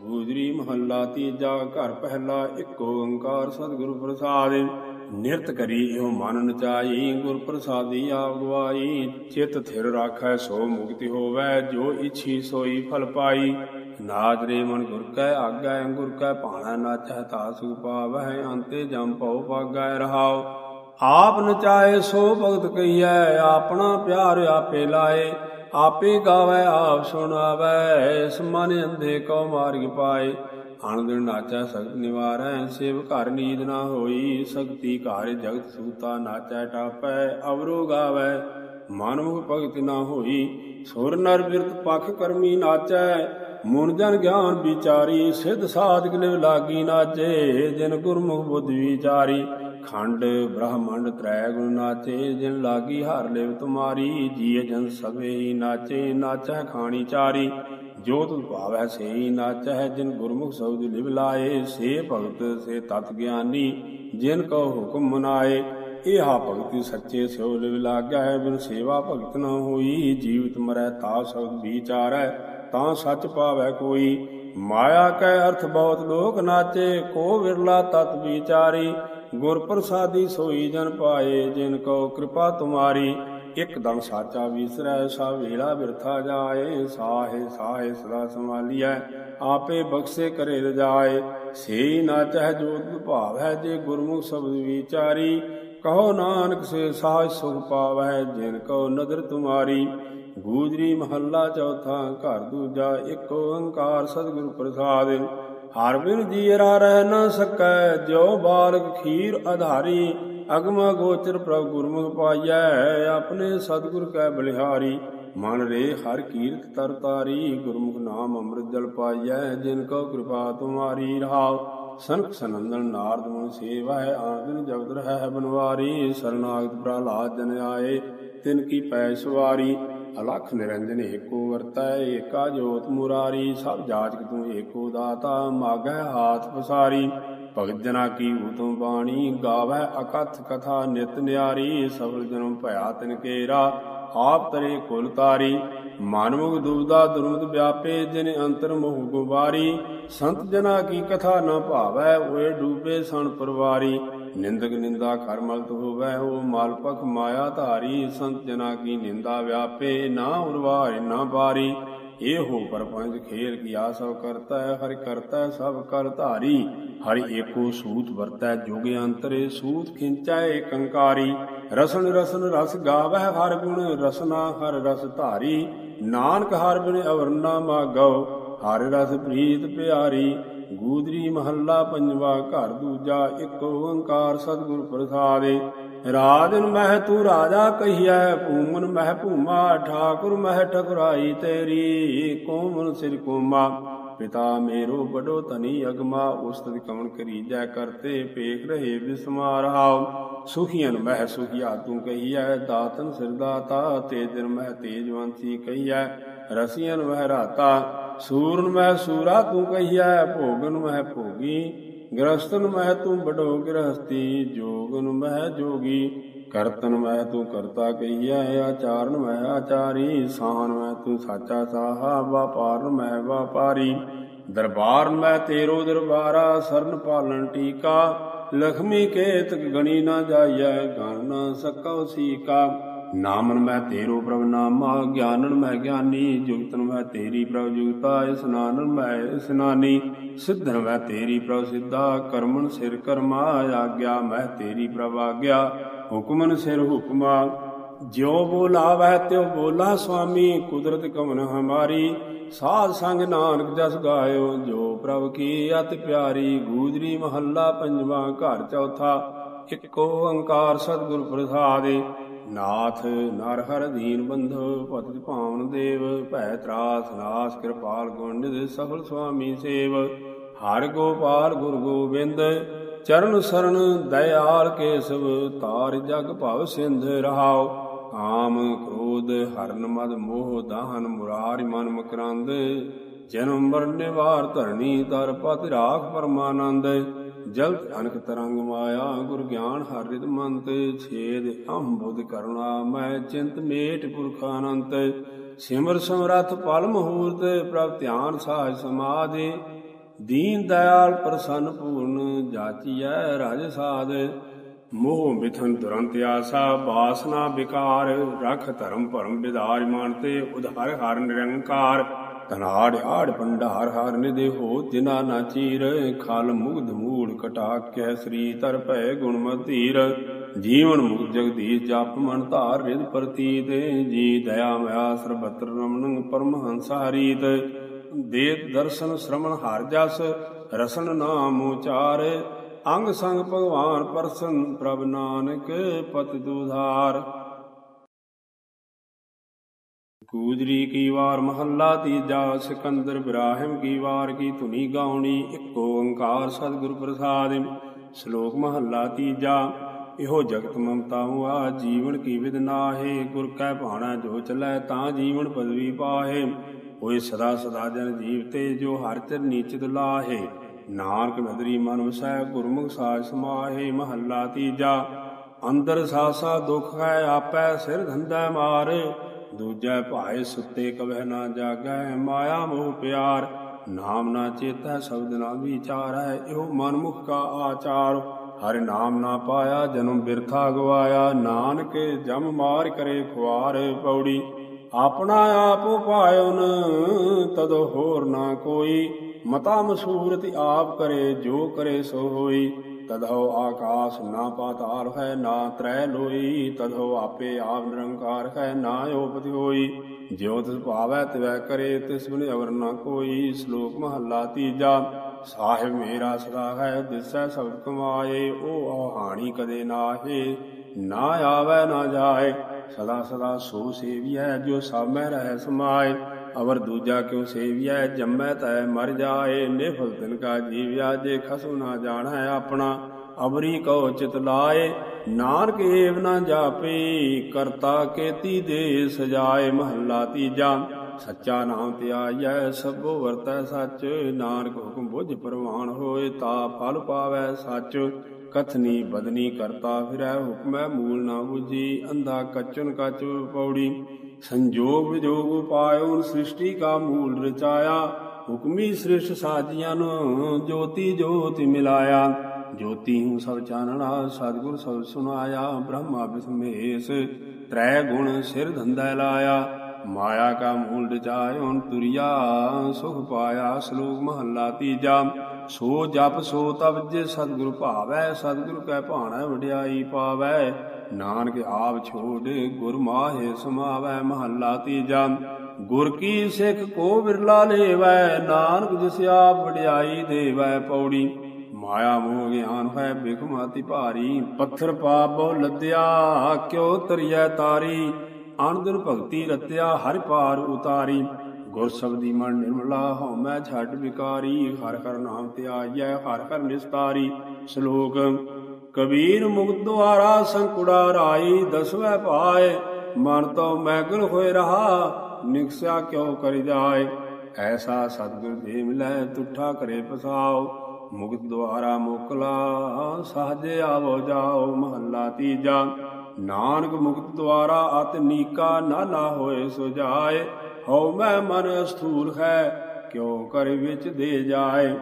ਗੂਜਰੀ ਮਹੱਲਾ ਤੀਜਾ, ਘਰ ਪਹਿਲਾ, ਇੱਕ ਓੰਕਾਰ ਸਤਿਗੁਰੂ ਪ੍ਰਸਾਦਿ। ਨਿਰਤ ਕਰੀ ਇਹੋ ਮਨ ਨਚਾਈ ਗੁਰ ਪ੍ਰਸਾਦੀ ਆਪ ਗਵਾਈ। ਚਿਤ ਥਿਰ ਰਾਖੈ ਸੋ ਮੁਕਤੀ ਹੋਵੈ, ਜੋ ਇਛੀ ਸੋਈ ਫਲ ਪਾਈ। ਨਾਜ ਰੇ ਮਨ ਗੁਰ ਕੈ ਆਗੈ, ਗੁਰ ਕੈ ਭਾਣਾ ਨਾਚੈ, ਤਾ ਸੁਖ ਪਾਵੈ, ਅੰਤੇ ਜਮ ਪਉ ਪਾਗੈ ਰਹਾਉ। ਆਪ ਨਚਾਏ ਸੋ ਭਗਤ ਕਈਐ ਆਪਣਾ ਪਿਆਰ ਆਪੇ ਲਾਏ। ਆਪੇ ਗਾਵੇ, ਆਪ ਸੁਣਾਵੇ, ਇਸ ਮਨ ਅੰਧੇ ਕੋ ਮਾਰਗ ਪਾਏ। ਅਣਦਿਨ ਨਾਚੈ, ਸਗਤ ਨਿਵਾਰੈ, ਸੇਵ ਘਰ ਨੀਦ ਨਾ ਹੋਈ, ਸ਼ਗਤੀ ਘਰ ਜਗਤ ਸੂਤਾ ਨਾਚੈ, ਟਾਪੈ, ਅਵਰੋ ਗਾਵੇ। ਮਨ ਮੁਖ ਭਗਤ ਨਾ ਹੋਈ, ਸੁਰ ਨਰ ਬਿਰਤ ਪਖ ਕਰਮੀ ਨਾਚੈ। ਮਨ ਜਨ ਗਿਆਨ ਵਿਚਾਰੀ, ਸਿਧ ਸਾਧਕ ਲਿਵ ਲਾਗੀ ਨਾਚੇ, ਜਿਨ ਗੁਰਮੁਖ ਬੁੱਧ ਵਿਚਾਰੀ। ਖੰਡ ਬ੍ਰਹਮੰਡ ਤ੍ਰੈ ਗੁਣ ਨਾਚੇ, ਜਿਨ ਲਾਗੀ ਹਰ ਲਿਵ ਤੁਮਾਰੀ ਜੀਅ ਜਨ ਸਭੇ ਹੀ ਨਾਚੇ, ਨਾਚੈ ਖਾਣੀ ਚਾਰੀ। ਜੋ ਤੁ ਭਾਵੈ ਸੇਈ ਨਾਚੈ, ਜਿਨ ਗੁਰਮੁਖ ਸਬਦ ਲਿਵ ਲਾਏ, ਸੇ ਭਗਤ ਸੇ ਤਤ ਗਿਆਨੀ, ਜਿਨ ਕੋ ਹੁਕਮ ਮਨਾਏ। ਇਹਾ ਭਗਤੀ ਸੱਚੇ ਸਿਉ ਲਿਵ ਲਾਗੈ, ਬਿਨ ਸੇਵਾ ਭਗਤ ਨ ਹੋਈ, ਜੀਵਤ ਮਰੈ ਤਾ ਸਬਦ ਵਿਚਾਰੈ, ਤਾਂ ਸੱਚ ਪਾਵੈ ਕੋਈ। ਮਾਇਆ ਕੈ ਅਰਥ ਬਹੁਤ ਲੋਕ ਨਾਚੇ, ਕੋ ਵਿਰਲਾ ਤਤ ਵਿਚਾਰੀ। ਗੁਰ ਪ੍ਰਸਾਦੀ ਸੋਈ ਜਨ ਪਾਏ, ਜਿਨ ਕੋ ਕਿਰਪਾ ਤੁਮਾਰੀ, ਇਕਦਮ ਸਾਚਾ ਵਿਸਰੈ ਸਾ ਵੇਲਾ ਬਿਰਥਾ ਜਾਏ, ਸਾਹੇ ਸਾਹੇ ਸਦਾ ਸੰਭਾਲੀਐ, ਆਪੇ ਬਖਸ਼ੇ ਕਰੇ ਰਜਾਏ, ਸੇਈ ਨਾ ਚਾਹ ਜੋਤ ਭਾਵ ਹੈ ਜੇ ਗੁਰਮੁਖ ਸ਼ਬਦ ਵਿਚਾਰੀ, ਕਹੋ ਨਾਨਕ ਸੇ ਸਾਜ ਸੁਖ ਪਾਵੈ, ਜਿਨ ਕੋ ਨਦਰ ਤੁਮਾਰੀ, ਗੂਜਰੀ ਮਹੱਲਾ ਚੌਥਾ ਘਰ ਦੂਜਾ, ਇੱਕ ਓੰਕਾਰ ਸਤਿਗੁਰ ਪ੍ਰਸਾਦਿ। ਹਰ ਬਿਨ ਜੀਰਾ ਰਹਿ ਨ ਸਕੈ, ਜਿਉ ਬਾਲਕ ਖੀਰ ਆਧਾਰੀ ਅਗਮ ਗੋਚਰ ਪ੍ਰਭ ਗੁਰਮੁਖ ਪਾਈਐ, ਆਪਣੇ ਸਤਿਗੁਰ ਕੈ ਬਲਿਹਾਰੀ। ਮਨ ਰੇ ਹਰ ਕੀਰਤ ਤਰ ਤਾਰੀ, ਗੁਰਮੁਖ ਨਾਮ ਅੰਮ੍ਰਿਤ ਜਲ ਪਾਈਐ, ਜਿਨ ਕੋ ਕਿਰਪਾ ਤੁਮਾਰੀ ਰਹਾਉ। ਸਨਕ ਸਨੰਦਨ ਨਾਰਦ ਮਨ ਸੇਵਾ ਹੈ ਆਦਿਨ ਜਗਤ ਰਹਿ ਬਨਵਾਰੀ। ਸਰਨਾਗਤ ਪ੍ਰਹਲਾਦ ਜਨ ਆਏ, ਤਿਨ ਕੀ ਪੈ ਸਵਾਰੀ। ਅਲਖ ਨਿਰੰਜਨ ਏਕੋ ਵਰਤੈ, ਏਕਾ ਜੋਤ ਮੁਰਾਰੀ, ਸਭ ਜਾਜਕ ਤੂੰ ਏਕੋ ਦਾਤਾ ਮਾਗੈ ਹਾਥ ਪਸਾਰੀ। ਭਗਤ ਜਨਾ ਕੀ ਉਤਮ ਬਾਣੀ, ਗਾਵੈ ਅਕਥ ਕਥਾ ਨਿਤ ਨਿਆਰੀ, ਸਫਲ ਜਨਮ ਭਇਆ ਤਿਨ ਕੇਰਾ, ਆਪ ਤਰੇ ਕੁਲ ਤਾਰੀ। ਮਾਨਵਕ ਦੁਬਦਾ ਦੁਰਮਤ ਵਿਆਪੇ, ਜਿਨ ਅੰਤਰ ਮੋਹ ਗੁਬਾਰੀ। ਸੰਤ ਜਨਾ ਕੀ ਕਥਾ ਨਾ ਭਾਵੈ, ਓਏ ਡੂਬੇ ਸਣ ਪਰਵਾਰੀ। ਨਿੰਦਕ ਨਿੰਦਾ ਕਰ ਮਲਤ ਹੋਵੈ, ਉਹ ਮਾਲਪਖ ਮਾਇਆ ਧਾਰੀ, ਸੰਤ ਜਨਾ ਕੀ ਨਿੰਦਾ ਵਿਆਪੇ, ਨਾ ਉਰਵਾਏ, ਨਾ ਬਾਰੀ। ਇਹੋ ਪਰਪੰਚ ਖੇਲ ਕੀ ਆਸਵ ਕਰਤਾ ਹੈ ਹਰਿ ਕਰਤਾ, ਸਭ ਕਰ ਧਾਰੀ। ਹਰਿ ਏਕੋ ਸੂਤ ਵਰਤੈ, ਜੁਗ ਅੰਤਰੇ ਸੂਤ ਖਿੰਚੈ ਕੰਕਾਰੀ ਰਸਨ ਰਸਨ ਰਸ ਗਾਵੈ ਹਰ ਗੁਣ, ਰਸਨਾ ਹਰ ਰਸ ਧਾਰੀ। ਨਾਨਕ ਹਰ ਬਿਨ ਅਵਰਨਾ ਮਾਗਉ, ਹਰ ਰਸ ਪ੍ਰੀਤ ਪਿਆਰੀ। ਗੂਦਰੀ ਮਹੱਲਾ ਪੰਜਵਾ ਘਰ ਦੂਜਾ ਇੱਕ ਓੰਕਾਰ ਸਤਿਗੁਰ ਪ੍ਰਸਾਦਿ। ਰਾਜਨ ਮਹਿ ਤੂੰ ਰਾਜਾ ਕਹੀਐ, ਭੂਮਨ ਮਹਿ ਭੂਮਾ, ਠਾਕੁਰ ਮਹਿ ਠਕੁਰਾਈ ਤੇਰੀ ਕੋਮਨ ਸਿਰ ਕੋਮਾ। ਪਿਤਾ ਮੇਰੋ ਬਡੋ ਤਨੀ ਅਗਮਾ ਉਸਤਿ ਕਮਨ ਕਰੀਜੈ, ਕਰਤੇ ਪੇਖ ਰਹੇ ਬਿਸਮਾਰ ਹਾਉ। ਸੁਖੀਨ ਮਹਿ ਸੁਖਿਆ ਤੂੰ ਕਹੀਐ, ਦਾਤਨ ਸਿਰ ਦਾਤਾ ਤੇਜਨ ਮਹਿ ਤੇਜਵੰਤੀ ਕਹੀਐ। ਰਸੀਨ ਵਹਿ ਰਾਤਾ ਸੂਰਨ ਮਹਿ ਸੂਰਾ ਤੂੰ ਕਹੀਐ, ਭੋਗਨ ਮਹਿ ਭੋਗੀ। ਗ੍ਰਸਤਨ ਮਹਿ ਤੂੰ ਬਡੋ ਗ੍ਰਹਸਤੀ ਜੋਗਨ ਮਹਿ ਜੋਗੀ। ਕਰਤਨ ਮਹਿ ਤੂੰ ਕਰਤਾ ਕਹੀਐ, ਆਚਾਰਨ ਮਹਿ ਆਚਾਰੀ। ਸਾਹਨ ਮਹਿ ਤੂੰ ਸਾਚਾ ਸਾਹਾ, ਵਪਾਰਨ ਮਹਿ ਵਪਾਰੀ। ਦਰਬਾਰ ਮੈਂ ਤੇਰੋ ਦਰਬਾਰਾ, ਸਰਨ ਪਾਲਣ ਟੀਕਾ। ਲਖਮੀ ਕੇਤ ਗਣੀ ਨਾ ਜਾਈਐ, ਗਣ ਨਾ ਸਕਉ ਸੀਕਾ। ਨਾਮਨ ਮੈਂ ਤੇਰੋ ਪ੍ਰਭ ਨਾਮਾ, ਗਿਆਨਨ ਮੈਂ ਗਿਆਨੀ, ਜੁਗਤਨ ਮੈਂ ਤੇਰੀ ਪ੍ਰਭ ਜੁਗਤਾ ਇਸਨਾਨਨ ਮੈਂ ਇਸਨਾਨੀ ਸਿੱਧਨ ਮੈਂ ਤੇਰੀ ਪ੍ਰਭ ਸਿੱਧਾ, ਕਰਮਨ ਸਿਰ ਕਰਮਾ, ਆਗਿਆ ਮੈਂ ਤੇਰੀ ਪ੍ਰਭ ਆਗਿਆ। ਹੁਕਮਨ ਸਿਰ ਹੁਕਮਾ, ਜਿਉ ਬੋਲਾਵੈ ਤਿਉ ਬੋਲਾ ਸੁਆਮੀ, ਕੁਦਰਤ ਕਮਨ ਹਮਾਰੀ। ਸਾਧ ਸੰਗ ਨਾਨਕ ਜਸ ਗਾਇਓ, ਜੋ ਪ੍ਰਭ ਕੀ ਅਤਿ ਪਿਆਰੀ। ਗੂਜਰੀ ਮਹੱਲਾ ਪੰਜਵਾ ਘਰ ਚੌਥਾ, ਇੱਕ ਓੰਕਾਰ ਸਤਿਗੁਰ ਪ੍ਰਸਾਦਿ। ਨਾਥ ਨਰ ਹਰ ਦੀਨ ਬੰਧੋ, ਪਤਿ ਭਾਵਨ ਦੇਵ, ਭੈ ਤਰਾਸ, ਨਾਸ, ਕਿਰਪਾਲ ਗੁਣ ਨਿਧ, ਸਫਲ ਸੁਆਮੀ ਸੇਵ। ਹਰ ਗੋਪਾਲ ਗੁਰ ਗੋਬਿੰਦ, ਚਰਨ ਸ਼ਰਨ ਦਇਆਲ ਕੇਸਵ, ਤਾਰ ਜਗ ਭਵ ਸਿੰਧ ਰਹਾਓ ਕਾਮ ਕ੍ਰੋਧ ਹਰਨ ਮਦ ਮੋਹ, ਦਾਹਨ ਮੁਰਾਰੀ ਮਨ ਮਕਰੰਦ। ਜਨਮ ਮਰਨ ਨਿਵਾਰ ਧਰਣੀ ਤਰ ਪਤ ਰਾਖ ਪਰਮਾਨੰਦ। ਜਲ ਅਨਕ ਤਰੰਗ ਮਾਇਆ, ਗੁਰ ਗਿਆਨ ਹਰ ਮੰਤ, ਛੇਦ ਅਹੰ ਬੁੱਧ ਕਰੁਣਾ, ਮੈਂ ਚਿੰਤ ਮੇਟ ਪੁਰਖ ਅਨੰਤ ਸਿਮਰ ਸਮਰਥ ਪਲ ਮਹੂਰਤ, ਪ੍ਰਭ ਧਿਆਨ ਸਾਜ ਸਮਾਧੀ, ਦੀਨ ਦਇਆਲ ਪ੍ਰਸੰਨ ਪੂਰਨ, ਜਾਚੀਐ ਰਾਜ ਸਾਧ, ਮੋਹ ਮਿਥਨ ਦੁਰੰਤ ਆਸਾ, ਬਾਸਨਾ ਵਿਕਾਰ ਰਖ ਧਰਮ ਭਰਮ ਵਿਦਾਰਮਾਨ ਤੇ ਉਧਾਰ ਹਰ ਨਿਰੰਕਾਰ। ਤਨਾੜ ਆੜ ਭੰਡਾਰ ਹਰ ਨਿਦੇ ਹੋ ਤਿਨਾ ਨਾ ਚੀਰ, ਖਲ ਮੁਗਧ ਮੂੜ ਕਟਾਕਿਆ ਸ੍ਰੀ ਤਰ ਭੈ ਗੁਣ ਜੀਵਨ ਮੁਕਤ ਜਗਦੀਸ਼ ਜਪ ਮਨ ਧਾਰ ਰਿਦ ਪ੍ਰਤੀਤ, ਜੀ ਦਇਆ ਮਿਆ ਸਰਬਤਰ ਰਮਨ ਪਰਮਹੰਸ ਹਰੀਤ ਦੇਤ ਦਰਸ਼ਨ ਸ਼ਰਮਨ ਹਰ ਜਸ, ਰਸਨ ਨਾਮ ਉਚਾਰ। ਅੰਗ ਸੰਗ ਭਗਵਾਨ ਪਰਸਨ ਪ੍ਰਭ ਨਾਨਕ ਪਤ ਦੁਧਾਰ। ਕੂਜਰੀ ਕੀ ਵਾਰ ਮਹੱਲਾ ਤੀਜਾ, ਸਿਕੰਦਰ ਇਬਰਾਹਿਮ ਕੀ ਵਾਰ ਕੀ ਧੁਨੀ ਗਾਉਣੀ, ਇੱਕ ਓੰਕਾਰ ਸਤਿਗੁਰ ਪ੍ਰਸਾਦ। ਸ਼ਲੋਕ ਮਹੱਲਾ ਤੀਜਾ, ਇਹੋ ਜਗਤ ਮਮਤਾ ਹੁਆ ਜੀਵਨ ਕੀ ਵਿਦ ਨਾਹੇ, ਗੁਰ ਕੈ ਭਾਣਾ ਜੋ ਚਲੈ ਤਾਂ ਜੀਵਨ ਪਦਵੀ ਪਾਹੇ। ਹੋਏ ਸਦਾ ਸਦਾ ਜਨ ਜੀਵ ਤੇ ਜੋ ਹਰ ਚਰ ਨੀਚਿਤ ਲਾਹੇ। ਨਾਨਕ ਨਦਰੀ ਮਨ ਵਸੈ, ਗੁਰਮੁਖ ਸਾਜ ਸਮਾਹੇ, ਮਹੱਲਾ ਤੀਜਾ। ਅੰਦਰ ਸਾਸਾ ਦੁਖ ਹੈ, ਆਪੈ ਸਿਰ ਧੰਦਾ ਮਾਰ। ਦੂਜੈ ਭਾਏ ਸੁੱਤੇ ਕਵਹਿ ਨਾ ਜਾਗੈ, ਮਾਇਆ ਮੋਹ ਪਿਆਰ। ਨਾਮ ਨਾ ਚੇਤਾ, ਸ਼ਬਦ ਨਾ ਵਿਚਾਰੈ, ਇਹੋ ਮਨਮੁਖ ਕਾ ਆਚਾਰ। ਹਰਿ ਨਾਮ ਨਾ ਪਾਇਆ, ਜਨਮ ਬਿਰਥਾ ਗਵਾਇਆ। ਨਾਨਕ ਜਮ ਮਾਰ ਕਰੇ ਖੁਆਰ ਪੌੜੀ। ਆਪਣਾ ਆਪ ਉਪਾਇਨ ਤਦੋ ਹੋਰ ਨਾ ਕੋਈ। ਮਤਾ ਮਸੂਰਤ ਆਪ ਕਰੇ, ਜੋ ਕਰੇ ਸੋ ਹੋਈ। ਤਦਹੁ ਆਕਾਸ ਨਾ ਪਾਤਾਲ ਹੈ, ਨਾ ਤ੍ਰੈ ਲੋਈ। ਤਦਹੁ ਆਪੇ ਆਪ ਨਿਰੰਕਾਰ ਹੈ, ਨਾ ਉਪਤ ਹੋਈ। ਜਿਉ ਤਿਸ ਭਾਵੈ, ਤਿਵੈ ਕਰੇ, ਤਿਸ ਬਿਨ ਅਵਰ ਨਾ ਕੋਈ। ਸ਼ਲੋਕ ਮਹੱਲਾ ਤੀਜਾ, ਸਾਹਿਬ ਮੇਰਾ ਸਦਾ ਹੈ, ਦਿਸੈ ਸਭ ਕਮਾਏ, ਉਹ ਹਾਣੀ ਕਦੇ ਨਾਹੇ। ਨਾ ਆਵੈ, ਨਾ ਜਾਏ, ਸਦਾ ਸਦਾ ਸੋ ਸੇਵੀਐ ਜੋ ਸਭ ਮੈਂ ਰਹਿ ਸਮਾਏ। ਅਵਰ ਦੂਜਾ ਕਿਉ ਸੇਵੀਐ? ਜੰਮੈ ਤੈ ਮਰ ਜਾਏ। ਨਿਫਲ ਤਿਨ ਕਾ ਜੀਵਿਆ, ਜੇ ਖਸੁ ਨਾ ਜਾਣੈ ਆਪਣਾ ਅਬਰੀ ਕਉ ਚਿਤ ਲਾਏ। ਨਾਨਕ ਏਵ ਨਾ ਜਾਪੇ, ਕਰਤਾ ਕੇਤੀ ਦੇ ਸਜਾਏ। ਮਹੱਲਾ ਤੀਜਾ, ਸੱਚਾ ਨਾਮ ਧਿਆਈਐ, ਸਭੋ ਵਰਤੈ ਸੱਚ। ਨਾਨਕ ਹੁਕਮ ਬੁਝ ਪ੍ਰਵਾਨ ਹੋਏ, ਤਾ ਫਲ ਪਾਵੈ ਸੱਚ। ਕਥਨੀ ਬਦਨੀ ਕਰਤਾ ਫਿਰੈ, ਹੁਕਮੈ ਮੂਲ ਨਾ ਬੁਝੀ। ਅੰਧਾ ਕਚਨ ਕਚ ਪੌੜੀ ਸੰਜੋਗ ਵਿਜੋਗ ਉਪਾਇਓ ਸ੍ਰਿਸ਼ਟੀ ਕਾ ਮੂਲ ਰਚਾਇਆ, ਹੁਕਮੀ ਸ੍ਰਿਸ਼ਟ ਸਾਜੀਆਂ ਨੂੰ ਜੋਤੀ ਜੋਤਿ ਮਿਲਾਇਆ। ਜੋਤੀ ਹੂੰ ਸਭ ਚਾਨਣਾ, ਸਤਿਗੁਰ ਸਭ ਸੁਨਾਇਆ ਬ੍ਰਹਮਾ ਵਿਸਮੇਸ, ਤ੍ਰੈ ਗੁਣ ਸਿਰ ਧੰਦਾ ਲਾਇਆ। ਮਾਇਆ ਕਾ ਮੂਲ ਰਚਾਇਓ, ਤੁਰਿਆ ਸੁਖ ਪਾਇਆ, ਸ਼ਲੋਕ ਮਹੱਲਾ ਤੀਜਾ। ਸੋ ਜਪ ਸੋ ਤਬ ਜੇ ਸਤਿਗੁਰ ਭਾਵੈ, ਸਤਿਗੁਰ ਕੈ ਭਾਣਾ ਵਡਿਆਈ ਪਾਵੈ। ਨਾਨਕ ਆਪ ਛੋੜ ਗੁਰ ਮਾਹੇ ਸਮਾਵੈ, ਮਹੱਲਾ ਤੀਜਾ। ਗੁਰ ਕੀ ਸਿੱਖ ਕੋ ਬਿਰਲਾ ਲੇਵੈ, ਨਾਨਕ ਜਿਸ ਆਪ ਵਡਿਆਈ ਦੇਵੈ ਪੌੜੀ। ਮਾਇਆ ਮੋਹ ਗਿਆਨ ਹੈ ਬਿਖ ਮਾਤੀ ਭਾਰੀ। ਪੱਥਰ ਪਾਪ ਬਹੁ ਲੱਦਿਆ, ਕਿਉ ਤਰੀਐ ਤਾਰੀ। ਆਨੰਦਨ ਭਗਤੀ ਰਤਿਆ, ਹਰਿ ਪਾਰ ਉਤਾਰੀ। ਗੁਰ ਸਬਦੀ ਮਨ ਨਿਰਮਲਾ ਹਉ, ਮੈਂ ਛੱਡ ਵਿਕਾਰੀ, ਹਰ ਹਰ ਨਾਮ ਧਿਆਈਐ ਹਰ ਹਰ ਨਿਸਤਾਰੀ। ਸ਼ਲੋਕ, ਕਬੀਰ ਮੁਕਤ ਦੁਆਰਾ ਸੰਕੁੜਾ ਰਾਈ, ਦਸਵੇਂ ਪਾਏ, ਮਨ ਤੋ ਮੈਗਲ ਹੋਏ ਰਹਾ, ਨਿਕਸਿਆ ਕਿਉ ਕਰ ਜਾਏ। ਐਸਾ ਸਤਿਗੁਰ ਦੇ ਮਿਲੈ, ਤੁਠਾ ਕਰੇ ਪਸਾਓ, ਮੁਕਤ ਦੁਆਰਾ ਮੁਕਲਾ, ਸਾਜੇ ਆਵੋ ਜਾਓ, ਮਹੱਲਾ ਤੀਜਾ। ਨਾਨਕ ਮੁਕਤ ਦੁਆਰਾ, ਅਤ ਨੀਕਾ, ਨਾਲਾ ਹੋਏ ਸੁਜਾਏ। ਹਉ ਮੈਂ ਮਨ ਸਥੂਲ ਹੈ, ਕਿਉ ਕਰ ਵਿੱਚ ਦੇ ਜਾਏ?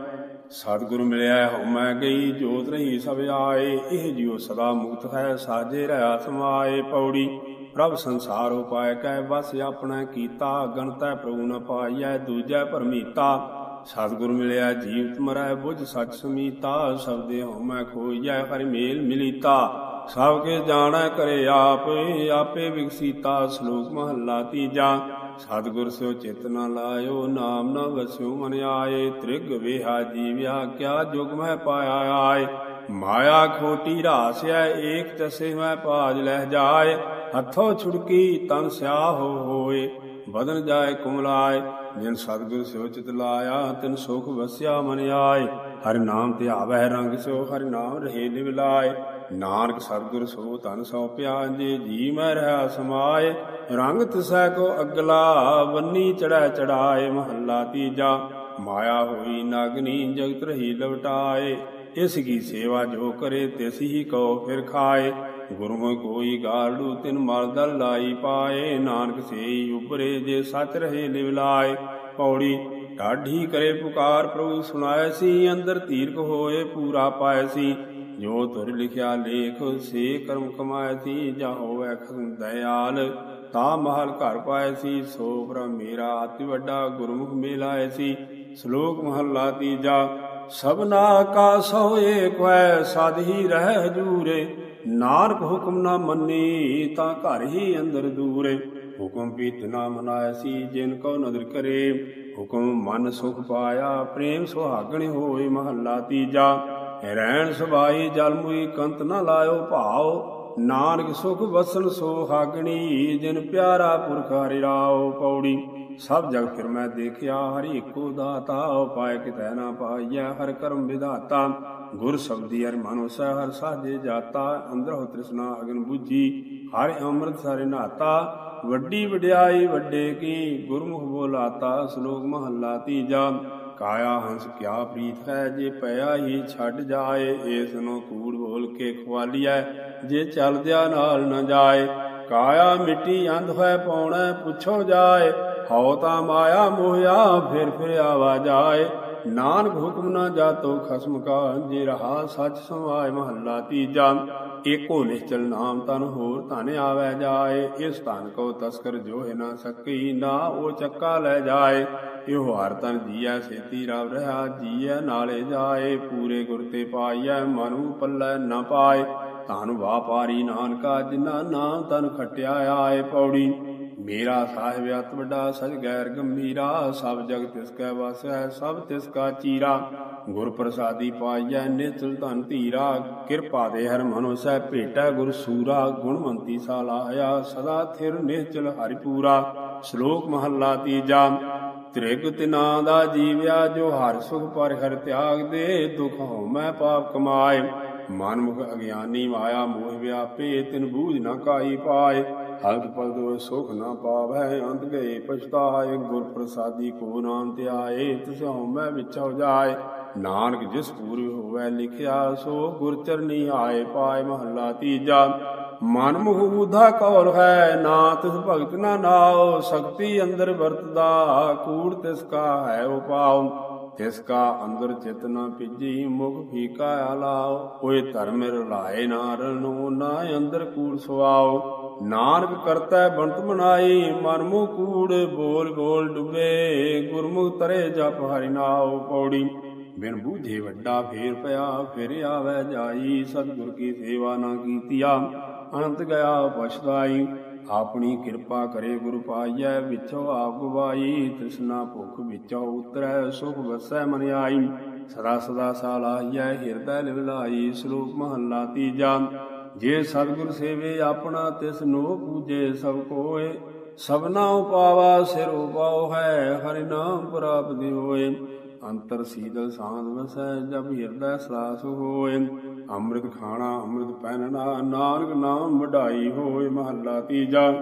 ਸਤਿਗੁਰ ਮਿਲਿਆ ਹਉ ਮੈਂ ਗਈ, ਜੋਤ ਰਹੀ ਸਭ ਆਏ। ਇਹ ਜਿਉ ਸਦਾ ਮੁਕਤ ਹੈ, ਸਾਜੇ ਰਹਾ ਸਮਾਏ ਪੌੜੀ। ਪ੍ਰਭ ਸੰਸਾਰ ਉਪਾਇ ਕੈ, ਬਸ ਆਪਣਾ ਕੀਤਾ, ਗਣਤੈ ਪ੍ਰਭੂ ਨ ਪਾਈਐ, ਦੂਜੈ ਪਰਮੀਤਾ। ਸਤਿਗੁਰ ਮਿਲਿਆ, ਜੀਵਤ ਮਰੈ, ਬੁਝ ਸਚ ਸਮੀਤਾ। ਸਬਦੇ ਹਉ ਮੈਂ ਖੋਈਐ, ਹਰਿ ਮੇਲ ਮਿਲੀਤਾ। ਸਭ ਕੇ ਜਾਣੈ, ਕਰੇ ਆਪ, ਆਪੇ ਵਿਕਸੀਤਾ, ਸ਼ਲੋਕ ਮਹੱਲਾ ਤੀਜਾ। ਸਤਿਗੁਰ ਸਿਓ ਚਿਤ ਨਾ ਲਾਇਓ, ਨਾਮ ਨਾ ਵਸਿਓ, ਮਨ ਆਏ। ਤ੍ਰਿਗ ਵੇਹਾ ਜੀਵਿਆ ਕਿਆ ਜੁਗ ਮੈਂ ਪਾਇਆ ਆਏ। ਮਾਇਆ ਖੋਟੀ ਰਾਸਿਆ ਏਕ ਤਸੇ ਮੈਂ ਭਾਜ ਲਹਿ ਜਾਏ। ਹੱਥੋਂ ਛੁੜਕੀ ਤਨ ਸਿਆਹ ਹੋਏ ਬਦਨ ਜਾਏ ਕੁਮਲਾਏ। ਜਿਨ ਸਤਿਗੁਰ ਸਿਓ ਚਿਤ ਲਾਇਆ, ਤਿਨ ਸੁਖ ਵਸਿਆ ਮਨ ਆਏ। ਹਰਿ ਨਾਮ ਧਿਆਵੈ ਰੰਗ ਸਿਓ ਹਰਿ ਨਾਮ ਰਹੇ ਨਿਵਲਾਏ। ਨਾਨਕ ਸਤਿਗੁਰ ਸੋ ਤਨ ਸੋਪਿਆ ਜੇ ਜੀ ਮੈਂ ਰਹਾ ਸਮਾਏ। ਰੰਗ ਤਿਸੈ ਕੋ ਅਗਲਾ, ਬੰਨੀ ਚੜੈ ਚੜਾਏ ਮਹੱਲਾ ਤੀਜਾ। ਮਾਇਆ ਹੋਈ ਨਾਗਨੀ, ਜਗਤ ਰਹੀ ਲਵਟਾਏ। ਇਸ ਕੀ ਸੇਵਾ ਜੋ ਕਰੇ, ਤਿਸ ਹੀ ਕੋ ਫਿਰ ਖਾਏ। ਗੁਰਮੁਖ ਕੋਈ ਗਾਲੂ ਤਿਨ ਮਰਦਲ ਲਾਈ ਪਾਏ। ਨਾਨਕ ਸੇਈ ਉਪਰੇ ਜੇ ਸਚ ਰਹੇ ਲਿਵਲਾਏ ਪੌੜੀ ਢਾਢੀ ਕਰੇ ਪੁਕਾਰ, ਪ੍ਰਭੂ ਸੁਣਾਏ ਸੀ, ਅੰਦਰ ਤੀਰਕ ਹੋਏ, ਪੂਰਾ ਪਾਏ ਸੀ। ਜੋ ਤੁਰ ਲਿਖਿਆ ਲੇਖ, ਸੇ ਕਰਮ ਕਮਾਏ ਸੀ, ਜਾ ਹੋਵੇ ਖਸਮ ਦਇਆਲ। ਤਾ ਮਹਲ ਘਰ ਪਾਏ ਸੀ, ਸੋ ਬ੍ਰਹਮ ਮੇਰਾ ਅਤਿ ਵੱਡਾ ਗੁਰਮੁਖ ਮੇਲਾਏ ਸੀ। ਸ਼ਲੋਕ ਮਹਲਾ ਤੀਜਾ, ਸਭਨਾ ਕਾ ਸੋ ਏਕ ਸਦ ਹੀ ਰਹਿ ਹਜੂਰੇ ਨਾਨਕ ਹੁਕਮ ਨਾ ਮੰਨੀ, ਤਾਂ ਘਰ ਹੀ ਅੰਦਰ ਦੂਰੇ। ਹੁਕਮ ਪੀਤ ਨਾ ਮਨਾਇ ਸੀ, ਜਿਨ ਕੋ ਨਦਰ ਕਰੇ। ਹੁਕਮ ਮਨ ਸੁਖ ਪਾਇਆ, ਪ੍ਰੇਮ ਸੁਹਾਗਣ ਹੋਏ ਮਹੱਲਾ ਤੀਜਾ। ਰਹਿਣ ਸੁਭਾਈ ਜਲ ਮੁਈ ਕੰਤ ਨਾ ਲਾਇਓ ਭਾਉ ਨਾਨਕ ਸੁਖ ਵਸਨ ਸੁਹਾਗਣੀ ਜਿਨ ਪਿਆਰਾ ਪੁਰਖ ਹਰਿ ਰਾਉ ਪੌੜੀ। ਸਭ ਜਗ ਫਿਰ ਮੈਂ ਦੇਖਿਆ, ਹਰਿ ਇੱਕੋ ਦਾਤਾ, ਉਪਾਇ ਕਿਤੈ ਨਾ ਪਾਈਐ, ਹਰ ਕਰਮ ਵਿਧਾਤਾ। ਗੁਰ ਸ਼ਬਦੀ ਹਰ ਮਨ ਵਸੈ ਹਰ ਸਾਜੇ ਜਾਤਾ, ਅੰਦਰ ਹੋ ਤ੍ਰਿਸ਼ਨਾ ਅਗਨ ਬੁਝੀ, ਹਰ ਅੰਮ੍ਰਿਤ ਸਾਰੇ ਨਾਤਾ। ਵੱਡੀ ਵਡਿਆਈ ਵੱਡੇ ਕੀ, ਗੁਰਮੁਖ ਬੋਲਾਤਾ, ਸ਼ਲੋਕ ਮਹੱਲਾ ਤੀਜਾ। ਕਾਇਆ ਹੰਸ ਕਿਆ ਪ੍ਰੀਤ ਹੈ, ਜੇ ਪਿਆ ਹੀ ਛੱਡ ਜਾਏ ਏਸ ਨੂੰ ਕੂੜ ਬੋਲ ਕੇ ਖਵਾਲੀਐ, ਜੇ ਚਲਦਿਆ ਨਾਲ ਨਾ ਜਾਏ। ਕਾਇਆ ਮਿੱਟੀ ਅੰਧ ਹੈ ਪੌਣਾ ਪੁੱਛੋ ਜਾਏ, ਹਉ ਤਾਂ ਮਾਇਆ ਮੋਹਿਆ, ਫਿਰ ਫਿਰ ਆਵਾ ਜਾਏ। ਨਾਨਕ ਹੁਕਮ ਨਾ ਜਾਤੋ ਖਸਮ ਕਾ, ਜੇ ਰਹਾ ਸੱਚ ਸਮਾਏ ਮਹੱਲਾ ਤੀਜਾ। ਏਕੋ ਨਿਸ਼ਚਲ ਨਾਮ ਤਨ ਹੋਰ ਧਨ ਆਵੈ ਜਾਏ, ਇਸ ਧਨ ਕੋ ਤਸਕਰ ਜੋਹਿ ਨਾ ਸਕਈ ਨਾ ਉਹ ਚੱਕਾ ਲੈ ਜਾਏ। ਇਹੋ ਹਰ ਤਨ ਜੀਐ, ਸੇਤੀ ਰਵ ਰਹਾ ਜੀਐ, ਨਾਲੇ ਜਾਏ। ਪੂਰੇ ਗੁਰ ਤੇ ਪਾਈਐ, ਮਨੂ ਪੱਲੇ ਨਾ ਪਾਏ। ਧਨ ਵਾਪਾਰੀ ਨਾਨਕਾ ਜਿਨਾ ਨਾਮ ਤਨ ਖਟਿਆ ਆਏ, ਪੌੜੀ ਮੇਰਾ ਸਾਹਿਬ ਅਤ ਵੱਡਾ ਸਜ ਗੈਰ ਗੰਭੀਰਾ, ਸਭ ਜਗ ਤਿਸ ਕੈ ਵਾਸੈ, ਸਭ ਤਿਸ ਕਾ ਚੀਰਾ। ਗੁਰ ਪ੍ਰਸਾਦੀ ਪਾਈਐ ਨਿਤਲ ਧਨ ਧੀਰਾ, ਕਿਰਪਾ ਦੇ ਹਰ ਮਨੋ ਸਹਿ ਭੇਟੈ ਗੁਰ ਸੂਰਾ। ਗੁਣਵੰਤੀ ਸਾਲਾਇਆ ਸਦਾ ਥਿਰ ਨਿਹਚਲ ਹਰਿ ਪੂਰਾ ਸ਼ਲੋਕ ਮਹੱਲਾ ਤੀਜਾ, ਤ੍ਰਿਗ ਤਿਨਾ ਦਾ ਜੀਵਿਆ, ਜੋ ਹਰ ਸੁਖ ਪਰ ਹਰ ਤਿਆਗ ਦੇ, ਦੁਖ ਹਉ ਮੈਂ ਪਾਪ ਕਮਾਏ। ਮਨਮੁਖ ਅਗਿਆਨੀ ਮਾਇਆ, ਮੋਹ ਵਿਆਪੇ, ਤਿਨ ਬੂਝ ਨਾ ਕਾਈ ਪਾਏ। ਹਲਕ ਪਲ ਦੋ ਸੁਖ ਨਾ ਪਾਵੈ ਅੰਤ ਗਏ ਪਛਤਾਏ ਗੁਰ ਪ੍ਰਸਾਦੀ ਕੋ ਨਾਮ ਧਿਆਏ, ਤਿਸ ਹਉ ਮੈਂ ਜਾਏ। ਨਾਨਕ ਜਿਸ ਪੂਰਵ ਹੋਵੇ ਲਿਖਿਆ, ਸੋ ਗੁਰ ਚਰਨੀ ਆਏ ਪਾਏ ਮਹੱਲਾ ਤੀਜਾ। ਮਨ ਮੁਖ ਬੁਧਾ ਕੌਲ ਹੈ, ਨਾ ਤਿਸ ਭਗਤ ਨਾ ਨਾਉ, ਸ਼ਕਤੀ ਅੰਦਰ ਵਰਤਦਾ, ਕੂੜ ਤਿਸ ਕਾ ਹੈ ਉਪਾਉ। ਤਿਸ ਕਾ ਅੰਦਰ ਚਿਤ ਨਾ ਪਿਜੀ ਮੁਖ ਫੀਕਾ ਆਲਾਓ ਕੋਈ ਧਰਮ ਰਲਾਏ ਨਾ ਰਣੋ ਨਾ ਅੰਦਰ ਕੂੜ ਸੁਆਓ ਨਾਨਕ ਕਰਤਾ ਬੰਤ ਮਨਾਈ, ਮਨ ਮੂ ਕੂੜ ਬੋਲ ਬੋਲ ਡੁਬੇ, ਗੁਰਮੁਖ ਤਰੇ ਜਪ ਹਰਿ ਨਾਉ ਪੌੜੀ। ਬਿਨ ਬੂਝੇ ਵੱਡਾ ਫੇਰ ਪਿਆ, ਫਿਰ ਆਵੈ ਜਾਈ, ਸਤਿਗੁਰ ਕੀ ਸੇਵਾ ਨਾ ਕੀਤੀਆ। ਅਨੰਤ ਗਿਆ ਪਛਤਾਈ, ਆਪਣੀ ਕਿਰਪਾ ਕਰੇ ਗੁਰ ਪਾਈਐ, ਵਿਚੋ ਆਪ ਗਵਾਈ ਤ੍ਰਿਸ਼ਨਾ ਭੁਖ ਵਿਚੋ ਉਤਰੈ, ਸੁਖ ਵਸੈ ਮਨ ਆਈ। ਸਦਾ ਸਦਾ ਸਾਲਾਈਐ, ਹਿਰਦੈ ਲਿਵਲਾਈ ਸਰੂਪ ਮਹੱਲਾ ਤੀਜਾ। ਜੇ ਸਤਿਗੁਰ ਸੇਵੇ ਆਪਣਾ, ਤਿਸ ਨੂੰ ਪੂਜੇ ਸਭ ਕੋਏ। ਸਭਨਾ ਉਪਾਵਾ ਸਿਰ ਉਪਾਉ ਹੈ, ਹਰਿ ਨਾਮ ਪ੍ਰਾਪਤਿ ਹੋਏ। ਅੰਤਰ ਸੀਦਲ ਸਾਧ ਵਸੈ ਜਬ ਹਿਰਦੈ ਸਲਾਸ ਹੋਏ। ਅੰਮ੍ਰਿਤ ਖਾਣਾ, ਅੰਮ੍ਰਿਤ ਪਹਿਨਣਾ ਨਾਨਕ ਨਾਮ ਵਢਾਈ ਹੋਏ, ਮਹੱਲਾ ਤੀਜਾ।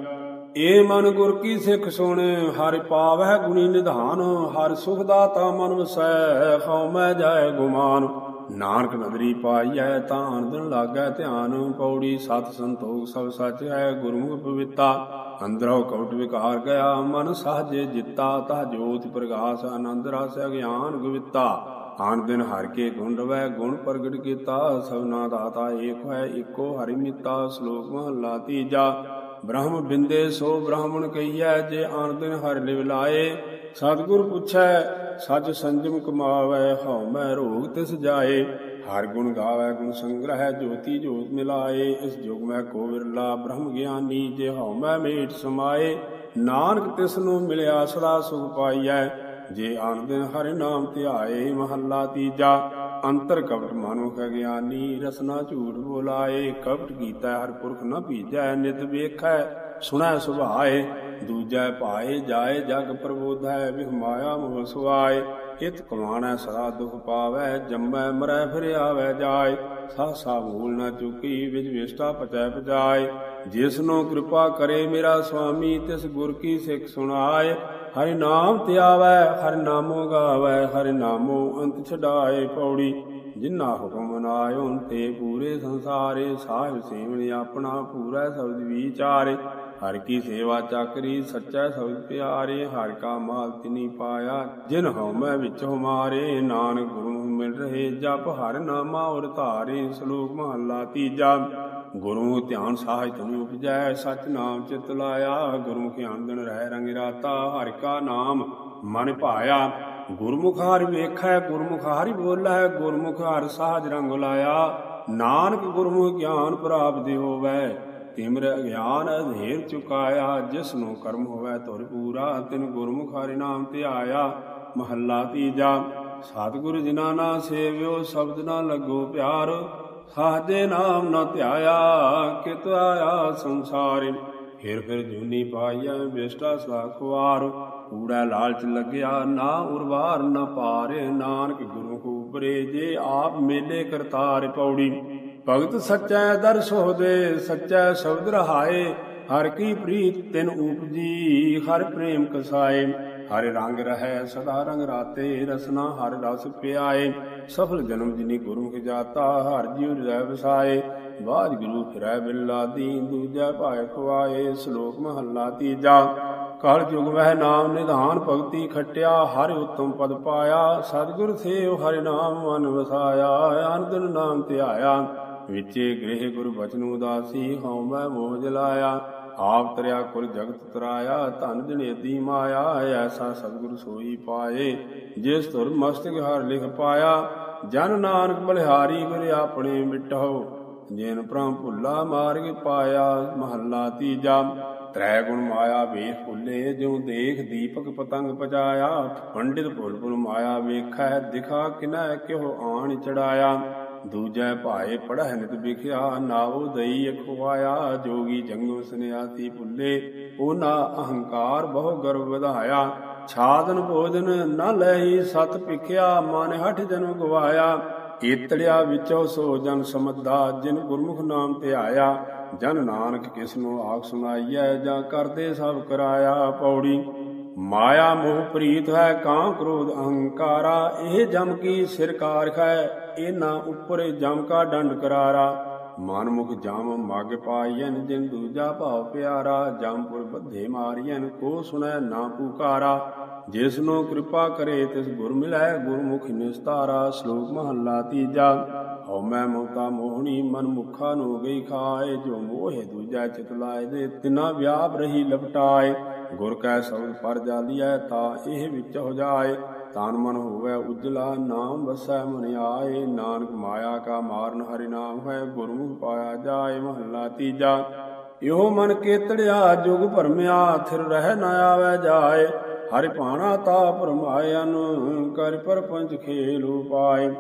ਏ ਮਨ ਗੁਰ ਕੀ ਸਿੱਖ ਸੁਣ, ਹਰਿ ਪਾਵੈ ਗੁਣੀ ਨਿਧਾਨ। ਹਰ ਸੁਖ ਦਾਤਾ ਮਨ ਵਸੈ, ਹਉ ਮੈਂ ਜਾਏ ਗੁਮਾਨ। ਨਾਨਕ ਨਦਰੀ ਪਾਈਐ ਤਾਂ ਅਨੰਦਨ ਲਾਗੈ, ਧਿਆਨ ਪੌੜੀ, ਸਤ ਸੰਤੋਖ ਸਭ ਸੱਚ ਹੈ, ਗੁਰਮੁਖ ਪਵਿੱਤਾ। ਅੰਦਰੋਂ ਕਉਟ ਵਿਕਾਰ ਗਿਆ, ਮਨ ਸਾਜੇ ਜਿੱਤਾ ਤਾ ਜੋਤ ਪ੍ਰਗਾਸ, ਆਨੰਦ ਰਸ ਅਗਿਆਨ ਗਵਿੱਤਾ। ਆਨ ਦਿਨ ਹਰ ਕੇ ਗੁਣ ਰਵੈ, ਗੁਣ ਪ੍ਰਗਟ ਕੀਤਾ ਸਭਨਾ ਦਾਤਾ ਏਕ ਹੈ ਇੱਕੋ ਹਰਿ ਮਿੱਤਾ, ਸ਼ਲੋਕ ਮਹਲਾ ਤੀਜਾ। ਬ੍ਰਹਮ ਬਿੰਦੇ ਸੋ ਬ੍ਰਾਹਮਣ ਕਹੀਐ, ਜੇ ਆਨ ਦਿਨ ਹਰਿ ਲਿਵ ਲਾਏ, ਸਤਿਗੁਰ ਪੁੱਛੈ ਸੱਚ ਸੰਜਮ ਕਮਾਵੈ ਹਉ ਮੈਂ ਰੋਗ ਤਿਸ ਜਾਏ। ਹਰ ਗੁਣ ਗਾਵੈ, ਗੁਣ ਸੰਗ੍ਰਹਿ, ਜੋਤੀ ਜੋਤ ਮਿਲਾਏ। ਇਸ ਜੁਗ ਮੈਂ ਕੋ ਵਿਰਲਾ ਬ੍ਰਹਮ ਗਿਆਨੀ, ਜੇ ਹਉ ਮੈਂ ਮੇਟ ਸਮਾਏ। ਨਾਨਕ ਤਿਸ ਨੂੰ ਮਿਲਿਆ, ਸਦਾ ਸੁਖ ਪਾਈਐ। ਜੇ ਆਨ ਦਿਨ ਹਰਿ ਨਾਮ ਧਿਆਏ, ਮਹੱਲਾ ਤੀਜਾ। ਅੰਤਰ ਕਪਟ ਮਨੁਖ ਗਿਆਨੀ, ਰਸਨਾ ਝੂਠ ਬੋਲਾਏ। ਕਪਟ ਕੀਤਾ ਹਰ ਪੁਰਖ ਨਾ ਭੀਜੈ, ਨਿਤ ਵੇਖੈ। ਸੁਣੈ ਸੁਭਾਏ, ਦੂਜੈ ਭਾਏ ਜਾਏ ਜਗ ਪ੍ਰਬੋਧੈ, ਵਿਹ ਮਾਇਆ ਮੋਹ ਸੁਆਏ ਇਤ ਕਮਾਣੈ ਸਦਾ ਦੁਖ ਪਾਵੈ, ਜੰਮੈ ਮਰੈ ਫਿਰ ਆਵੈ ਜਾਏ। ਸਾਸਾ ਭੂਲ ਨ ਚੁਕੀ, ਵਿਜ ਵਿਸ਼ਟਾ ਪਚੈ ਪਜਾਏ। ਜਿਸ ਕਿਰਪਾ ਕਰੇ ਮੇਰਾ ਸੁਆਮੀ ਤਿਸ ਗੁਰ ਕੀ ਸਿੱਖ ਸੁਣਾਏ। ਹਰਿ ਨਾਮ ਧਿਆਵੈ ਹਰਿ ਨਾਮੋ ਗਾਵੈ, ਹਰਿ ਨਾਮੋ ਅੰਤ ਛਡਾਏ ਪੌੜੀ। ਜਿਨਾ ਹੁਕਮ ਮਨਾਇਓ ਤੇ ਪੂਰੇ ਸੰਸਾਰੇ। ਸਾਹਿਬ ਸੇਵਨ ਆਪਣਾ ਪੂਰਾ ਸ਼ਬਦ ਵਿਚਾਰੇ। ਹਰ ਕੀ ਸੇਵਾ ਚਾਕਰੀ ਸੱਚਾ ਸਬਦ ਪਿਆਰੇ, ਹਰ ਕਾ ਮਾਲ ਤਿਨੀ ਪਾਇਆ। ਜਿਨ ਹਉ ਮੈਂ ਵਿੱਚ ਹਮਾਰੇ ਨਾਨਕ ਗੁਰੂ ਮਿਲ ਰਹੇ। ਜਪ ਹਰ ਨਾਮਾ ਔਰ ਧਾਰੇ, ਸ਼ਲੋਕ ਮਹਲਾ ਤੀਜਾ। ਗੁਰੂ ਧਿਆਨ ਸਾਜ ਤੁਮ ਉਪਜੈ ਸਚ ਨਾਮ ਚਿਤ ਲਾਇਆ। ਗੁਰਮੁਖ ਆਨੰਦਨ ਰਹਿ ਰੰਗ ਰਾਤਾ, ਹਰ ਕਾ ਨਾਮ ਮਨ ਭਾਇਆ। ਗੁਰਮੁਖ ਹਰਿ ਵੇਖੈ, ਗੁਰਮੁਖ ਹਰਿ ਬੋਲੈ, ਗੁਰਮੁਖ ਹਰਿ ਸਾਜ ਰੰਗ ਲਾਇਆ। ਨਾਨਕ ਗੁਰਮੁਖ ਗਿਆਨ ਪ੍ਰਾਪਤ ਹੋਵੈ। ਤਿਮਰ ਅਗਿਆਨ ਅਧੇਰ ਚੁਕਾਇਆ ਜਿਸ ਨੂੰ ਕਰਮ ਹੋਵੈ ਤੁਰ ਪੂਰਾ, ਤਿਨ ਗੁਰਮੁਖ ਹਰਿ ਨਾਮ ਧਿਆਇਆ, ਮਹੱਲਾ ਤੀਜਾ, ਸਤਿਗੁਰ ਜਿਨਾ ਨਾ ਸੇਵਿਓ, ਸ਼ਬਦ ਨਾ ਲੱਗੋ ਪਿਆਰ, ਸਾਜੇ ਨਾਮ ਨਾ ਧਿਆਇਆ, ਕਿਤ ਆਇਆ ਸੰਸਾਰ, ਫਿਰ ਫਿਰ ਜੂਨੀ ਪਾਈਐ ਵਿਸ਼ਟਾ ਸਖਵਾਰ, ਕੂੜਾ ਲਾਲਚ ਲੱਗਿਆ, ਨਾ ਉਰਵਾਰ ਨਾ ਪਾਰੇ, ਨਾਨਕ ਗੁਰੂ ਉਪਰੇ, ਜੇ ਆਪ ਮੇਲੇ ਕਰਤਾਰ ਪੌੜੀ। ਭਗਤ ਸੱਚੈ ਦਰਸ ਹੋਦੇ ਸੱਚੈ ਸ਼ਬਦ ਰਹਾਏ, ਹਰ ਕੀ ਪ੍ਰੀਤ ਤਿਨ ਉਪਜੀ ਹਰ ਪ੍ਰੇਮ ਕਸਾਏ। ਹਰਿ ਰੰਗ ਰਹੈ, ਸਦਾ ਰੰਗ ਰਾਤੇ, ਰਸਨਾ ਹਰ ਰਸ ਪਿਆਏ। ਸਫਲ ਜਨਮ ਜਿਨੀ ਗੁਰਮੁਖ ਜਾਤਾ, ਹਰ ਜੀਵ ਰਹਿ ਵਸਾਏ। ਬਾਜ ਗੁਰੂ ਫਿਰੈ ਬਿਲਾ ਦੀਨ, ਦੂਜੈ ਭਾਇ ਖਵਾਏ ਸ਼ਲੋਕ ਮਹੱਲਾ ਤੀਜਾ। ਕਲ ਜੁਗ ਵਹਿ ਨਾਮ ਨਿਧਾਨ, ਭਗਤੀ ਖਟਿਆ, ਹਰਿ ਉਤਮ ਪਦ ਪਾਇਆ। ਸਤਿਗੁਰ ਸੇਵ ਹਰਿ ਨਾਮ, ਮਨ ਵਸਾਇਆ ਆਨੰਦਨ ਨਾਮ ਧਿਆਇਆ। ਵਿਚੇ ਗ੍ਰਹਿ ਗੁਰ ਬਚਨ ਉਦਾਸੀ ਹਉ ਮੈਂ ਮੋਹ ਜਲਾਇਆ। ਆਪ ਤਰਿਆ ਕੁਲ ਜਗਤ ਤਰਾਇਆ, ਧਨ ਜਨੇਦੀ ਮਾਇਆ, ਐਸਾ ਸਤਿਗੁਰ ਸੋਈ ਪਾਏ, ਜਿਸ ਤੁਰ ਮਸਤਕ ਹਰ ਲਿਖ ਪਾਇਆ। ਜਨ ਨਾਨਕ ਬਲਿਹਾਰੀ ਗੁਰ ਆਪਣੇ ਮਿਟੋ ਜਿਨ ਪ੍ਰਮ ਭੁੱਲਾ ਮਾਰਗ ਪਾਇਆ, ਮਹੱਲਾ ਤੀਜਾ। ਤ੍ਰੈ ਗੁਣ ਮਾਇਆ ਵੇਖ ਭੁੱਲੇ, ਜਿਉ ਦੇਖ ਦੀਪਕ ਪਤੰਗ ਪਜਾਇਆ। ਪੰਡਿਤ ਭੁੱਲ ਭੁੱਲ ਮਾਇਆ ਵੇਖੈ, ਦਿਖਾ ਕਿਨੈ ਕਿਉ ਆਣ ਚੜਾਇਆ। ਦੂਜੈ ਭਾਏ ਪੜਹਿ ਨਿਤ ਵਿਖਿਆ, ਨਾਉ ਦਈ ਅਖਵਾਇਆ, ਜੋਗੀ ਜੰਗਮ ਸੁਨਿਆਤੀ ਭੁੱਲੇ, ਉਹਨਾ ਅਹੰਕਾਰ ਬਹੁ ਗਰਵ ਵਧਾਇਆ। ਛਾਦਨ ਭੋਜਨ ਨ ਲੈਈ ਸਤ ਭਿਖਿਆ, ਮਨ ਹਠ ਜਨਮ ਗਵਾਇਆ। ਏਤੜਿਆ ਵਿੱਚੋ ਸੋ ਜਨ ਸਮਦਾ ਜਿਨ ਗੁਰਮੁਖ ਨਾਮ ਧਿਆਇਆ। ਜਨ ਨਾਨਕ ਕਿਸ ਨੂੰ ਆਖ ਸੁਣਾਈਐ, ਜਾਂ ਕਰਦੇ ਸਭ ਕਰਾਇਆ ਪੌੜੀ। ਮਾਇਆ ਮੋਹ ਪ੍ਰੀਤ ਹੈ, ਕਾਂ ਕ੍ਰੋਧ ਅਹੰਕਾਰਾ, ਇਹ ਜਮ ਕੀ ਸਿਰ ਕਾਰਖ ਹੈ ਇਹਨਾਂ ਉੱਪਰ ਜਮ ਕਾ ਡੰਡ ਕਰਾਰਾ। ਮਨਮੁਖ ਜਮ ਮਗ ਪਾਈਐਨ ਜਿਨ ਦੂਜਾ ਭਾਵ ਪਿਆਰਾ। ਜਮਪੁਰ ਬੱਧੇ ਮਾਰੀਐਨ ਕੋ ਸੁਣੈ ਨਾ ਪੁਕਾਰਾ। ਜਿਸ ਕਿਰਪਾ ਕਰੇ ਤਿਸ ਗੁਰ ਮਿਲੈ, ਗੁਰਮੁਖ ਨਿਸਤਾਰਾ, ਸ਼ਲੋਕ ਮਹੱਲਾ ਤੀਜਾ। ਹਉ ਮੈਂ ਮੋਤਾ ਮੋਹਣੀ, ਮਨ ਮੁਖਾ ਨੂੰ ਗਈ ਖਾਏ। ਜੋ ਮੋਹਿ ਦੂਜਾ ਚਿਤ ਲਾਏ ਦੇ, ਤਿਨਾ ਵਿਆਪ ਰਹੀ ਲਪਟਾਏ। ਗੁਰ ਕੈ ਸਬਦ ਪਰ ਜਾਲੀਐ, ਤਾ ਇਹ ਵਿੱਚ ਹੋ ਜਾਏ। ਤਨ ਮਨ ਹੋਵੇ ਉਜਲਾ, ਨਾਮ ਵਸੈ ਮਨ ਆਏ। ਨਾਨਕ ਮਾਇਆ ਕਾ ਮਾਰਨ ਹਰਿ ਨਾਮ ਹੈ ਗੁਰਮੁਖ ਪਾਇਆ ਜਾਏ ਮਹੱਲਾ ਤੀਜਾ। ਇਹੋ ਮਨ ਕੇਤੜਿਆ, ਜੁਗ ਭਰਮਿਆ, ਥਿਰ ਰਹਿ ਨ ਆਵੇ ਜਾਏ। ਹਰਿ ਭਾਣਾ ਤਾ ਪਰਮਾਇਨ ਕਰ ਪਰਪੰਚ ਖੇਲ ਉਪਾਏ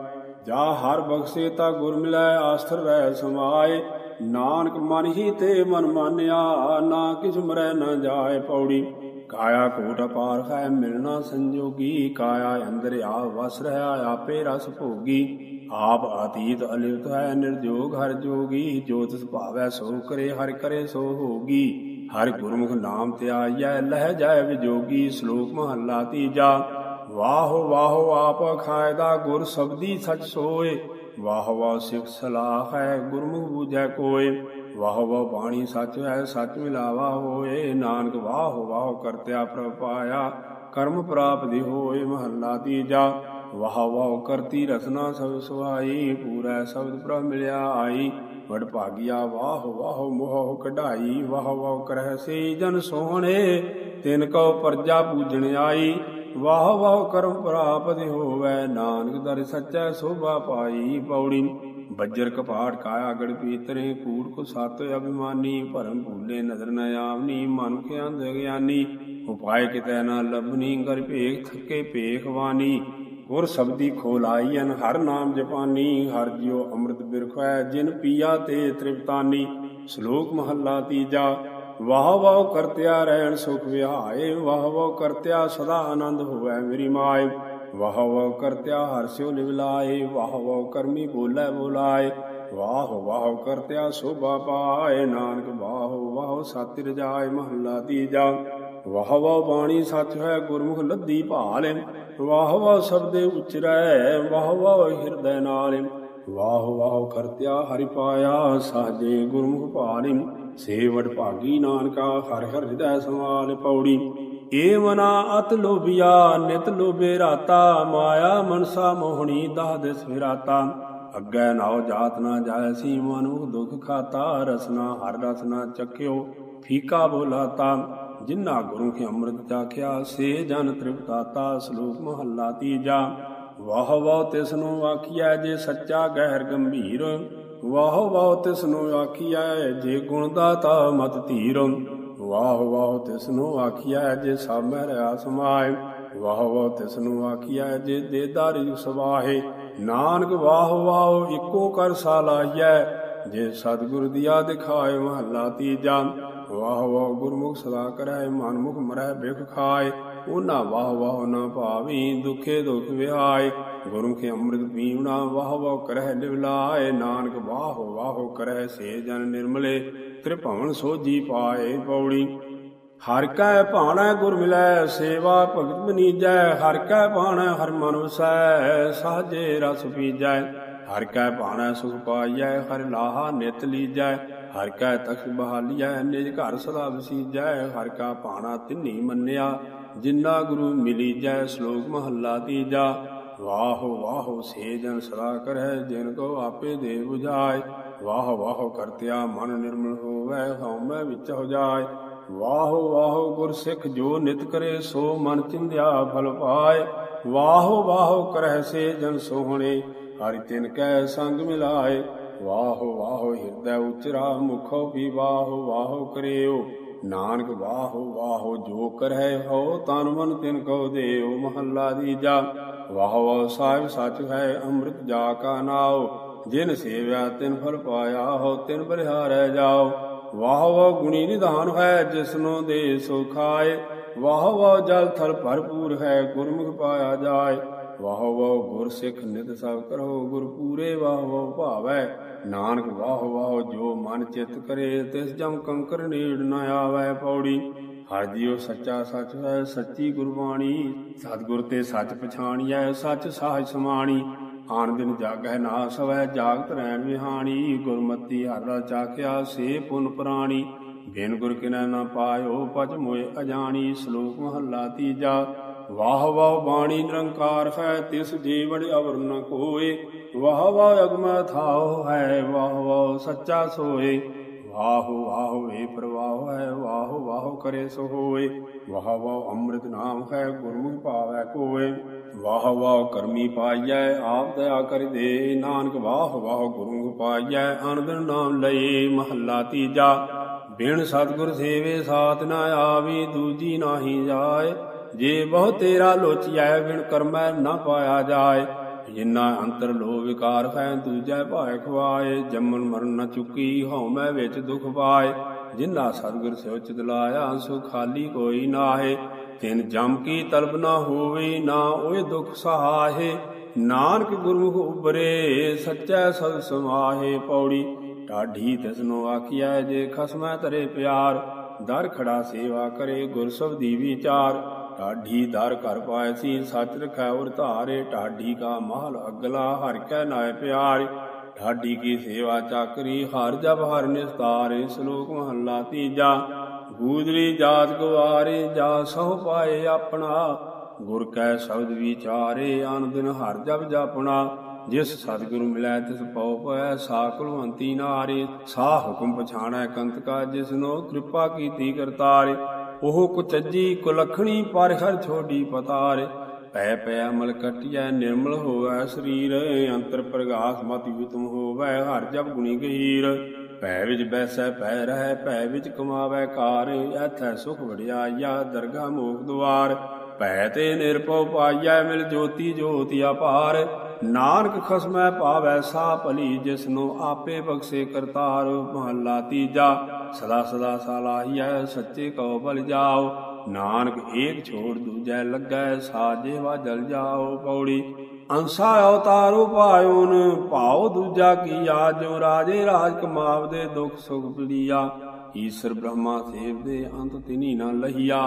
ਜਾ ਹਰ ਬਖਸ਼ੇ ਤਾ ਗੁਰ ਮਿਲੈ, ਆਸਥਰ ਰਹਿ ਸਮਾਏ। ਨਾਨਕ ਮਨ ਹੀ ਤੇ ਮਨ ਮਾਨਿਆ, ਨਾ ਕਿਛ ਮਰੈ ਨਾ ਜਾਏ ਪੌੜੀ। ਕਾਇਆ ਕੋਟ ਅਪਾਰ ਹੈ, ਮਿਲਣਾ ਸੰਜੋਗੀ, ਕਾਇਆ ਅੰਦਰ ਆ ਵਸ ਰਹਾ, ਆਪੇ ਰਸ ਭੋਗੀ। ਆਪ ਆਤੀਤ ਅਲਿਪਤ ਹੈ, ਨਿਰਜੋਗ ਹਰ ਜੋਗੀ। ਜੋ ਤਿਸ ਭਾਵੈ ਸੋ ਕਰੇ, ਹਰ ਕਰੇ ਸੋ ਹੋਗੀ। ਹਰ ਗੁਰਮੁਖ ਨਾਮ ਧਿਆਇਐ ਲਹਿ ਜਾਏ ਵਿਜੋਗੀ, ਸ਼ਲੋਕ ਮਹੱਲਾ ਤੀਜਾ। ਵਾਹੋ ਵਾਹੋ, ਆਪ ਖਾਇਦਾ ਗੁਰ ਸਬਦੀ ਸਚ ਸੋਏ। ਵਾਹ ਵਾਹ ਸਿਖ ਸਲਾਹ ਹੈ, ਗੁਰਮੁਖ ਬੂਝੈ ਕੋਏ। ਵਾਹ ਵਾਹ ਬਾਣੀ ਸੱਚ ਹੈ, ਸੱਚ ਮਿਲਾਵਾ ਹੋਏ। ਨਾਨਕ ਵਾਹ ਵਾਹ ਕਰਤਿਆ ਪ੍ਰਪਾਇਆ ਕਰਮ ਪ੍ਰਾਪਤੀ ਹੋਏ ਮਹੱਲਾ ਤੀਜਾ। ਵਾਹ ਵਾਹ ਕਰਤੀ ਰਸਨਾ ਸਭ ਸੁਹਾਈ, ਪੂਰਾ ਸ਼ਬਦ ਪ੍ਰਭ ਮਿਲਿਆ ਆਈ। ਵਡ ਭਾਗਿਆ ਵਾਹ ਵਾਹ ਮੋਹ ਕਢਾਈ, ਵਾਹ ਵਾਹ ਕਰਹਿ ਸੇ ਜਨ ਸੋਹਣੇ। ਤਿਨ ਕਉ ਪਰਜਾ ਪੂਜਣ ਆਈ, ਵਾਹ ਵਾਹ ਕਰਮ ਪ੍ਰਾਪਤ ਹੋਵੇ। ਨਾਨਕ ਦਰ ਸੱਚਾ ਸੋਭਾ ਪਾਈ, ਪੌੜੀ ਬੱਜਰ ਕਪਾਟ ਕਾਇਆ ਗੜ ਪੀਤਰੇ, ਕੂੜ ਕੋ ਸਤ ਅਭਿਮਾਨੀ, ਭਰਮ ਭੂਲੇ ਨਦਰ ਨ ਆਵਨੀ, ਮਨ ਕੇ ਅੰਧ ਗਿਆਨੀ ਉਪਾਇ ਕਿਤੈ ਨ ਲਬਨੀ ਗਰ ਭੇਖ ਥਕੇ ਭੇਖਵਾਨੀ ਗੁਰ ਸਬਦੀ ਖੋਲਾਈਨ ਹਰ ਨਾਮ ਜਪਾਨੀ, ਹਰ ਜਿਉ ਅੰਮ੍ਰਿਤ ਬਿਰਖੈ, ਜਿਨ ਪੀਆ ਤੇ ਤ੍ਰਿਪਤਾਨੀ। ਸ਼ਲੋਕ ਮਹੱਲਾ ਤੀਜਾ, ਵਾਹ ਵਾਹ ਕਰਤਿਆ ਰਹਿਣ ਸੁਖ ਵਿਹਾਏ, ਵਾਹ ਵਾਹ ਕਰਤਿਆ ਸਦਾ ਆਨੰਦ ਹੋਵੇ ਮੇਰੀ ਮਾਏ। ਵਾਹ ਵਾਹ ਕਰਤਿਆ ਹਰ ਸਿਉ ਲਿਵਲਾਏ ਵਾਹ ਵਾਹ ਕਰਮੀ ਬੋਲੇ ਬੋਲਾਏ, ਵਾਹ ਵਾਹ ਕਰਤਿਆ ਸੋਭਾ ਪਾਏ, ਨਾਨਕ ਵਾਹ ਵਾਹ ਸਤਿ ਰਜਾਏ ਮਹੱਲਾ ਤੀਜਾ। ਵਾਹ ਵਾਹ ਬਾਣੀ ਸੱਚ ਹੈ, ਗੁਰਮੁਖ ਲੱਦੀ ਭਾਲ, ਵਾਹ ਵਾਹ ਸਬਦੇ ਉਚਰੈ ਵਾਹ ਵਾਹ ਹਿਰਦੈ ਨਾਲ, ਵਾਹ ਵਾਹ ਕਰਤਿਆ ਹਰਿ ਪਾਇਆ, ਸਾਜੇ ਗੁਰਮੁਖ ਭਾਲਿ ਸੇਵਟ ਭਾਗੀ ਨਾਨਕਾ, ਹਰ ਹਰ ਹਿਰਦੈ ਸਮਾਲ ਪੌੜੀ। ਏ ਮਨਾ ਅਤ ਲੋਭਿਆ, ਨਿਤ ਲੋਭੇ ਰਾਤਾ, ਮਾਇਆ ਮਨਸਾ ਮੋਹਣੀ ਦਾਹ ਦਿਸ ਵਿਰਾਤਾ ਅੱਗੇ ਨਾਉ ਜਾਤ ਨਾ ਜਾਇ ਸੀ ਮਨੁਖ ਦੁਖ ਖਾਤਾ, ਰਸਨਾ ਹਰ ਰਸਨਾ ਚੱਕਿਓ, ਫੀਕਾ ਬੋਲਾਤਾ। ਜਿਨ੍ਹਾਂ ਗੁਰੂ ਕੇ ਅੰਮ੍ਰਿਤ ਚਾਖਿਆ, ਸੇ ਜਨ ਤ੍ਰਿਪਤਾਤਾ, ਸ਼ਲੋਕ ਮਹੱਲਾ ਤੀਜਾ। ਵਾਹ ਵਾਹ ਤਿਸ ਨੂੰ ਆਖੀਐ ਜੇ ਸੱਚਾ ਗਹਿਰ ਗੰਭੀਰ। ਵਾਹ ਵਾਹ ਤਿਸ ਨੂੰ ਆਖੀਐ ਜੇ ਗੁਣ ਦਾਤਾ ਮਤ ਧੀਰ। ਵਾਹ ਵਾਹ ਤਿਸ ਨੂੰ ਆਖੀਐ ਜੇ ਸਭ ਰਿਆ ਸਮਾਏ ਵਾਹ ਵਾਹ ਤਿਸ ਨੂੰ ਆਖੀਐ ਜੇ ਦੇਦਾਰੀ ਸਵਾਹੇ। ਨਾਨਕ ਵਾਹ ਵਾਹ ਇੱਕੋ ਕਰ ਸਾਲਾਹੀਐ, ਜੇ ਸਤਿਗੁਰ ਦੀਆ ਦਿਖਾਏ ਮਹੱਲਾ ਤੀਜਾ। ਵਾਹ ਵਾਹ ਗੁਰਮੁਖ ਸਦਾ ਕਰੈ ਮਨਮੁਖ ਮਰੈ ਬਿਖ ਖਾਏ। ਉਹਨਾਂ ਵਾਹ ਵਾਹ ਨਾ ਭਾਵੀ ਦੁਖੇ ਦੁਖ ਵਿਹਾਏ ਗੁਰਮੁਖ ਅੰਮ੍ਰਿਤ ਪੀਵਣਾ ਵਾਹ ਵਾਹ ਕਰੈ ਨਿਵਲਾਏ। ਨਾਨਕ ਵਾਹ ਵਾਹ ਕਰੈ ਸੇ ਜਨ ਨਿਰਮਲੇ। ਤ੍ਰਿਭਵਨ ਸੋਜੀ ਪਾਏ ਪੌੜੀ। ਹਰ ਕੈ ਭਾਣਾ ਗੁਰ ਮਿਲੈ, ਸੇਵਾ ਭਗਤ ਬਨੀਜੈ ਹਰ ਕੈ ਭਾਣਾ ਹਰ ਮਨ ਵਸੈ, ਸਾਜੇ ਰਸ ਪੀਜੈ। ਹਰ ਕੈ ਭਾਣਾ ਸੁਖ ਪਾਈਐ, ਹਰ ਲਾਹਾ ਨਿਤ ਲੀਜੈ। ਹਰ ਕੈ ਤਖਤ ਬਹਾਲੀਐ, ਨਿਜ ਘਰ ਸਦਾ ਵਸੀਜੈ, ਹਰ ਕਾ ਭਾਣਾ ਤਿੰਨੀ ਮੰਨਿਆ। ਜਿੰਨਾ ਗੁਰੂ ਮਿਲੀ ਜੈ ਸ਼ਲੋਕ ਮਹੱਲਾ ਤੀਜਾ। ਵਾਹੋ ਵਾਹੋ ਸੇ ਜਨ ਸਦਾ ਕਰੈ ਜਿਨ ਕੋ ਆਪੇ ਦੇ 부ਝਾਏ ਵਾਹ ਵਾਹ ਕਰਤਿਆ ਮਨ ਨਿਰਮਲ ਹੋਵੈ, ਹਉਮੈ ਵਿੱਚ ਹੋ ਜਾਏ। ਵਾਹੋ ਵਾਹੋ ਗੁਰ ਸਿੱਖ ਜੋ ਨਿਤ ਕਰੇ, ਸੋ ਮਨ ਚਿੰਦਿਆ ਫਲ ਪਾਏ। ਵਾਹੋ ਵਾਹੋ ਕਰਹਿ ਸੇ ਜਨ ਸੋਹਣੇ, ਹਰਿ ਤਿਨ ਕੈ ਸੰਗ ਮਿਲਾਏ। ਵਾਹੋ ਵਾਹੋ ਹਿਰਦੈ ਉਚਰਾ ਮੁਖੋ ਵੀ ਵਾਹੋ ਵਾਹੋ ਕਰਿਓ। ਨਾਨਕ ਵਾਹੋ ਵਾਹੋ ਜੋ ਕਰਹਿ ਹੋ ਤਨ ਮਨ ਤਿਨ ਕੋ ਦੇਉ ਮਹੱਲਾ ਦੀਜਾ ਵਾਹ ਵਾਹ ਸਾਹਿਬ ਸੱਚ ਹੈ ਅੰਮ੍ਰਿਤ ਜਾ ਕਾ ਨਾਉ ਜਿਨ ਸੇਵਿਆ ਤਿਨ ਫਲ ਪਾਇਆ ਹੋ ਤਿਨ ਬਰਿਹਾਰੈ ਜਾਓ। ਵਾਹ ਵਾਹ ਗੁਣੀ ਨਿਧਾਨ ਹੈ ਜਿਸਨੋ ਦੇ ਸੁਖਾਏ ਵਾਹ ਵਾਹ ਜਲ ਥਲ ਭਰਪੂਰ ਹੈ ਗੁਰਮੁਖ ਪਾਇਆ ਜਾਏ। ਵਾਹ ਵਾਹ ਗੁਰ ਸਿੱਖ ਨਿਤ ਸਭ ਕਰੋ, ਗੁਰ ਪੂਰੇ ਵਾਹ ਵਾਹ ਭਾਵੈ। ਨਾਨਕ ਵਾਹ ਵਾਹ ਜੋ ਮਨ ਚਿਤ ਕਰੇ, ਤਿਸ ਜਮ ਕੰਕਰ ਨੀੜ ਨਾ ਆਵੈ ਪੌੜੀ। ਹਰ ਜੀਉ ਸੱਚਾ ਸੱਚ ਹੈ, ਸੱਚੀ ਗੁਰਬਾਣੀ। ਸਤਿਗੁਰ ਤੇ ਸੱਚ ਪਛਾਣੀਐ ਸੱਚ ਸਾਜ ਸਮਾਣੀ। ਆਨ ਦਿਨ ਜਾਗੈ ਨਾਸ ਸਵੈ ਜਾਗਤ ਰਹਿਣ ਵਿਹਾਣੀ। ਗੁਰਮਤੀ ਹਰ ਰਾ ਚਾਖਿਆ, ਸੇ ਪੁਨ ਪ੍ਰਾਣੀ। ਬਿਨ ਗੁਰ ਕਿਨੈ ਨਾ ਪਾਇਓ ਪਚ ਮੋਏ ਅਜਾਣੀ। ਸ਼ਲੋਕ ਮਹੱਲਾ ਤੀਜਾ। ਵਾਹ ਵਾਹ ਬਾਣੀ ਨਿਰੰਕਾਰ ਹੈ, ਤਿਸ ਜੀਵੜ ਅਵਰ ਨ ਕੋਏ। ਵਾਹ ਵਾਹ ਅਗਮ ਥਾਉ ਹੈ, ਵਾਹ ਵਾਹ ਸੱਚਾ ਸੋਏ। ਵਾਹ ਵਾਹ ਵੇ ਪ੍ਰਵਾਹ ਹੈ, ਵਾਹ ਵਾਹ ਕਰੇ ਸੋ ਹੋਏ। ਵਾਹ ਵਾਹ ਅੰਮ੍ਰਿਤ ਨਾਮ ਹੈ ਗੁਰਮੁਖ ਭਾਵੈ ਕੋਏ। ਵਾਹ ਵਾਹ ਕਰਮੀ ਪਾਈਐ, ਆਪ ਦਇਆ ਕਰ ਦੇ ਨਾਨਕ ਵਾਹ ਵਾਹ ਗੁਰਮੁਖ ਪਾਈਐ ਅਨੰਦ ਨਾਮ ਲਏ ਮਹੱਲਾ ਤੀਜਾ। ਬਿਨ ਸਤਗੁਰ ਸੇਵੇ ਸਾਥ ਨਾ ਆਵੀ, ਦੂਜੀ ਨਾਹੀ ਜਾਏ। ਜੇ ਬਹੁ ਤੇਰਾ ਲੋਚੀਐ ਬਿਨ ਕਰਮੈ ਨਾ ਪਾਇਆ ਜਾਏ। ਜਿਨਾ ਅੰਤਰ ਲੋ ਵਿਕਾਰ ਹੈ ਦੂਜੈ ਭਾਇ ਖਵਾਏ। ਜੰਮਨ ਮਰਨ ਨ ਚੁੱਕੀ ਹਉਮੈ ਵਿੱਚ ਦੁਖ ਪਾਏ। ਜਿਨਾ ਸਤਿਗੁਰ ਸਿਉ ਚਿਤ ਲਾਇਆ, ਸੋ ਖਾਲੀ ਕੋਈ ਨਾਹੇ। ਤਿਨ ਜਮ ਕੀ ਤਲਬ ਨਾ ਹੋਵੇ, ਨਾ ਓਏ ਦੁਖ ਸਹਾਏ। ਨਾਨਕ ਗੁਰਮੁਖ ਉਬਰੇ ਸੱਚੈ ਸਦ ਸਮਾਹੇ। ਪੌੜੀ ਢਾਢੀ ਤਿਸਨੋ ਆਖਿਆ ਜੇ ਖਸਮੈ ਤਰੇ ਪਿਆਰ। ਦਰ ਖੜਾ ਸੇਵਾ ਕਰੇ ਗੁਰ ਸਬਦੀ ਵਿਚਾਰ। ਢਾਢੀ ਦਰ ਘਰ ਪਾਇ ਸੀ ਸੱਚ ਰਖੈ ਉਰ ਧਾਰੇ ਢਾਢੀ ਕਾ ਮਹਲ ਅਗਲਾ ਹਰ ਕੈ ਨਾਇ ਪਿਆਰ। ਢਾਢੀ ਕੀ ਸੇਵਾ ਚਾਕਰੀ, ਹਰ ਜਬ ਹਰ ਨਿਸਤਾਰੇ ਸ਼ਲੋਕ ਮਹੱਲਾ ਤੀਜਾ। ਗੂਦਰੀ ਜਾਤ ਗਵਾਰੇ, ਜਾ ਸਹੁ ਪਾਏ ਆਪਣਾ। ਗੁਰ ਕੈ ਸ਼ਬਦ ਵਿਚਾਰੇ ਆਨ ਦਿਨ ਹਰ ਜਬ ਜਾਪਣਾ। ਜਿਸ ਸਤਿਗੁਰੂ ਮਿਲੈ, ਤਿਸ ਪਉ ਪੈ ਸਾ ਕੁਲਵੰਤੀ ਨਾਰੇ। ਸਾ ਹੁਕਮ ਪਛਾਣੈ ਕੰਤਕਾ ਜਿਸਨੋ ਕਿਰਪਾ ਕੀਤੀ ਕਰਤਾਰੇ। ਉਹ ਕੁਚੱਜੀ ਕੁਲਖਣੀ ਪਰ ਹਰ ਛੋਡੀ ਪਤਾਰੇ। ਪੈ ਪੈ ਅਮਲ ਕਟਿਐ, ਨਿਰਮਲ ਹੋਵੈ ਸਰੀਰ। ਅੰਤਰ ਪ੍ਰਗਾਸ ਮਤਿ ਉਤਮ ਹੋਵੈ, ਹਰ ਜਪ ਗੁਣੀ ਗਹੀਰ। ਭੈ ਵਿੱਚ ਬੈਸੈ, ਪੈ ਰਹਿ ਭੈ ਵਿੱਚ ਕਮਾਵੈ ਕਾਰ। ਐਥੈ ਸੁਖ ਵਡਿਆਈਆ ਦਰਗਾ ਮੋਖ ਦੁਆਰ। ਭੈ ਤੇ ਨਿਰਭਉ ਪਾਈਐ, ਮਿਲ ਜੋਤੀ ਜੋਤਿ ਅਪਾਰ। ਨਾਨਕ ਖਸਮੈ ਪਾਵੈ ਸਾ ਭਲੀ, ਜਿਸਨੂੰ ਆਪੇ ਬਖਸ਼ੇ ਕਰਤਾਰ ਮਹੱਲਾ ਤੀਜਾ। ਸਦਾ ਸਦਾ ਸਾਲਾਹੀਐ ਸੱਚੇ ਕਉ ਬਲ ਜਾਓ। ਨਾਨਕ ਏਕ ਛੋੜ ਦੂਜੈ ਲੱਗੈ ਸਾਜੇ ਵਾ ਜਲ ਜਾਓ ਪੌੜੀ। ਅੰਸਾ ਅਵਤਾਰੋ ਪਾਇਓਨ ਭਾਉ ਦੂਜਾ ਕੀ ਆਜੋ ਰਾਜੇ ਰਾਜ ਕਮਾਵਦੇ ਦੁਖ ਸੁਖ ਪਲੀਆ ਈਸ਼ਰ ਬ੍ਰਹਮਾ ਸੇਵ ਦੇ ਅੰਤ ਤਿਨੀ ਨਾ ਲਹੀਆ।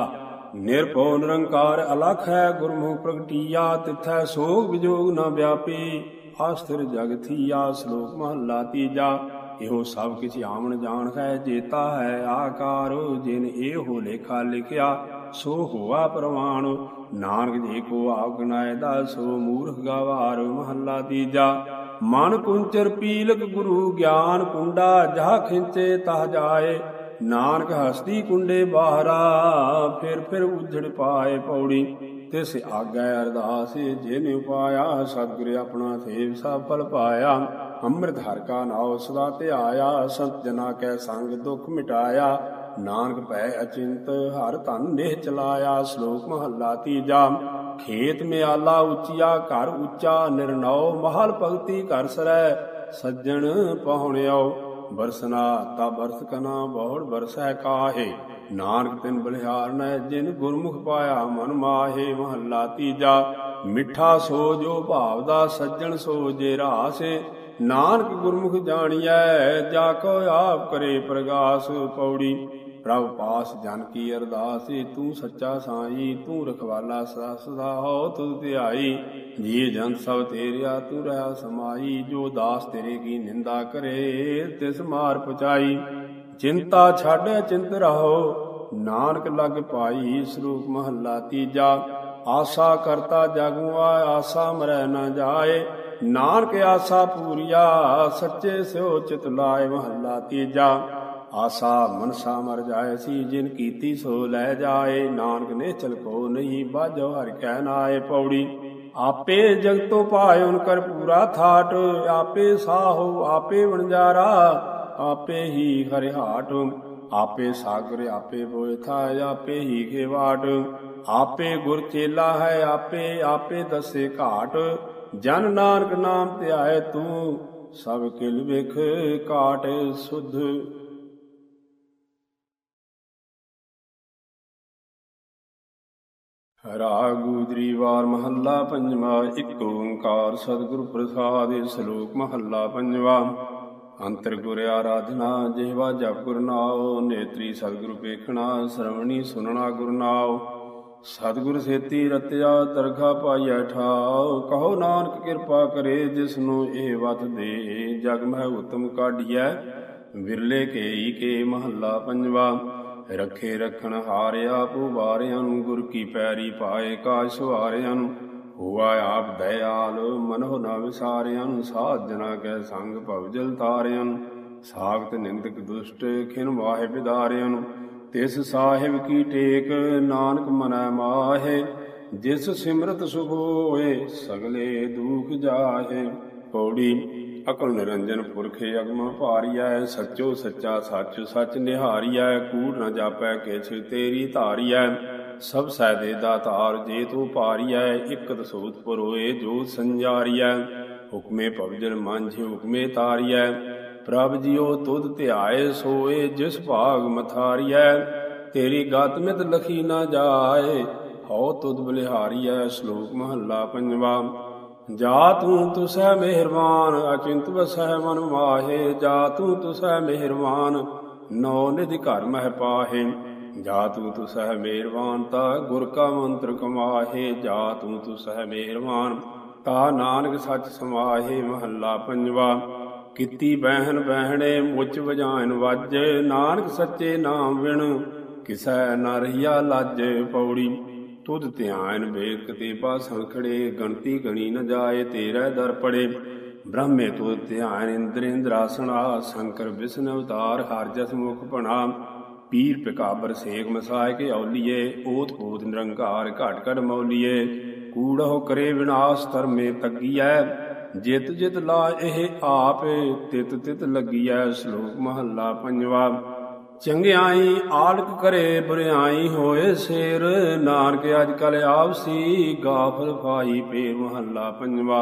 ਨਿਰਭਉ ਨਿਰੰਕਾਰ ਅਲਖ ਹੈ ਗੁਰਮੁਖ ਪ੍ਰਗਟੀਆ, ਤਿਥੈ ਸੋਗ ਵਿਜੋਗ ਨ ਵਿਆਪੀ। ਆਸਥਿਰ ਜਗ ਸ਼ਲੋਕ ਮਹੱਲਾ ਤੀਜਾ। ਇਹੋ ਸਭ ਕਿਛ ਆਵਣ ਜਾਣ ਹੈ, ਜੇਤਾ ਹੈ ਆਕਾਰ, ਜਿਨ ਇਹੋ ਲੇਖਾ ਲਿਖਿਆ, ਸੋ ਹੋਆ ਪ੍ਰਮਾਣ ਨਾਨਕ ਜੀ ਕੋ ਆਗਨਾਇ ਦਾ, ਸੋ ਮੂਰਖ ਗਵਾਰ ਮਹੱਲਾ ਤੀਜਾ। ਮਨ ਕੁੰਚਰ ਪੀਲਕ ਗੁਰੂ ਗਿਆਨ ਕੁੰਡਾ ਜਹ ਖਿੰਚੇ ਤਹ ਜਾਏ। ਨਾਨਕ ਹਸਦੀ ਕੁੰਡੇ ਬਾਹਰਾ, ਫਿਰ ਫਿਰ ਉਝੜ ਪਾਏ ਪੌੜੀ। ਤਿਸ ਆਗੈ ਅਰਦਾਸ ਜਿਨ ਉਪਾਇਆ, ਸਤਿਗੁਰ ਆਪਣਾ ਸੇਵ ਸਫਲ ਪਾਇਆ। ਅੰਮ੍ਰਿਤ ਹਰ ਕਾ ਨਾਉ ਸਦਾ ਧਿਆਇਆ, ਸੰਤ ਜਨਾ ਕੈ ਸੰਗ ਦੁਖ ਮਿਟਾਇਆ। ਨਾਨਕ ਪੈ ਅਚਿੰਤ, ਹਰ ਧਨ ਨੇ ਚਲਾਇਆ, ਸ਼ਲੋਕ ਮਹੱਲਾ ਤੀਜਾ। ਖੇਤ ਮਿਆਲਾ ਉੱਚੀਆ, ਘਰ ਉੱਚਾ ਨਿਰਨਉ ਮਹਲ ਭਗਤੀ ਘਰ ਸਰੈ। ਸੱਜਣ ਪਹੁਣਿਓ ਬਰਸਨਾ ਤਾ ਬਰਸ ਕਨਾ ਬਹੁੜ ਬਰਸੈ ਕਾਹੇ। ਨਾਨਕ ਤਿਨ ਬਲਿਹਾਰ ਬਲਿਹਾਰਨੈ ਜਿਨ ਗੁਰਮੁਖ ਪਾਇਆ ਮਨ ਮਾਹੇ, ਮਹੱਲਾ ਤੀਜਾ। ਮਿੱਠਾ ਸੋ ਜੋ ਭਾਵ ਦਾ ਸੱਜਣ ਸੋ ਜੇ ਰਾਸੇ। ਨਾਨਕ ਗੁਰਮੁਖ ਜਾਣੀਐ, ਜਾ ਕੋ ਆਪ ਕਰੇ ਪ੍ਰਗਾਸ ਪੌੜੀ। ਪ੍ਰਭ ਪਾਸ ਜਨ ਕੀ ਅਰਦਾਸ, ਤੂੰ ਸੱਚਾ ਸਾਈ, ਤੂੰ ਰਖਵਾਲਾ ਸਦਾ ਸਦਾ ਹੋ ਤੁਧ ਧਿਆਈ। ਜੀ ਜਨ ਸਭ ਤੇਰਿਆ, ਤੂੰ ਰਹਾ ਸਮਾਈ, ਜੋ ਦਾਸ ਤੇਰੇ ਕੀ ਨਿੰਦਾ ਕਰੇ, ਤਿਸ ਮਾਰ ਪਚਾਈ ਚਿੰਤਾ ਛੱਡ, ਚਿੰਤ ਰਹੋ, ਨਾਨਕ ਲਗ ਪਾਈ, ਸਰੂਪ ਮਹੱਲਾ ਤੀਜਾ। ਆਸਾ ਕਰਤਾ ਜਾਗੂਆ, ਆਸਾ ਮਰੈ ਨਾ ਜਾਏ। ਨਾਨਕ ਆਸਾ ਪੂਰੀਆ, ਸੱਚੇ ਸਿਓ ਚਿਤ ਲਾਏ ਮਹੱਲਾ ਤੀਜਾ। ਆਸਾ ਮਨਸਾ ਮਰ ਜਾਏ ਸੀ ਜਿਨ ਕੀਤੀ ਸੋ ਲੈ ਜਾਏ ਨਾਨਕ ਨੇ ਚਲ ਕੋ ਨਹੀਂ ਬਾਝੋ ਹਰਿ ਕਹਿ ਨਾਏ ਪੌੜੀ ਆਪੇ ਜਗਤੋਂ ਪਾਇ ਉਨ ਕਰ ਪੂਰਾ ਥਾਟ ਆਪੇ ਸਾਹੋ ਆਪੇ ਵਣਜਾਰਾ ਆਪੇ ਹੀ ਹਰਿਹਾਟ ਆਪੇ ਸਾਗਰ ਆਪੇ ਬੋਇ ਥਾ ਆਪੇ ਹੀ ਖੇਵਾਟ ਆਪੇ ਗੁਰ ਚੇਲਾ ਹੈ ਆਪੇ ਆਪੇ ਦਸੇ ਘਾਟ ਜਨ ਨਾਨਕ ਨਾਮ ਧਿਆਏ ਤੂੰ ਸਭ ਕਿਲ ਵੇਖ ਕਾਟ ਸੁਧ ਰਾਗ ਗੂਜਰੀ ਵਾਰ ਮਹੱਲਾ ਪੰਜਵਾ, ਇੱਕ ਓੰਕਾਰ ਸਤਿਗੁਰ ਪ੍ਰਸਾਦਿ, ਸ਼ਲੋਕ ਮਹੱਲਾ ਪੰਜਵਾ। ਅੰਤਰ ਗੁਰ ਆਰਾਧਨਾ, ਜਿਹਵਾ ਜਪ ਗੁਰ ਨਾਉ, ਨੇਤਰੀ ਸਤਿਗੁਰ ਵੇਖਣਾ, ਸ਼ਰਵਣੀ ਸੁਨਣਾ ਗੁਰ ਨਾਉ। ਸਤਿਗੁਰ ਸੇਤੀ ਰਤਿਆ, ਤਰਖਾ ਪਾਈਐ ਠਾਉ। ਕਹੋ ਨਾਨਕ ਕਿਰਪਾ ਕਰੇ ਜਿਸ ਨੂੰ ਇਹ ਵਤ ਦੇ। ਜਗ ਮਹਿ ਉਤਮ ਕਾਢੀਐ, ਵਿਰਲੇ ਕੇਈ ਕੇ ਮਹੱਲਾ ਪੰਜਵਾ। ਰੱਖੇ ਰੱਖਣ ਹਾਰਿਆ ਪੁਵਾਰਿਆਂ ਨੂੰ, ਗੁਰ ਕੀ ਪੈਰੀ ਪਾਏ ਕਾਜ ਸੁਹਾਰਿਆਂ ਨੂੰ। ਹੋਆ ਆਪ ਦਇਆਲ ਮਨੋ ਨਾ ਵਿਸਾਰਿਆਂ ਨੂੰ ਸਾਧ ਜਨਾ ਕੈ ਸੰਗ ਭਵਜਲ ਤਾਰਿਆਂ ਨੂੰ। ਸਾਖਤ ਨਿੰਦਕ ਦੁਸ਼ਟ, ਖਿਨ ਵਾਹਿ ਵਿਦਾਰਿਆਂ ਨੂੰ। ਤਿਸ ਸਾਹਿਬ ਕੀ ਟੇਕ, ਨਾਨਕ ਮਨੈ ਮਾਹੇ। ਜਿਸ ਸਿਮਰਤ ਸੁਖ ਹੋਏ, ਸਗਲੇ ਦੁਖ ਜਾਹੇ। ਪੌੜੀ ਅਕਲ ਨਿਰੰਜਨ ਪੁਰਖੇ ਅਗਮਾ ਭਾਰੀਐ, ਸੱਚੋ ਸੱਚਾ ਸੱਚ ਸੱਚ ਨਿਹਾਰੀਐ, ਕੂੜ ਨ ਜਾਪੈ ਕਿਛ ਤੇਰੀ ਧਾਰੀਐ। ਸਭ ਸਹਿ ਦੇ ਦਾਤਾਰ ਜੇ ਤੂੰ ਭਾਰੀਐ, ਇਕ ਦਸੂਤ ਪਰੋਏ ਜੋ ਸੰਜਾਰੀਐ। ਹੁਕਮੇ ਭਵਜਨ ਮਾਂਝੇ ਹੁਕਮੇ ਤਾਰੀਐ। ਪ੍ਰਭ ਜੀਓ ਤੁਧ ਧਿਆਏ, ਸੋਏ ਜਿਸ ਭਾਗ ਮਥਾਰੀਐ। ਤੇਰੀ ਗਤ ਮਿਤ ਲਖੀ ਨਾ ਜਾਏ, ਹਉ ਤੁਧ ਬਲਿਹਾਰੀਐ, ਸ਼ਲੋਕ ਮਹੱਲਾ ਪੰਜਵਾ। ਜਾ ਤੂੰ ਤੁਸੈ ਮਿਹਰਬਾਨ, ਅਚਿੰਤ ਵਸੈ ਮਨ ਮਾਹੇ, ਜਾ ਤੂੰ ਤੁਸੈ ਮਿਹਰਬਾਨ, ਨੌ ਨਿਧ ਘਰ ਮਹਿ ਪਾਹੇ। ਜਾ ਤੂੰ ਤੁਸੈ ਮਿਹਰਬਾਨ, ਤਾ ਗੁਰ ਕਾ ਮੰਤਰ ਕਮਾਹੇ। ਜਾ ਤੂੰ ਤੁਸੈ ਮਿਹਰਬਾਨ, ਤਾ ਨਾਨਕ ਸੱਚ ਸਮਾਹੇ, ਮਹੱਲਾ ਪੰਜਵਾ। ਕੀਤੀ ਬਹਿਨ ਬਹਿਣੇ, ਮੁੱਚ ਵਜਾਇਨ ਵੱਜ, ਨਾਨਕ ਸੱਚੇ ਨਾਮ ਵਿਣ ਕਿਸੈ ਨਾ ਰਹੀਆ ਲੱਜ ਪੌੜੀ। ਤੁਧ ਧਿਆਨ ਵੇਖ ਤੇ ਪਾਸਣ ਖੜੇ, ਗਣਤੀ ਗਣੀ ਨ ਜਾਏ ਤੇਰੇ ਦਰ ਪੜੇ। ਬ੍ਰਹਮੇ ਤੁਧ ਧਿਆਨ ਇੰਦਰ ਇੰਦਰਾਸਣਾ ਸ਼ੰਕਰ ਵਿਸ਼ਨ ਅਵਤਾਰ ਹਰ ਜਸ ਮੁਖ ਭਣਾ। ਪੀਰ ਪਿਕਾਬਰ ਸੇਖ ਮਸਾਇ ਕੇ ਔਲੀਏ, ਓਤ ਓਤ ਨਿਰੰਕਾਰ ਘਟ ਘਟ ਮੌਲੀਏ। ਕੂੜਹੁ ਕਰੇ ਵਿਨਾਸ਼ ਧਰਮੇ ਤੱਗੀਐ, ਜਿਤ ਜਿਤ ਲਾ ਇਹ ਆਪ, ਤਿਤ ਤਿਤ ਲੱਗੀਐ, ਸ਼ਲੋਕ ਮਹੱਲਾ ਪੰਜਵਾ। ਚੰਗਿਆਈ ਆਲਕ ਕਰੇ ਬੁਰਿਆਈ ਹੋਏ ਸੇਰ, ਨਾਨਕ ਅਜ ਕਲ ਆਪਸੀ ਗਾਫਲ ਫਾਈ ਪੇ ਮਹੱਲਾ ਪੰਜਵਾ।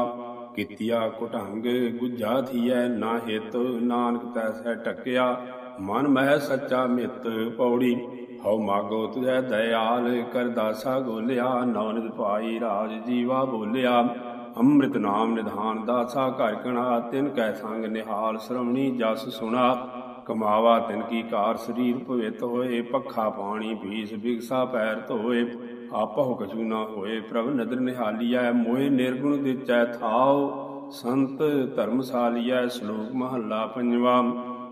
ਕਿਤਿਆ ਕੁਟੰਗ ਗੁੱਜਾ ਥੀਐ ਨਾ ਹਿਤ, ਨਾਨਕ ਤੈਸੈ ਟਕਿਆ, ਮਨ ਮਹਿ ਸੱਚਾ ਮਿੱਤ ਪੌੜੀ। ਹਉ ਮਾਗੋ ਤੁਝੈ ਦਇਆਲ ਕਰ ਦਾਸਾ ਗੋਲਿਆ ਨੌਨਿਤ ਪਾਈ ਰਾਜ ਜੀਵਾ ਬੋਲਿਆ। ਅੰਮ੍ਰਿਤ ਨਾਮ ਨਿਧਾਨ ਦਾਸਾ ਘਰ ਕਣਾ, ਤਿਨ ਕੈ ਸੰਗ ਨਿਹਾਲ, ਸ਼ਰਵਣੀ ਜਸ ਸੁਣਾ। ਕਮਾਵਾ ਤਿਨ ਕੀ ਕਾਰ ਸਰੀਰ ਭਵਿਤ ਹੋਏ ਪੱਖਾ ਪਾਣੀ ਭੀਸ ਬਿਗਸਾ ਪੈਰ ਧੋਏ। ਆਪਹੁ ਕਛੂ ਨਾ ਹੋਏ, ਪ੍ਰਭ ਨਦਰ ਨਿਹਾਲੀਐ, ਮੋਹਿ ਨਿਰਗੁਣ ਦਿਚੈ ਥਾਉ। ਸੰਤ ਧਰਮਸਾਲੀਐ, ਸ਼ਲੋਕ ਮਹੱਲਾ ਪੰਜਵਾ।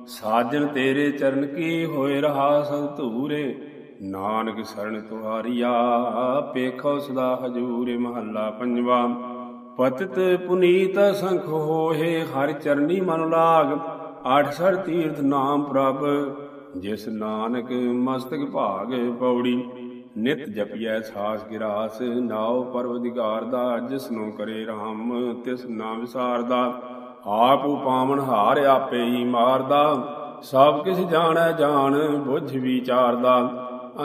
ਸਾਜਨ ਤੇਰੇ ਚਰਨ ਕੀ ਹੋਏ ਰਹਾ ਸਦ ਧੂਰੇ। ਨਾਨਕ ਸਰਣ ਤੁਹਾਰੀਆ ਪੇਖੋ ਸਦਾ ਹਜੂਰੇ ਮਹੱਲਾ ਪੰਜਵਾ। ਪਤਿਤ ਪੁਨੀਤ ਸੰਖ ਹੋਏ, ਹਰ ਚਰਨੀ ਮਨ ਲਾਗ। ਆਠ ਸਰ ਤੀਰਥ ਨਾਮ ਪ੍ਰਭ, ਜਿਸ ਨਾਨਕ ਮਸਤਕ ਭਾਗ ਪੌੜੀ। ਨਿਤ ਜਪਿਐ ਸਾਸ ਗਿਰਾਸ, ਨਾਉ ਪਰਵਦਿਗਾਰ ਦਾ ਜਿਸ ਨੂੰ ਕਰੇ ਰਾਮ, ਤਿਸ ਨਾ ਵਿਸਾਰਦਾ। ਆਪ ਉਪਾਵਨ ਹਾਰ ਆਪੇ ਹੀ ਮਾਰਦਾ, ਸਭ ਕਿਛ ਜਾਣੈ ਜਾਣ, ਬੁੱਝ ਵਿਚਾਰਦਾ।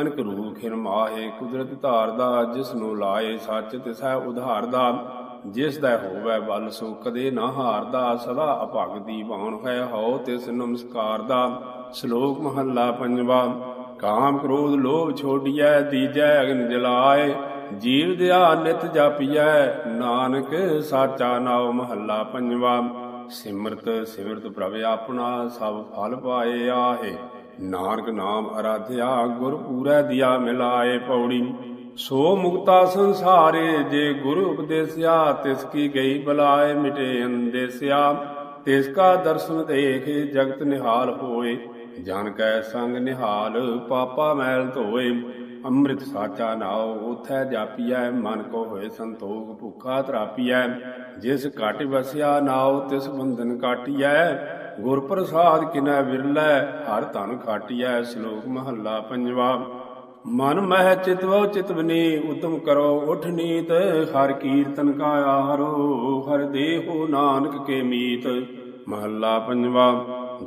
ਅਨਕ ਰੂਪ ਖਿਰ ਮਾਹੇ ਕੁਦਰਤ ਧਾਰਦਾ, ਜਿਸ ਨੂੰ ਲਾਏ ਸੱਚ ਤਿਸੈ ਉਧਾਰਦਾ। ਜਿਸ ਦਾ ਹੋਵੇ ਬਲ, ਸੋ ਕਦੇ ਨਾ ਹਾਰਦਾ, ਸਦਾ ਅਭਗ ਦੀ ਬਾਣ ਹੈ, ਹਉ ਤਿਸ ਨਮਸਕਾਰ ਦਾ ਸ਼ਲੋਕ ਮਹੱਲਾ ਪੰਜਵਾ। ਕਾਮ ਕ੍ਰੋਧ ਲੋਭ ਛੋੜੀਐ ਦੀਜੈ ਅਗਨ ਜਲਾਏ, ਜੀਵ ਦਿਆ ਨਿਤ ਜਪੀਐ, ਨਾਨਕ ਸਾਚਾ ਨਾਉ ਮਹੱਲਾ ਪੰਜਵਾ। ਸਿਮਰਤ ਸਿਮਰਤ ਪ੍ਰਭ ਆਪਣਾ, ਸਭ ਫਲ ਪਾਏ ਆਹੇ, ਨਾਨਕ ਨਾਮ ਅਰਾਧਿਆ, ਗੁਰ ਪੂਰੈ, ਦਿਆ ਮਿਲਾਏ ਪੌੜੀ। ਸੋ ਮੁਕਤਾ ਸੰਸਾਰੇ ਜੇ ਗੁਰੂ ਉਪਦੇਸਿਆ, ਤਿਸ ਕੀ ਗਈ ਬਲਾਏ ਮਿਟੇ ਅੰਦੇਸਿਆ। ਤਿਸ ਕਾ ਦਰਸ਼ਨ ਦੇਖ ਜਗਤ ਨਿਹਾਲ ਹੋਏ। ਜਨ ਕੈ ਸੰਗ ਨਿਹਾਲ ਪਾਪਾ ਮੈਲ ਧੋਏ। ਅੰਮ੍ਰਿਤ ਸਾਚਾ ਨਾਉ ਉਥੈ ਜਾਪੀਐ, ਮਨ ਕੋ ਹੋਏ ਸੰਤੋਖ ਭੁਖਾ ਤਰਾਪੀਐ। ਜਿਸ ਘਟ ਵਸਿਆ ਨਾਉ, ਤਿਸ ਬੰਧਨ ਕਾਟੀਐ। ਗੁਰ ਪ੍ਰਸਾਦ ਕਿਨੈ ਵਿਰਲੇ, ਹਰ ਧਨ ਖਾਟੀਐ, ਸ਼ਲੋਕ ਮਹੱਲਾ ਪੰਜਵਾ। ਮਨ ਮਹਿ ਚਿਤਵੋ ਚਿਤਵਨੀ ਉਤਮ ਕਰੋ ਉਠ ਨੀਤ, ਹਰ ਕੀਰਤਨ ਕਾ ਆਹਰੋ, ਹਰ ਦੇਹੋ ਨਾਨਕ ਕੇ ਮੀਤ। ਮਹੱਲਾ ਪੰਜਵਾ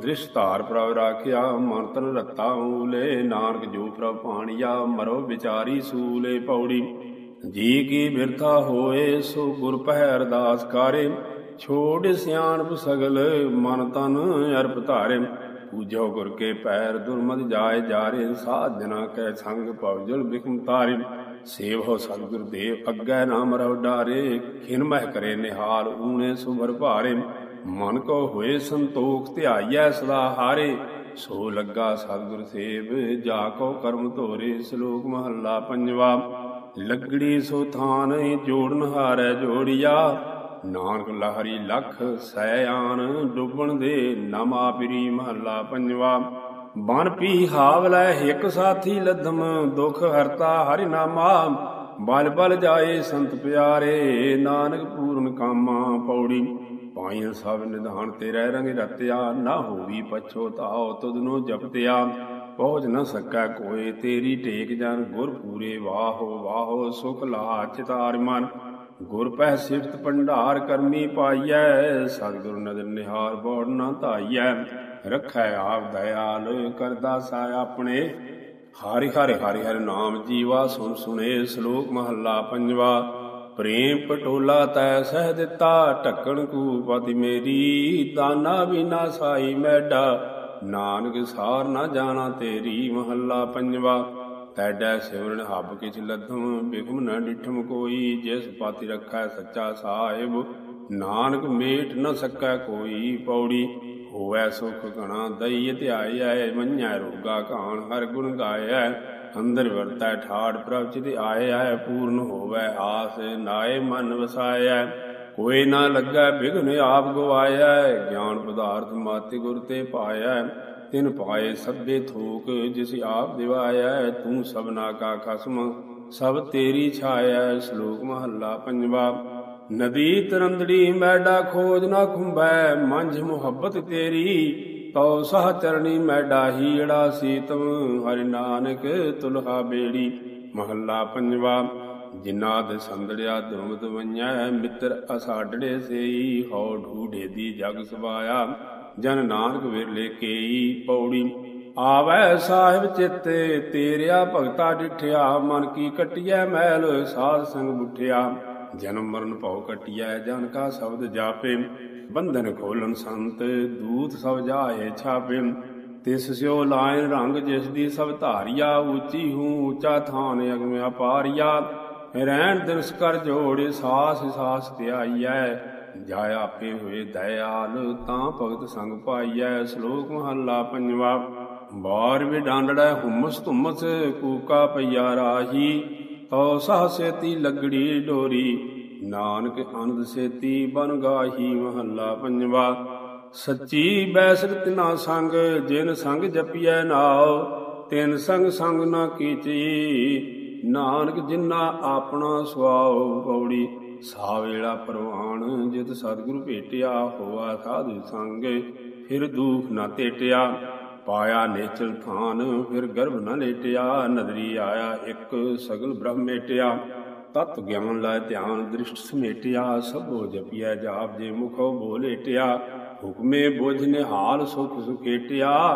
ਦ੍ਰਿਸ਼ ਧਾਰ ਪ੍ਰਭ ਰਾਖਿਆ, ਮਨ ਤਨ ਰਤਾ ਊਲੇ, ਨਾਨਕ ਜੋ ਪ੍ਰਭ ਪਾਣੀਆ, ਮਰੋ ਵਿਚਾਰੀ ਸੂਲੇ ਪੌੜੀ। ਜੀ ਕੀ ਬਿਰਥਾ ਹੋਏ, ਸੋ ਗੁਰ ਪਹਿ ਅਰਦਾਸ ਕਾਰੇ, ਛੋੜ ਸਿਆਣਪ ਸਗਲ, ਮਨ ਤਨ ਅਰਪ ਧਾਰੇ। ਪੂਜੋ ਗੁਰ ਕੇ ਪੈਰ ਦੁਰਮਦ ਜਾਏ ਜਾਰੇ ਸਾਧਨਾ ਕੈ ਸੰਗ ਪਵਜਲ ਬਿਖਮ ਤਾਰੇ। ਸੇਵ ਹੋ ਸਤਿਗੁਰ ਦੇਵ ਅੱਗੇ ਨਾਮ ਰਵ ਡਾਰੇ, ਖਿਨ ਮਹਿ ਕਰੇ ਨਿਹਾਲ ਊਣੇ ਸੁਭਰ ਭਾਰੇ। ਮਨ ਕੋ ਹੋਏ ਸੰਤੋਖ ਧਿਆਈਐ ਸਦਾ ਹਾਰੇ। ਸੋ ਲੱਗਾ ਸਤਿਗੁਰ ਸੇਵ, ਜਾ ਕੋ ਕਰਮ ਧੋਰੇ, ਸ਼ਲੋਕ ਮਹੱਲਾ ਪੰਜਵਾ। ਲੱਗੜੀ ਸੋ ਥਾਨ, ਜੋੜਨ ਹਾਰੈ ਜੋੜਿਆ। ਨਾਨਕ ਲਹਰੀ ਲਖ ਸੈ ਆਨ ਡੁੱਬਣ ਦੇ ਨਮਾ ਪਿਰੀ ਮਹੱਲਾ ਪੰਜਵਾ। ਬਨ ਪੀ ਹਾਵਲੈ ਹਿਕ ਸਾਥੀ ਲਧਮ, ਦੁਖ ਹਰਤਾ ਹਰਿ ਨਾਮਾ। ਬਲ ਬਲ ਜਾਏ ਸੰਤ ਪਿਆਰੇ, ਨਾਨਕ ਪੂਰਨ ਕਾਮਾ ਪੌੜੀ। ਪਾਇਨ ਸਭ ਨਿਧਾਨ ਤੇਰੇ ਰੰਗ ਰਤਿਆ, ਨਾ ਹੋਵੀ ਪਛੋਤਾਓ ਤੁਧ ਨੂੰ ਜਪਤਿਆ। ਪਹੁੰਚ ਨ ਸਕੈ ਕੋਏ ਤੇਰੀ ਟੇਕ ਜਨ, ਗੁਰ ਪੂਰੇ ਵਾਹੋ ਵਾਹੋ ਸੁਖ ਲਾ ਚਿਤਾਰ ਮਨ। ਗੁਰ ਪਹਿ ਸਿਫਤ ਭੰਡਾਰ ਕਰਮੀ ਪਾਈਐ ਸਤਿਗੁਰ ਨਦਰ ਨਿਹਾਰ ਬੋੜ ਨਾ ਧਾਈਐ। ਰਖੈ ਆਪ ਦਇਆਲ, ਕਰਦਾ ਸਾ ਆਪਣੇ। ਹਰਿ ਹਰਿ ਹਰਿ ਹਰਿ ਨਾਮ ਜੀਵਾ, ਸੁਣ ਸੁਣੇ ਸ਼ਲੋਕ ਮਹੱਲਾ ਪੰਜਵਾ। ਪ੍ਰੇਮ ਪਟੋਲਾ ਤੈ ਸਹਿ ਦਿੱਤਾ, ਢੱਕਣ ਕੂ ਕੂਪਤੀ ਮੇਰੀ। ਦਾਨਾ ਬਿਨਾ ਸਾਈ ਮੈਡਾ, ਨਾਨਕ ਸਾਰ ਨਾ ਜਾਣਾ ਤੇਰੀ, ਮਹੱਲਾ ਪੰਜਵਾ। ਤੈਡੈ ਸਿਮਰਨ ਹੱਬ ਕਿਛ ਲੱਧਮ ਬਿਗਮ ਨ ਡਿਠਮ ਕੋਈ, ਜਿਸ ਪਾਤੀ ਰੱਖੈ ਸੱਚਾ ਸਾਹਿਬ। ਨਾਨਕ ਮੇਟ ਨ ਸਕੈ ਕੋਈ ਪੌੜੀ, ਹੋਵੈ ਸੁਖ ਘਣਾ ਦਈ ਧਿਆਇਐ ਮੰਨੈ ਰੋਗਾ ਕਾਣ ਹਰ ਗੁਣ ਗਾਇਐ ਅੰਦਰ ਵਰਤੈ ਠਾੜ ਪ੍ਰਭ ਚਿਤ ਆਇਐ ਪੂਰਨ ਹੋਵੈ ਆਸ ਨਾਏ ਮਨ ਵਸਾਇਐ ਕੋਈ ਨਾ ਲੱਗੈ ਬਿਗਨ ਆਪ ਗਵਾਇਐ ਗਿਆਨ ਪਦਾਰਥ ਮਾਤੇ ਗੁਰ ਤੇ ਪਾਇਐ ਤਿਨ ਪਾਏ ਸਭੇ ਥੋਕ, ਜਿਸ ਆਪ ਦਿਵਾਇਐ ਤੂੰ ਸਭਨਾ ਕਾ ਖਸਮ, ਸਭ ਤੇਰੀ ਛਾਇਐ ਸ਼ਲੋਕ ਮਹੱਲਾ ਪੰਜਵਾ। ਨਦੀ ਤਰੰਦੜੀ ਮੈਡਾ ਖੋਜ ਨਾ ਖੁੰਬੈ ਮੰਝ ਮੁਹੱਬਤ ਤੇਰੀ, ਤਉ ਸਹ ਚਰਣੀ ਮੈਡਾ ਹੀੜਾ ਸੀਤਮ, ਹਰਿ ਨਾਨਕ ਤੁਲਹਾ ਬੇੜੀ। ਮਹੱਲਾ ਪੰਜਵਾ। ਜਿਨਾ ਦੇ ਸੰਦੜਿਆ ਦੁਰਮਤ ਵੰਨਿਆ, ਮਿੱਤਰ ਅਸਾਡੜੇ ਸੇਈ, ਹਉ ਢੂਢੇ ਦੀ ਜਗ ਸਵਾਇਆ। ਜਨ ਨਾਨਕ ਵਿਰਲੇ ਕੇਈ ਪੌੜੀ। ਆਵੈ ਸਾਹਿਬ ਚਿੱਤੇ, ਤੇਰਿਆ ਭਗਤਾ ਡਿਠਿਆ, ਮਨ ਕੀ ਕਟਿਐ ਮੈਲ, ਸਾਧ ਸੰਗ ਬੁਠਿਆ। ਜਨਮ ਮਰਨ ਭਉ ਕਟਿਐ, ਜਨ ਕਾ ਸ਼ਬਦ ਜਾਪੇ। ਬੰਧਨ ਖੋਲਨ ਸੰਤ, ਦੂਤ ਸਭ ਜਾਏ ਛਾਪੇ। ਤਿਸ ਸਿਓ ਲਾਇਨ ਰੰਗ, ਜਿਸ ਦੀ ਸਭ ਧਾਰੀਆ, ਉੱਚੀ ਹੂੰ, ਉੱਚਾ ਥਾਨ ਅਗਮ ਅਪਾਰੀਆ ਰਹਿਣ ਦਿਨਸ ਕਰ ਜੋੜੇ ਸਾਸ ਸਾਸ ਧਿਆਈਐ। ਜਾਇ ਆਪੇ ਹੋਏ ਦਇਆਲ, ਤਾਂ ਭਗਤ ਸੰਗ ਪਾਈਐ ਸ਼ਲੋਕ ਮਹੱਲਾ ਪੰਜਵਾ। ਬਾਰ ਵੀ ਡਾਂਡੜਾ ਹੁਮਸ ਧੁਮਸ, ਕੂਕਾ ਪਈਆ ਰਾਹੀ। ਤਉ ਸਹ ਸੇਤੀ ਲੱਗੜੀ ਡੋਰੀ, ਨਾਨਕ ਅਨੰਦ ਸੇਤੀ ਬਨ ਗਾਹੀ ਮਹੱਲਾ ਪੰਜਵਾ। ਸੱਚੀ ਬੈਸਰ ਤਿਨਾ ਸੰਗ, ਜਿਨ ਸੰਗ ਜਪੀਐ ਨਾਉ, ਤਿਨ ਸੰਗ ਸੰਗ ਨਾ ਕੀਚੀ। ਨਾਨਕ ਜਿਨਾ ਆਪਣਾ ਸੁਆਉ ਪੌੜੀ ਸਾ ਵੇਲਾ ਪਰਵਾਨ, ਜਿਤ ਸਤਿਗੁਰੂ ਭੇਟਿਆ, ਹੋਆ ਸਾਧੂ ਸੰਗ, ਫਿਰ ਦੁਖ ਨਾ ਤੇਟਿਆ। ਪਾਇਆ ਨੇਚਲ ਥਾਨ, ਫਿਰ ਗਰਭ ਨਾ ਲੇਟਿਆ। ਨਦਰੀ ਆਇਆ ਇੱਕ, ਸਗਲ ਬ੍ਰਹਮ ਮੇਟਿਆ। ਤਤ ਗਿਆਨ ਲੈ ਧਿਆਨ, ਦ੍ਰਿਸ਼ਟ ਸਮੇਟਿਆ। ਸਭੋ ਜਪਿਆ ਜਾਪ, ਜੇ ਮੁਖੋ ਬੋਲੇਟਿਆ ਹੁਕਮੇ ਬੁਝ ਨਿਹਾਲ, ਸੁਖ ਸੁਕੇਟਿਆ।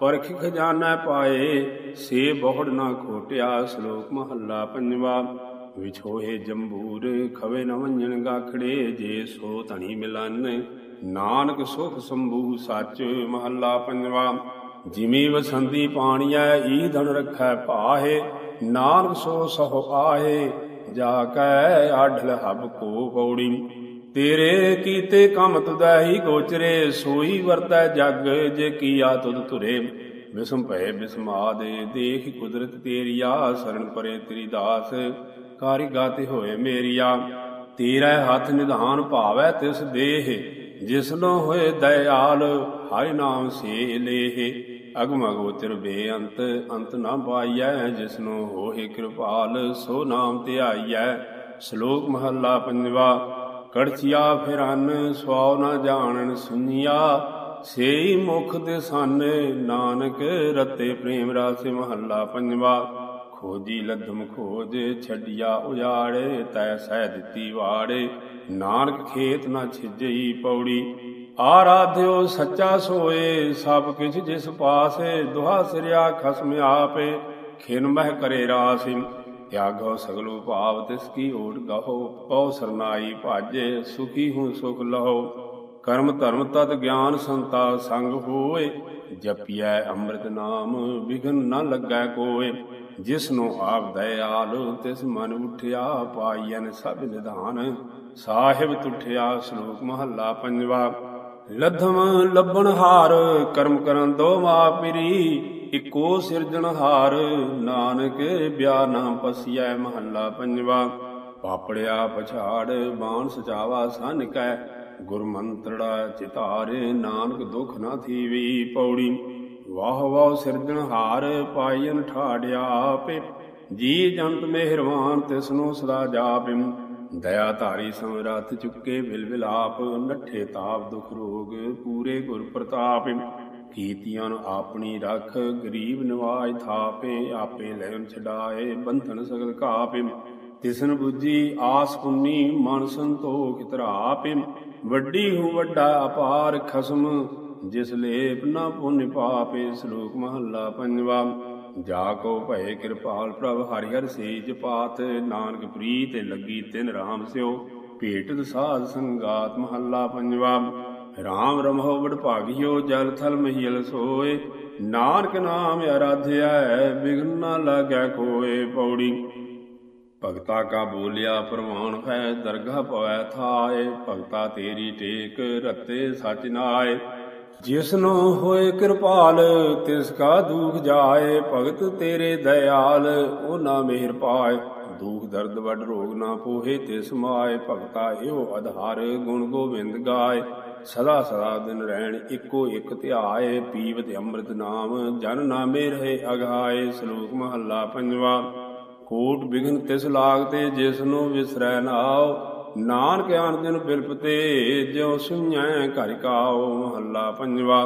ਪਰਖ ਖਜ਼ਾਨਾ ਪਾਏ, ਸੇ ਬਹੁੜ ਨਾ ਖੋਟਿਆ। ਸ਼ਲੋਕ ਮਹੱਲਾ ਪੰਜਵਾ। ਵਿਛੋਏ ਜੰਬੂਰ, ਖਵੇ ਨ ਵੰਜਣ ਗਾਖੜੇ, ਜੇ ਸੋ ਧਣੀ ਮਿਲਨ। ਨਾਨਕ ਸੁਖ ਸੰਭੂ ਸੱਚ ਮਹੱਲਾ ਪੰਜਵਾ ਜਿਮੀ ਵਸੰਦੀ ਪਾਣੀਐ ਈ ਧਨ ਰਖੈ ਪਾਹੇ ਨਾਨਕ ਸੋ ਸਹੁ ਆਹੇ, ਜਾ ਕੈ ਆਢਲ ਹਬ ਕੋ ਪੌੜੀ। ਤੇਰੇ ਕੀਤੇ ਕੰਮ ਤੁਦੈ ਗੋਚਰੇ, ਸੋਈ ਵਰਤੈ ਜਗ ਜੇ ਕੀਆ ਤੁਧ ਧੁਰੇ। ਵਿਸਮ ਭਏ ਬਿਸਮਾਦੇ, ਦੇਖ ਕੁਦਰਤ ਤੇਰੀ ਆ ਸਰਣ ਪਰੇ ਤੇਰੀ ਦਾਸ। ਕਾਰਿ ਗਾਤੇ ਹੋਏ ਮੇਰੀਆ, ਤੇਰਾ ਹੱਥ ਨਿਧਾਨ ਭਾਵੈ ਤਿਸ ਦੇਹ, ਜਿਸਨੋ ਹੋਏ ਦਇਆਲ, ਹਰਿ ਨਾਮ ਸੇ ਲੇਹ। ਅਗਮ ਅਗੋਚਰ ਬੇਅੰਤ, ਅੰਤ ਨਾ ਪਾਈਐ, ਜਿਸਨੋ ਹੋਏ ਕਿਰਪਾਲ, ਸੋ ਨਾਮ ਧਿਆਈਐ। ਸ਼ਲੋਕ ਮਹੱਲਾ ਪੰਜਵਾ ਕੜਚਿਆ ਫਿਰਨ, ਸਵਾਉ ਨਾ ਜਾਣਨ ਸੁਨਿਆ। ਸੇਈ ਮੁਖ ਦੇ ਸਨ ਨਾਨਕ ਰਤੇ ਪ੍ਰੇਮ ਰਾਸੇ ਮਹੱਲਾ ਪੰਜਵਾ। ਖੋਜੀ ਲਧਮ ਖੋਜ, ਛੱਡਿਆ ਉਜਾੜੇ, ਤੈ ਸਹਿ ਦਿੱਤੀ ਵਾੜੇ। ਨਾਨਕ ਖੇਤ ਨਾ ਛਿਜਈ ਪੌੜੀ, ਆਰਾਧਿਓ ਸੱਚਾ ਸੋਏ। ਸਭ ਕਿਛ ਜਿਸ ਪਾਸੇ, ਦੁਹਾ ਸਿਰਿਆ ਖਸਮ ਆਪੇ। ਖਿਨ ਮਹਿ ਕਰੇ ਰਾਸਿ, ਤਿਆਗੋ ਸਗਲੋ ਭਾਵ, ਤਿਸ ਕੀ ਓਟ ਗਹੋ ਪਉ ਸਰਨਾਈ ਭਾਜੇ, ਸੁਖੀ ਹੂੰ ਸੁਖ ਲਹੋ। ਕਰਮ ਧਰਮ ਤਤ ਗਿਆਨ ਸੰਤਾ ਸੰਗ ਹੋਏ, ਜਪਿਐ ਅੰਮ੍ਰਿਤ ਨਾਮ, ਵਿਘਨ ਨ ਲੱਗੈ ਕੋਏ। ਜਿਸਨੂੰ ਆਪ ਦਇਆਲ, ਤਿਸ ਮਨ ਉਠਿਆ ਪਾਈਐਨ ਸਭ ਨਿਧਾਨ। ਸਾਹਿਬ ਤੁਠਿਆ ਸ਼ਲੋਕ ਮਹੱਲਾ ਪੰਜਵਾ, ਲਧਮ ਲੱਭਣ ਹਾਰ, ਕਰਮ ਕਰਨ ਦੋ ਮਾਪਰੀ ਇਕੋ ਸਿਰਜਣ ਹਾਰ। ਨਾਨਕ ਬਿਆ ਨਾਮ ਪਸਿਐ ਮਹੱਲਾ ਪੰਜਵਾ ਪਾਪੜਿਆ ਪਛਾੜ ਬਾਣ ਸਚਾਵਾ ਸਨ ਕੈ। ਗੁਰ ਚਿਤਾਰੇ, ਨਾਨਕ ਦੁਖ ਨਾ ਥੀਵੀ ਪੌੜੀ। ਵਾਹ ਵਾਹ ਸਿਰਜਣਹਾਰ ਪਾਈਨ ਠਾੜਿਆ ਆਪੇ। ਜੀ ਜੰਤ ਮਿਹਰਵਾਨ ਤਿਸਨੂੰ ਸਦਾ ਜਾਪਿ ਦਇਆ ਧਾਰੀ ਸਮਰੱਥ ਚੁੱਕੇ ਬਿਲ ਨੱਠੇ ਤਾਪ ਦੁਖ ਰੋਗ ਪੂਰੇ ਗੁਰ ਪ੍ਰਤਾਪ ਕੀਤੀਆਂ ਆਪਣੀ ਰਖ, ਗਰੀਬ ਨਿਵਾਜ ਥਾਪੇ। ਆਪੇ ਲੈਨ ਛਡਾਏ ਬੰਧਨ ਸਗਲ ਕਾਪੇ ਤਿਸਨ 부ਜੀ ਆਸ ਪੁੰਨੀ, ਮਨ ਸੰਤੋਖ ਧਰਾਪੇ ਵੱਡੀ ਹੂ ਵੱਡਾ ਅਪਾਰ ਖਸਮ। ਜਿਸ ਲੇਪ ਨਾ ਪੁੰਨ ਪਾਪੇ ਸ਼ਲੋਕ ਮਹੱਲਾ ਪੰਜਵਾ। ਜਾ ਕੋ ਭਏ ਕਿਰਪਾਲ ਪ੍ਰਭ ਹਰਿ ਹਰਿ ਸੇਜ ਪਾਤ, ਨਾਨਕ ਪ੍ਰੀਤ ਲੱਗੀ ਤਿਨ ਰਾਮ ਸਿਓ। ਭੇਟਤ ਸਾਧ ਸੰਗਾਤ ਮਹੱਲਾ ਪੰਜਵਾ। ਰਾਮ ਰਮਹੁ ਵਡ ਭਾਗਿਓ, ਜਲ ਥਲ ਮਹੀਲ ਸੋਏ। ਨਾਨਕ ਨਾਮ ਅਰਾਧਿਆ, ਬਿਗਨ ਨਾ ਲਾਗੈ ਕੋਏ ਪੌੜੀ। ਭਗਤਾ ਕਾ ਬੋਲਿਆ ਪ੍ਰਮਾਣ ਹੈ ਦਰਗਾਹ ਪਵੈ ਥਾਏ। ਭਗਤਾ ਤੇਰੀ ਟੇਕ, ਰਤੇ ਸਚ ਨਾਏ। ਜਿਸਨੋ ਹੋਏ ਕਿਰਪਾਲ, ਤਿਸ ਕਾ ਦੁਖ ਜਾਏ, ਭਗਤ ਤੇਰੇ ਦਇਆਲ, ਉਹ ਨਾ ਮਿਹਰ ਪਾਏ। ਦੁਖ, ਦਰਦ, ਵੱਡ ਰੋਗ ਨਾ ਪੋਹੇ, ਤਿਸ ਮਾਏ, ਭਗਤਾ ਇਹੋ ਆਧਾਰ ਗੁਣ ਗੋਬਿੰਦ ਗਾਏ। ਸਦਾ ਸਦਾ ਦਿਨ ਰਹਿਣ ਇੱਕੋ ਇੱਕ ਧਿਆਏ, ਪੀਵਤ ਅੰਮ੍ਰਿਤ ਨਾਮ, ਜਨ ਨਾਮੇ ਰਹੇ ਅਗਾਏ, ਸ਼ਲੋਕ ਮਹੱਲਾ ਪੰਜਵਾ। ਕੋਟ ਬਿਗਨ ਤਿਸ ਲਾਗਤੇ, ਜਿਸ ਨੂੰ ਵਿਸਰੈ ਨਾਉ ਨਾਨਕ ਆਨ ਦਿਨ ਬਿਲਪਤੇ, ਜਿਉ ਸੁਣੈ ਘਰ ਕਾਉ ਮਹੱਲਾ ਪੰਜਵਾ।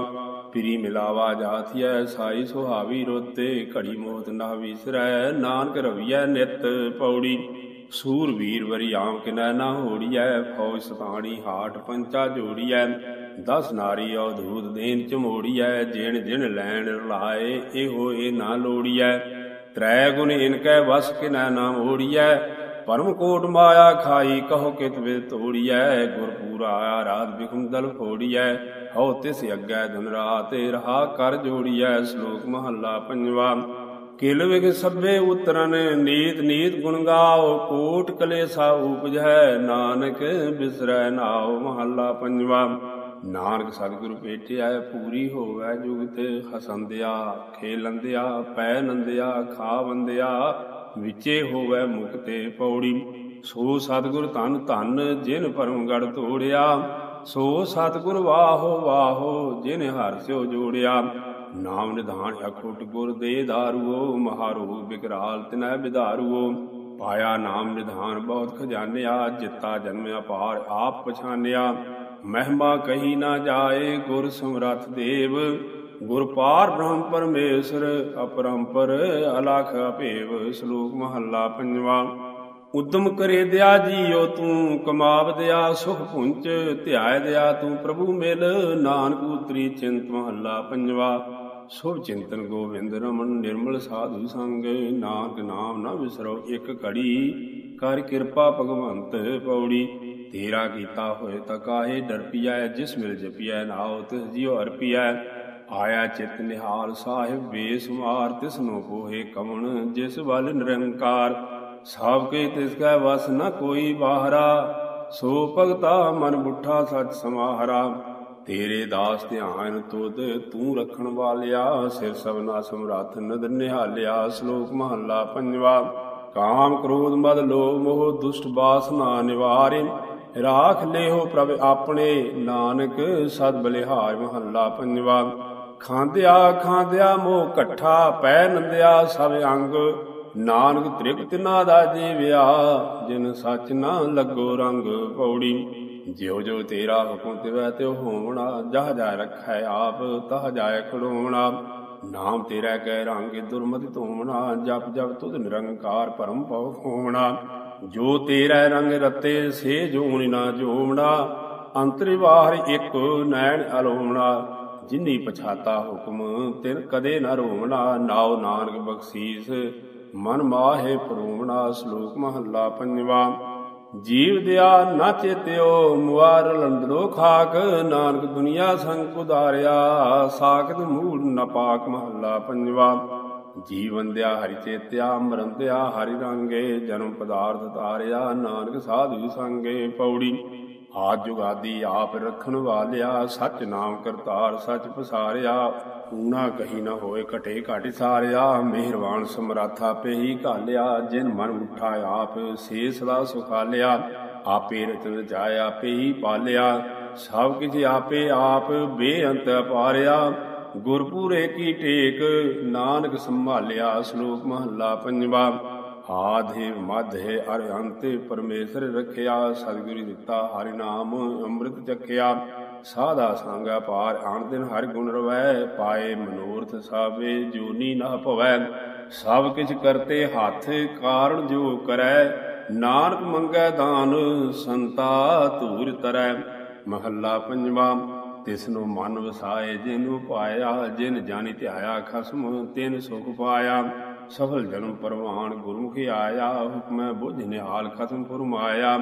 ਪਿਰੀ ਮਿਲਾਵਾ ਜਾਥੀਐ, ਸਾਈ ਸੁਹਾਵੀ ਰੋਤੇ, ਘੜੀ ਮੋਤ ਨਾ ਵਿਸਰੈ, ਨਾਨਕ ਰਵੀਐ ਨਿਤ ਪੌੜੀ। ਸੂਰ ਵੀਰ ਵਰੀ ਆਮ ਕਿਨੈ ਨਾ ਹੋੜੀਐ, ਫੌਜ ਸਤਾਣੀ ਹਾਟ ਪੰਚਾ ਜੋੜੀਐ। ਦਸ ਨਾਰੀ ਅਵਧੂਤ ਦੇਨ ਚਮੋੜੀਐ ਜਿਣ ਜਿਣ ਲੈਣ ਰਲਾਏ ਇਹੋ ਇਹ ਨਾ ਲੋੜੀਐ। ਤ੍ਰੈ ਗੁਣ ਇਨਕੈ ਵਸ ਕਿਨੈ ਨਾ ਓੜੀਐ ਪਰਮ ਕੋਟ ਮਾਇਆ ਖਾਈ, ਕਹੋ ਕਿਤ ਵੇ ਤੋੜੀਐ ਗੁਰ ਪੂਰਾ ਆਰਾਧ ਬਿਖਮ ਦਲ ਫੋੜੀਐ, ਹਉ ਤਿਸ ਅੱਗੇ ਦਿਨ ਰਾਤ, ਰਹਾ ਕਰ ਜੋੜੀਐ, ਸ਼ਲੋਕ ਮਹੱਲਾ ਪੰਜਵਾ। ਕਿਲ ਵਿਗ ਸਭੇ ਉਤਰਨ, ਨੀਤ ਨੀਤ ਗੁਣ ਗਾਓ, ਕੋਟ ਕਲੇਸਾ ਉਪਜੈ ਨਾਨਕ ਬਿਸਰੈ ਨਾਉ, ਮਹੱਲਾ ਪੰਜਵਾ। ਨਾਨਕ ਸਤਿਗੁਰੂ ਭੇਟਿਆ ਪੂਰੀ ਹੋਵੈ ਜੁਗਤ। ਹਸੰਦਿਆ, ਖੇਲੰਦਿਆ, ਪੈ ਨੰਦਿਆ, ਖਾ ਬੰਦਿਆ ਵਿਚੇ ਹੋਵੈ ਮੁਕਤੇ ਪੌੜੀ। ਸੋ ਸਤਿਗੁਰ ਧਨ ਧਨ ਜਿਨ ਪਰਮ ਗੜ ਤੋੜਿਆ। ਸੋ ਸਤਿਗੁਰ ਵਾਹੋ ਵਾਹੋ ਜਿਨ ਹਰ ਸਿਓ ਜੋੜਿਆ। ਨਾਮ ਨਿਧਾਨ ਅਖੁੱਟ ਗੁਰ ਦੇ ਦਾਰੂਓ ਮਹਾਰੂ ਬਿਕਰਾਲ ਤਿਨੈ ਵਿਧਾਰੂਓ ਪਾਇਆ ਨਾਮ ਨਿਧਾਨ ਬਹੁਤ ਖਜ਼ਾਨਿਆ, ਜਿੱਤਾ ਜਨਮ ਅਪਾਰ ਆਪ ਪਛਾਨਿਆ। ਮਹਿਮਾ ਕਹੀ ਨਾ ਜਾਏ ਗੁਰ ਸਮਰੱਥ ਦੇਵ, ਗੁਰ ਪਾਰ ਬ੍ਰਹਮ ਪਰਮੇਸ਼ਰ, ਅਪਰੰਪਰ ਅਲਖ ਅਭੇਵ, ਸ਼ਲੋਕ ਮਹੱਲਾ ਪੰਜਵਾ। ਉਦਮ ਕਰੇ ਦਿਆ ਜੀਓ ਤੂੰ, ਕਮਾਵ ਦਿਆ ਸੁਖ ਪੁੰਚ, ਧਿਆਇ ਦਿਆ ਤੂੰ ਪ੍ਰਭੂ ਮਿਲ, ਨਾਨਕ ਉਤਰੀ ਚਿੰਤ ਮਹੱਲਾ ਪੰਜਵਾ। ਸੁਭ ਚਿੰਤਨ ਗੋਬਿੰਦ ਰਮਨ, ਨਿਰਮਲ ਸਾਧੂ ਸੰਗ, ਨਾਨਕ ਨਾਮ ਨਾ ਵਿਸਰੋ ਇੱਕ ਘੜੀ, ਕਰ ਕਿਰਪਾ ਭਗਵੰਤ ਪੌੜੀ। ਤੇਰਾ ਕੀਤਾ ਹੋਏ ਤਾਂ ਕਾਹੇ ਜਿਸ ਮਿਲ ਜਪਿਆ ਨਾਉ, ਤਿਸ ਜਿਉ ਅਰਪਿਆ ਆਇਆ ਚਿਤ ਨਿਹਾਲ ਸਾਹਿਬ ਬੇਸੁਮਾਰ ਤਿਸ ਨੂੰ ਕੋਹੇ ਕਵਣ ਜਿਸ ਵੱਲ ਨਿਰੰਕਾਰ। ਸਭ ਕੇ ਤਿਸ ਕੈ ਵਸ ਨ ਕੋਈ ਬਾਹਰਾ। ਸੋ ਭਗਤਾ ਮਨ ਬੁੱਠਾ ਸਚ ਸਮਾਹਰਾ। ਤੇਰੇ ਦਾਸ ਧਿਆਨ ਤੁਧ, ਤੂੰ ਰੱਖਣ ਵਾਲਿਆ। ਸਿਰ ਸਭਨਾ ਸਮਰੱਥ, ਨਦਰ ਨਿਹਾਲਿਆ। ਸ਼ਲੋਕ ਮਹੱਲਾ ਪੰਜਵਾ। ਕਾਮ ਕ੍ਰੋਧ ਮਦ ਲੋਭ, ਮੋਹ ਦੁਸ਼ਟ ਬਾਸਨਾ ਨਿਵਾਰੇ। ਰਾਖ ਲੇਹੋ ਪ੍ਰਭ ਆਪਣੇ ਨਾਨਕ, ਸਦ ਬਲਿਹਾਰ ਮਹੱਲਾ ਪੰਜਵਾ। ਖਾਂਦਿਆ ਖਾਂਦਿਆ ਮੋਹ ਇਕੱਠਾ, ਪੈ ਨੰਦਿਆ ਸਭ ਅੰਗ। ਨਾਨਕ ਤ੍ਰਿਪਤ ਨਾ ਦਾ ਜੀਵਿਆ, ਜਿਨ ਸੱਚ ਨਾ ਲੱਗੋ ਰੰਗ ਪੌੜੀ। ਜਿਉ ਜੋ ਤੇਰਾ ਹੁਕਮ ਤਿਵੈ, ਤਿਉ ਹੋਵਣਾ ਜਹ ਜਾ ਰਖੈ ਆਪ, ਤਹ ਜਾਏ ਖੜੋਣਾ ਨਾਮ ਤੇਰਾ ਕਹਿ ਰੰਗ, ਦੁਰਮਤਿ ਧੋਵਣਾ ਜਪ ਜਪ ਤੁਧ ਨਿਰੰਕਾਰ ਪਰਮ ਪਉ ਹੋਵਣਾ ਜੋ ਤੇਰਾ ਰੰਗ ਰਤੇ ਸੇ ਜੋਣ ਨਾ ਜੋਵਣਾ ਅੰਤਰਿ ਬਾਹਰ ਇੱਕ ਨੈਣ ਅਲੋਵਣਾ ਜਿਨੀ ਪਛਾਤਾ ਹੁਕਮ, ਤਿਨ ਕਦੇ ਨ ਰੋਵਣਾ ਨਾਉ ਨਾਨਕ ਬਖਸ਼ੀਸ, ਮਨ ਮਾਹੇ ਪਰੋਵਣਾ ਸ਼ਲੋਕ ਮਹੱਲਾ ਪੰਜਵਾ। ਜੀਵ ਦਿਆ ਨਾ ਚੇਤਿਓ, ਮੁਆਰ ਲੰਦਰੋ ਖਾਕ। ਨਾਨਕ ਦੁਨੀਆ ਸੰਗ ਉਦਾਰਿਆ ਸਾਖਤ ਮੂਲ ਨਪਾਕ ਮਹੱਲਾ ਪੰਜਵਾ। ਜੀਵਨ ਦਿਆ ਹਰਿ ਚੇਤਿਆ ਮਰੰਦਿਆ ਹਰਿ ਰੰਗੇ, ਜਨਮ ਪਦਾਰਥ ਤਾਰਿਆ, ਨਾਨਕ ਸਾਧੂ ਸੰਗੇ ਪੌੜੀ। ਆਦ ਜੁਗਾਦੀ ਆਪ ਰੱਖਣ ਵਾਲਿਆ, ਸਚ ਨਾਮ ਕਰਤਾਰ ਸੱਚ ਪਸਾਰਿਆ। ਊਣਾ ਕਹੀ ਨਾ ਹੋਏ ਘਟੇ ਘਟ ਸਾਰਿਆ, ਮਿਹਰਬਾਨ ਸਮਰਾਥਾ ਪੇ ਹੀ ਘਾਲਿਆ, ਜਿਨ ਮਨ ਉਠਾ ਆਪ ਸੇ ਸਦਾ ਸੁਖਾਲਿਆ। ਆਪੇ ਰਚਨ ਜਾਇਆ ਆਪੇ ਹੀ ਪਾਲਿਆ, ਸਭ ਕਿਛ ਆਪੇ ਆਪ ਬੇਅੰਤ ਪਾਰਿਆ ਗੁਰਪੂਰੇ ਕੀ ਟੇਕ, ਨਾਨਕ ਸੰਭਾਲਿਆ ਸ਼ਲੋਕ ਮਹੱਲਾ ਪੰਜਵਾ। ਆਧੇ ਮਧੇ ਅਰ ਅੰਤੇ ਪਰਮੇਸ਼ਰ ਰਖਿਆ, ਸਤਿਗੁਰੂ ਦਿੱਤਾ ਹਰਿ ਨਾਮ, ਅੰਮ੍ਰਿਤ ਚਖਿਆ ਸਾਧਾ ਸੰਗਾ ਪਾਰ ਆਣ ਦਿਨ ਹਰ ਗੁਣ ਰਵੈ, ਪਾਏ ਮਨੋਰਥ ਸਾਵੇ ਜੂਨੀ ਨਾ ਭਵੈ। ਸਭ ਕਿਛ ਕਰਤੇ ਹੱਥ, ਕਾਰਣ ਜੋ ਕਰੈ, ਨਾਨਕ ਮੰਗੈ ਦਾਨ, ਸੰਤਾ ਧੂਰ ਤਰੈ। ਮਹੱਲਾ ਪੰਜਵਾ। ਤਿਸ ਨੂੰ ਮਨ ਵਸਾਏ, ਜਿਨੂੰ ਪਾਇਆ, ਜਿਨ ਜਾਣੀ ਧਿਆਇਆ, ਖਸਮ ਤਿਨ ਸੁਖ ਪਾਇਆ। ਸਫਲ ਜਨਮ ਪਰਵਾਨ ਗੁਰਮੁਖੀ ਆਇਆ, ਹੁਕਮੈ ਬੁੱਝ ਨਿਹਾਲ ਖਤਮ ਫਰਮਾਇਆ।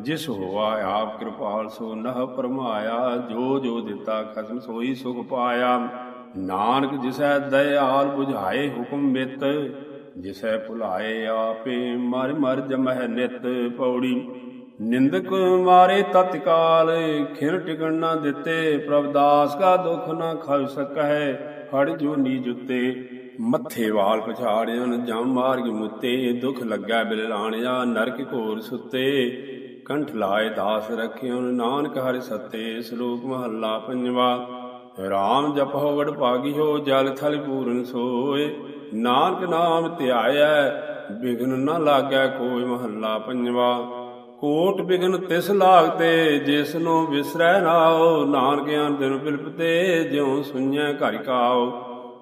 ਜਿਸ ਹੋਆ ਆਪ ਕਿਰਪਾਲ, ਸੋ ਨਹ ਪਰਮਾਇਆ। ਜੋ ਜੋ ਦਿੱਤਾ ਖਸਮ, ਸੋਈ ਸੁਖ ਪਾਇਆ। ਨਾਨਕ ਜਿਸੈ ਦਇਆਲ 부ਝਾਏ ਹੁਕਮ ਮਿਤ, ਜਿਸੈ ਭੁਲਾਏ ਆਪੇ ਮਰ ਮਰ ਜਮਹਿ ਨਿਤ। ਪੌੜੀ ਨਿੰਦਕ ਮਾਰੇ ਤਤਕਾਲ ਖਿਰ ਟਿਕਣ ਨਾ ਦਿੱਤੇ, ਪ੍ਰਭ ਦਾਸ ਕਾ ਦੁਖ ਨਾ ਖਾ ਸਕੈ ਫੜ ਜੋ ਨੀ ਜੁੱਤੇ ਮੱਥੇ ਵਾਲ ਪਛਾੜਿਆਨ ਜਮ ਮਾਰਗ ਮੁੱਤੇ, ਦੁਖ ਲੱਗਾ ਬਿਲਾਣਿਆ ਨਰਕ ਘੋਰ ਸੁੱਤੇ। ਕੰਠ ਲਾਏ ਦਾਸ ਰਖਿਓ ਨਾਨਕ ਹਰਿ ਸੱਤੇ, ਸ਼ਲੋਕ ਮਹੱਲਾ ਪੰਜਵਾ। ਰਾਮ ਜਪੋ ਵਡ ਭਾਗਿਓ, ਜਲ ਥਲ ਪੂਰਨ ਸੋਏ। ਨਾਨਕ ਨਾਮ ਧਿਆਇਐ ਬਿਗਨ ਨਾ ਲਾਗੈ, ਕੋਈ ਮਹੱਲਾ ਪੰਜਵਾ। ਕੋਟ ਬਿਗਨ ਤਿਸ ਲਾਗਤੇ ਜਿਸ ਨੂੰ ਵਿਸਰੈ ਨਾਓ ਨਾਨਕਿਆਂ ਦਿਨ ਬਿਲਪਤੇ, ਜਿਉ ਸੁਣੈ ਘਰ ਕਾਓ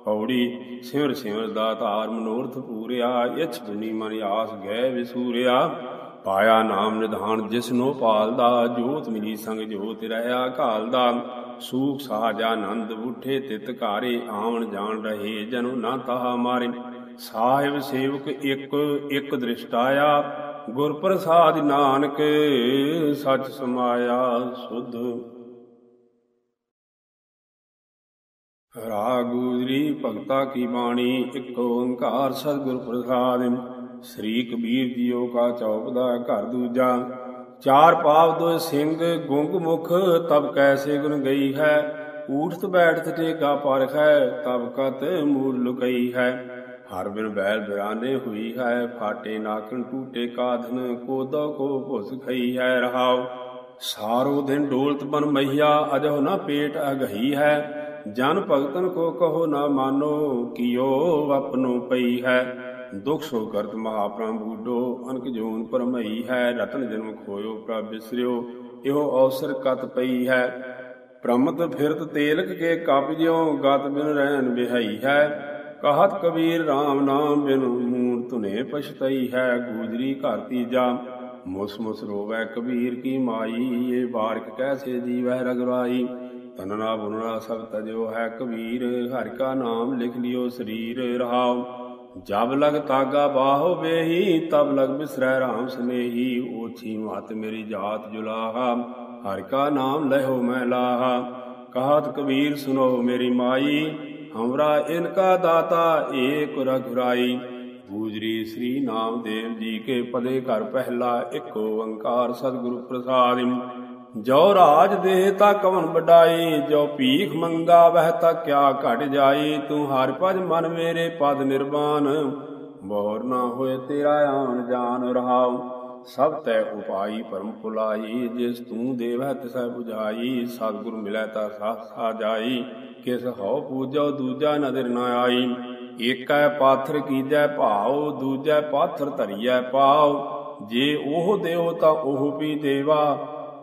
ਪੌੜੀ ਸਿਮਰ ਸਿਮਰ ਦਾ ਮਨੋਰਥ ਪੂਰਿਆ, ਇਛ ਬੁਨੀ ਮਨ ਆਸ ਗਏ ਵਿਸੂਰਿਆ। ਪਾਇਆ ਨਾਮ ਨਿਧਾਨ ਜਿਸ ਨੂੰ ਪਾਲਦਾ, ਜੋਤ ਮਿਲੀ ਸੰਗ ਜੋਤ ਰਹਾ ਘਾਲਦਾ। ਸੂਖ ਸਾਜ ਆਨੰਦ ਉਠੇ ਤਿਤ ਘਾਰੇ, ਆਵਣ ਜਾਣ ਰਹੇ ਜਨੁ ਨਾ ਤਾਹਾ ਮਾਰੇ। ਸਾਹਿਬ ਸੇਵਕ ਇੱਕ ਇੱਕ ਦ੍ਰਿਸ਼ਟਾਇਆ ਗੁਰ ਪ੍ਰਸਾਦ ਨਾਨਕ ਸਚ ਸਮਾਇਆ ਸੁਧ। ਰਾਗ ਭਗਤਾ ਕੀ ਬਾਣੀ, ਇੱਕ ਓੰਕਾਰ ਸਤਿਗੁਰ ਪ੍ਰਸਾਦਿ। ਸ੍ਰੀ ਕਬੀਰ ਜੀਓ ਕਾ ਚੌਪ ਦਾ ਘਰ ਦੂਜਾ। ਚਾਰ ਪਾਪ ਦੋ ਸਿੰਘ ਗੁੰਗ ਮੁਖ, ਤਬ ਕੈਸੇ ਗੁਣ ਗਈ ਹੈ। ਊਠਤ ਬੈਠਤ ਟੇਕਾ ਪਰਖ ਹੈ, ਤਬ ਕਤ ਮੂਲ ਲੁਕਈ ਹੈ। ਹਰ ਬਿਨ ਬੈਲ ਬਿਰਾਨੇ ਹੋਈ ਹੈ, ਫਾਟੇ ਨਾਕਣ ਟੂਟੇ ਕਾਧਨ ਕੋਦੋ ਕੋ ਭੁਸ ਖਈ ਹੈ ਰਹਾਉ। ਸਾਰੋ ਦਿਨ ਡੋਲਤ ਬਨ ਮਈਆ, ਅਜੋ ਨਾ ਪੇਟ ਅਗਹੀ ਹੈ। ਜਨ ਭਗਤਨ ਕੋ ਕਹੋ ਨਾ ਮਾਨੋ, ਕਿਓ ਆਪਨੋ ਪਈ ਹੈ। ਦੁਖ ਸੋ ਕਰਤ ਮਹਾਪ੍ਰਮ ਬੂਡੋ ਅਨਕ ਜੋਨ ਪਰਮਈ ਹੈ। ਰਤਨ ਜਨਮ ਖੋਇਓ ਪ੍ਰਭ ਬਿਸਰਿਓ, ਇਹੋ ਅਵਸਰ ਕਤ ਪਈ ਹੈ। ਪ੍ਰਮਤ ਫਿਰਤ ਤੇਲਕ ਕੇ ਕਪ ਜਿਉ, ਗਤ ਬਿਨ ਰਹਿਣ ਬਿਹਾਈ ਹੈ। ਕਹਤ ਕਬੀਰ RAM ਨਾਮ ਬਿਨੁ ਮੂਨ ਧੁਨੇ ਪਛਤਈ ਹੈ ਗੂਜਰੀ ਘਰ ਤੀਜਾ। ਮੁਸ ਮੁਸ ਰੋਵੈ ਕਬੀਰ ਕੀ ਮਾਈ ਏ ਬਾਰਕ ਕੈਸੇ ਜੀਵੈ ਰਗਰਾਈ ਤਨਨਾ ਬੁਨਣਾ ਸਭ ਤਜੋ ਹੈ ਕਬੀਰ, ਹਰਿ ਕਾ ਨਾਮ ਲਿਖ ਲਿਓ ਸਰੀਰ ਰਹਾਉ। ਜਬ ਲਗ ਤਾਗਾ ਬਾਹੋ ਬੇਹੀ ਤਬ ਲਗ ਬਿਸਰੈ RAM ਸਨੇਹੀ। ਓਛੀ ਮਤ ਮੇਰੀ ਜਾਤ ਜੁਲਾਹਾ, ਹਰਿ ਕਾ ਨਾਮ ਲਹਿਓ ਮੈਂ ਲਾਹਾ। ਕਹਤ ਕਬੀਰ ਸੁਨੋ ਮੇਰੀ ਮਾਈ ਹਮਰਾ ਇਨਕਾ ਦਾਤਾ ਏਕ ਰਘੁਰਾਈ ਗੂਜਰੀ ਸ੍ਰੀ ਨਾਮਦੇਵ ਜੀ ਕੇ ਪਦੇ ਘਰ ਪਹਿਲਾ ਇੱਕ ਓੰਕਾਰ ਸਤਿਗੁਰੂ ਪ੍ਰਸਾਦਿ ਜੋ ਰਾਜ ਦੇ ਤਾ ਕਵਨ ਵਡਾਈ ਜੋ ਭੀਖ ਮੰਗਾ ਵਹਿ ਤਾ ਕਿਆ ਘਟ ਜਾਈ ਤੂੰ ਹਰ ਭਜ ਮਨ ਮੇਰੇ ਪਦ ਨਿਰਵਾਨ ਬੋਰ ਨਾ ਹੋਏ ਤੇਰਾ ਆਉਣ ਜਾਨ ਰਹਾਉ ਸਭ ਤੈ ਉਪਾਈ ਪਰਮ ਭੁਲਾਈ ਜਿਸ ਤੂੰ ਦੇਵੈ ਤਿਸੈ 부ਝਾਈ ਸਤਿਗੁਰ ਮਿਲੈ ਤਾ ਸਾਥਾ ਜਾਈ, ਕਿਸ ਹਉ ਪੂਜੋ ਦੂਜਾ ਨਦਰ ਨ ਆਈ। ਏਕੈ ਪਾਥਰ ਕੀਜੈ ਭਾਉ, ਦੂਜੈ ਪਾਥਰ ਧਰੀਐ ਪਾਉ। ਜੇ ਉਹ ਦਿਓ ਤਾਂ ਉਹ ਵੀ ਦੇਵਾ,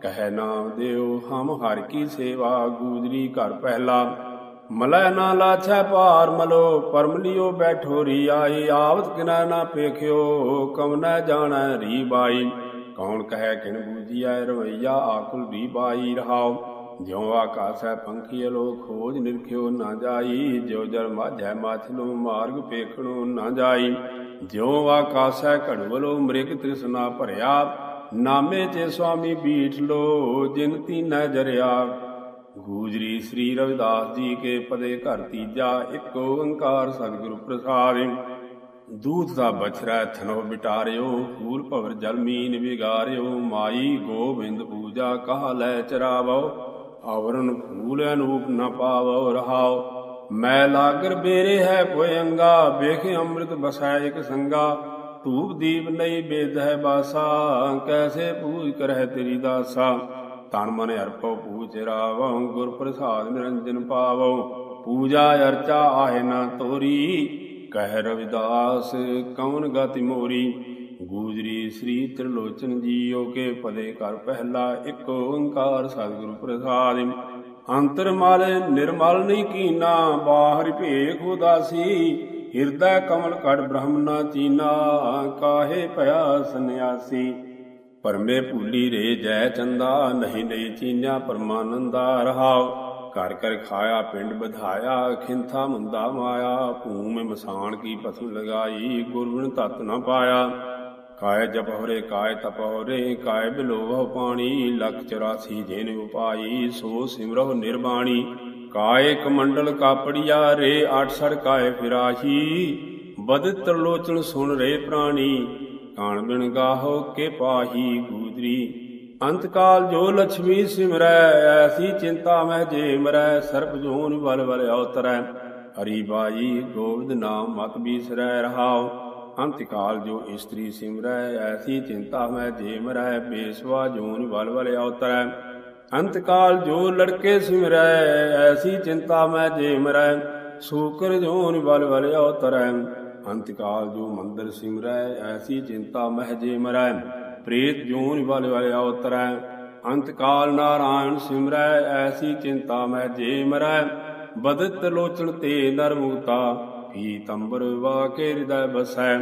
ਕਹਿ ਨਾਮ ਦਿਓ ਹਮ ਹਰ ਕੀ ਸੇਵਾ, ਗੂਜਰੀ ਘਰ ਪਹਿਲਾ। ਮਲੈ ਨਾ ਲਾਛੈ ਭਾਰ ਮਲੋ, ਪਰਮ ਲਿਓ ਬੈਠੋ ਰੀ ਆਈ। ਆਵਤ ਕਿਨਾ ਨਾ ਪੇਖਿਓ ਕਮਨੈ ਜਾਣੈ ਰੀ ਬਾਈ। ਕੌਣ ਕਹੈ ਕਿਨ ਬੂਝੀਐ ਰਵਈਆ, ਆਕੁਲ ਰੀ ਬਾਈ ਰਹਾਉ। ਜਿਉ ਆਕਾਸੈ ਪੰਖੀ ਅਲੋ ਖੋਜ ਨਿਰਖਿਓ ਨਾ ਜਾਈ। ਜਿਉ ਜਲ ਮਾਝੈ ਮਾਛਲੋ ਮਾਰਗ ਪੇਖਣੋ ਨਾ ਜਾਈ। ਜਿਉ ਆਕਾਸੈ ਘੜਵਲੋ, ਮ੍ਰਿਗ ਤ੍ਰਿਸ਼ਨਾ ਭਰਿਆ। ਨਾਮੇ ਤੇ ਸੁਆਮੀ ਬੀਠ ਲੋ, ਜਿਨ ਤੀਨੈ ਜਰਿਆ। ਗੂਜਰੀ ਸ੍ਰੀ ਰਵਿਦਾਸ ਜੀ ਕੇ ਪਦੇ ਘਰ ਤੀਜਾ ਇੱਕ ਓੰਕਾਰ ਸਤਿਗੁਰ ਪ੍ਰਸਾਦਿ। ਦੂਤ ਦਾ ਬਛਰਾ ਥਨੋ ਬਿਟਾਰਿਓ, ਫੂਲ ਭਵਰ ਜਲ ਮੀਨ ਵਿਗਾਰਿਓ, ਮਾਈ ਗੋਬਿੰਦ ਪੂਜਾ ਕਹਾ ਲੈ ਚਰਾਵੋ ਆਵਰਨ ਫੂਲ ਅਨੂਪ ਨ ਪਾਵੋ ਰਹਾਓ। ਮੈਂ ਲਾਗਰ ਬੇਰੇ ਹੈ ਕੋਇ ਅੰਗਾ, ਵੇਖ ਅੰਮ੍ਰਿਤ ਬਸੈ ਇਕ ਸੰਗਾ। ਧੂਪ ਦੀਪ ਨਹੀਂ ਬੇਦ ਹੈ ਬਾਸਾ, ਕੈਸੇ ਪੂਜ ਕਰਹਿ ਤੇਰੀ ਦਾਸਾ। ਤਨ ਮਨ ਅਰਪਉ, ਪੂਜ ਰਾਵਉ ਗੁਰ ਪ੍ਰਸਾਦ ਨਿਰੰਜਨ ਪਾਵਉ। ਪੂਜਾ ਅਰਚਾ ਆਹੇ ਨਾ ਤੋਰੀ, ਕਹਿ ਰਵਿਦਾਸ ਕੌਣ ਗਤਿ ਮੋਰੀ। ਗੂਜਰੀ ਸ੍ਰੀ ਤ੍ਰਿਲੋਚਨ ਜੀਓ ਕੇ ਪਦੇ ਕਰ ਪਹਿਲਾ ਇੱਕ ਓੰਕਾਰ ਸਤਿਗੁਰੂ ਪ੍ਰਸਾਦਿ। ਅੰਤਰ ਮਲ ਨਿਰਮਲ ਨਹੀਂ ਕੀਨਾ, ਬਾਹਰ ਭੇਖ ਉਦਾਸੀ। ਹਿਰਦੈ ਕਮਲ ਕੜ ਬ੍ਰਹਮ ਨਾ ਚੀਨਾ, ਕਾਹੇ ਭਇਆ ਸੰਿਆਸੀ ਪਰਮੇ ਭੂਲੀ ਰੇ ਜੈ ਚੰਦਾ, ਨਹੀਂ ਨਹੀਂ ਚੀਨਿਆ ਪਰਮਾਨੰਦਾ ਰਹਾਉ। ਘਰ ਘਰ ਖਾਇਆ, ਪਿੰਡ ਵਧਾਇਆ, ਖਿੰਥਾ ਮੁੰਦਾ ਮਾਇਆ। ਭੂਮਿ ਮਸਾਨ ਕੀ ਪਸੂ ਲਗਾਈ ਗੁਰਬਿਨ ਤਤ ਨਾ ਪਾਇਆ। ਕਾਇ ਜਪ ਹੋਰੇ, ਕਾਇ ਤਪ ਹੋਰੇ, ਕਾਇ ਬਿਲੋਵ ਪਾਣੀ। ਲਖ 84 ਜਿਨ ਉਪਾਈ, ਸੋ ਸਿਮਰਹੁ ਨਿਰਬਾਣੀ। ਕਾਇ ਕਮੰਡਲ ਕਾਪੜਿਆ ਰੇ 68 ਕਾਇ ਫਿਰਾਹੀ। ਬਦ ਤਰਲੋਚਨ ਸੁਣ ਰੇ ਪ੍ਰਾਣੀ। ਕਾਣ ਬਿਨ ਗਾਹੋ ਕੇ ਪਾਹੀ ਗੂਦਰੀ ਅੰਤ ਕਾਲ ਜੋ ਲక్ష్ਮੀ ਸਿਮਰੈ, ਐਸੀ ਚਿੰਤਾ ਮਹਿ ਜੇ ਮਰੈ, ਸਰਬ ਜੋਨ ਬਲ ਬਲ ਅਵਤਰੈ ਹਰੀ ਬਾਈ, ਗੋਬਿੰਦ ਨਾਮ ਮਤ ਬੀਸਰੈ ਰਹਾਉ। ਅੰਤ ਕਾਲ ਜੋ ਇਸਤਰੀ ਸਿਮਰੈ, ਐਸੀ ਚਿੰਤਾ ਮਹਿ ਜੇ ਮਰੈ, ਬੇਸਵਾ ਜੋਨ ਬਲ ਬਲ ਅਵਤਰੈ ਅੰਤ ਕਾਲ ਜੋ ਲੜਕੇ ਸਿਮਰੈ, ਐਸੀ ਚਿੰਤਾ ਮਹਿ ਜੇ ਮਰੈ, ਸੂਕਰ ਜੋਨ ਬਲ ਬਲ ਅਵਤਰੈ ਅੰਤ ਕਾਲ ਜੋ ਮੰਦਰ ਸਿਮਰੈ, ਐਸੀ ਚਿੰਤਾ ਮਹਿ ਜੇ ਮਰੈ। ਪ੍ਰੇਤ ਜੂਨ ਬਲ ਬਲ ਅਵਤਰੈ ਅੰਤ ਕਾਲ ਨਾਰਾਇਣ ਸਿਮਰੈ, ਐਸੀ ਚਿੰਤਾ ਮਹਿ ਜੇ ਮਰੈ। ਬਦਤ ਲੋਚਨ ਤੇ ਨਰਮੂਤਾ ਪੀਤੰਬਰ ਵਾਕੇ ਹਿਰਦੈ ਬਸੈ।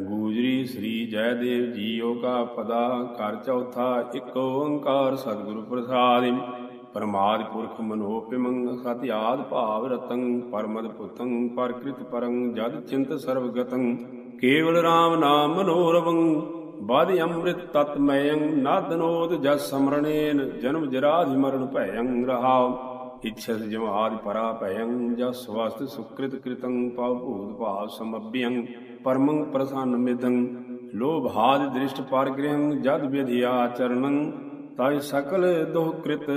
ਗੂਜਰੀ ਸ੍ਰੀ ਜੈਦੇਵ ਜੀਓ ਕਾ ਪਦਾ ਕਰ ਚੌਥਾ ਇੱਕ ਓੰਕਾਰ ਸਤਿਗੁਰੂ ਪ੍ਰਸਾਦਿ। ਪਰਮਾਦ ਪੁਰਖ ਮਨੋਪਿਮੰ ਸਤਿ ਆਦ ਭਾਵ ਰਤੰ ਪਰਮਦ ਪੁਤੰ ਪਰਕ੍ਰਿਤ ਪਰੰ ਜਦ ਚਿੰਤ ਸਰਵਗਤੰ ਕੇਵਲ RAM ਨਾਮ ਮਨੋਰਵੰ, ਬਦ ਅੰਮ੍ਰਿਤ ਤਤਮਯੰ ਨਾਦਨੋਦ ਜਸ ਸਮਰਣੇਨ, ਜਨਮ ਜਰਾਧਿ ਮਰਨ ਭੈਯੰ ਰਹਾਉ। ਇਛਸ ਜਮਾਦ ਪਰਾ ਭੈਯੰ, ਜਸ ਸਵਸਤ ਸੁਕ੍ਰਿਤ ਕ੍ਰਿਤੰ ਪਵ ਭੂਤ ਭਾਵ ਸਮਭਿਯੰ। ਪਰਮੰ ਪ੍ਰਸੰਨ ਮਿਦੰ ਲੋਭਾਦ ਦ੍ਰਿਸ਼ਟ ਪਰਗ੍ਰਹੰ ਜਦ ਵਿਧਿਆ ਚਰਣੰ ਤੈ ਸਕਲ ਦੋਹ ਕ੍ਰਿਤ,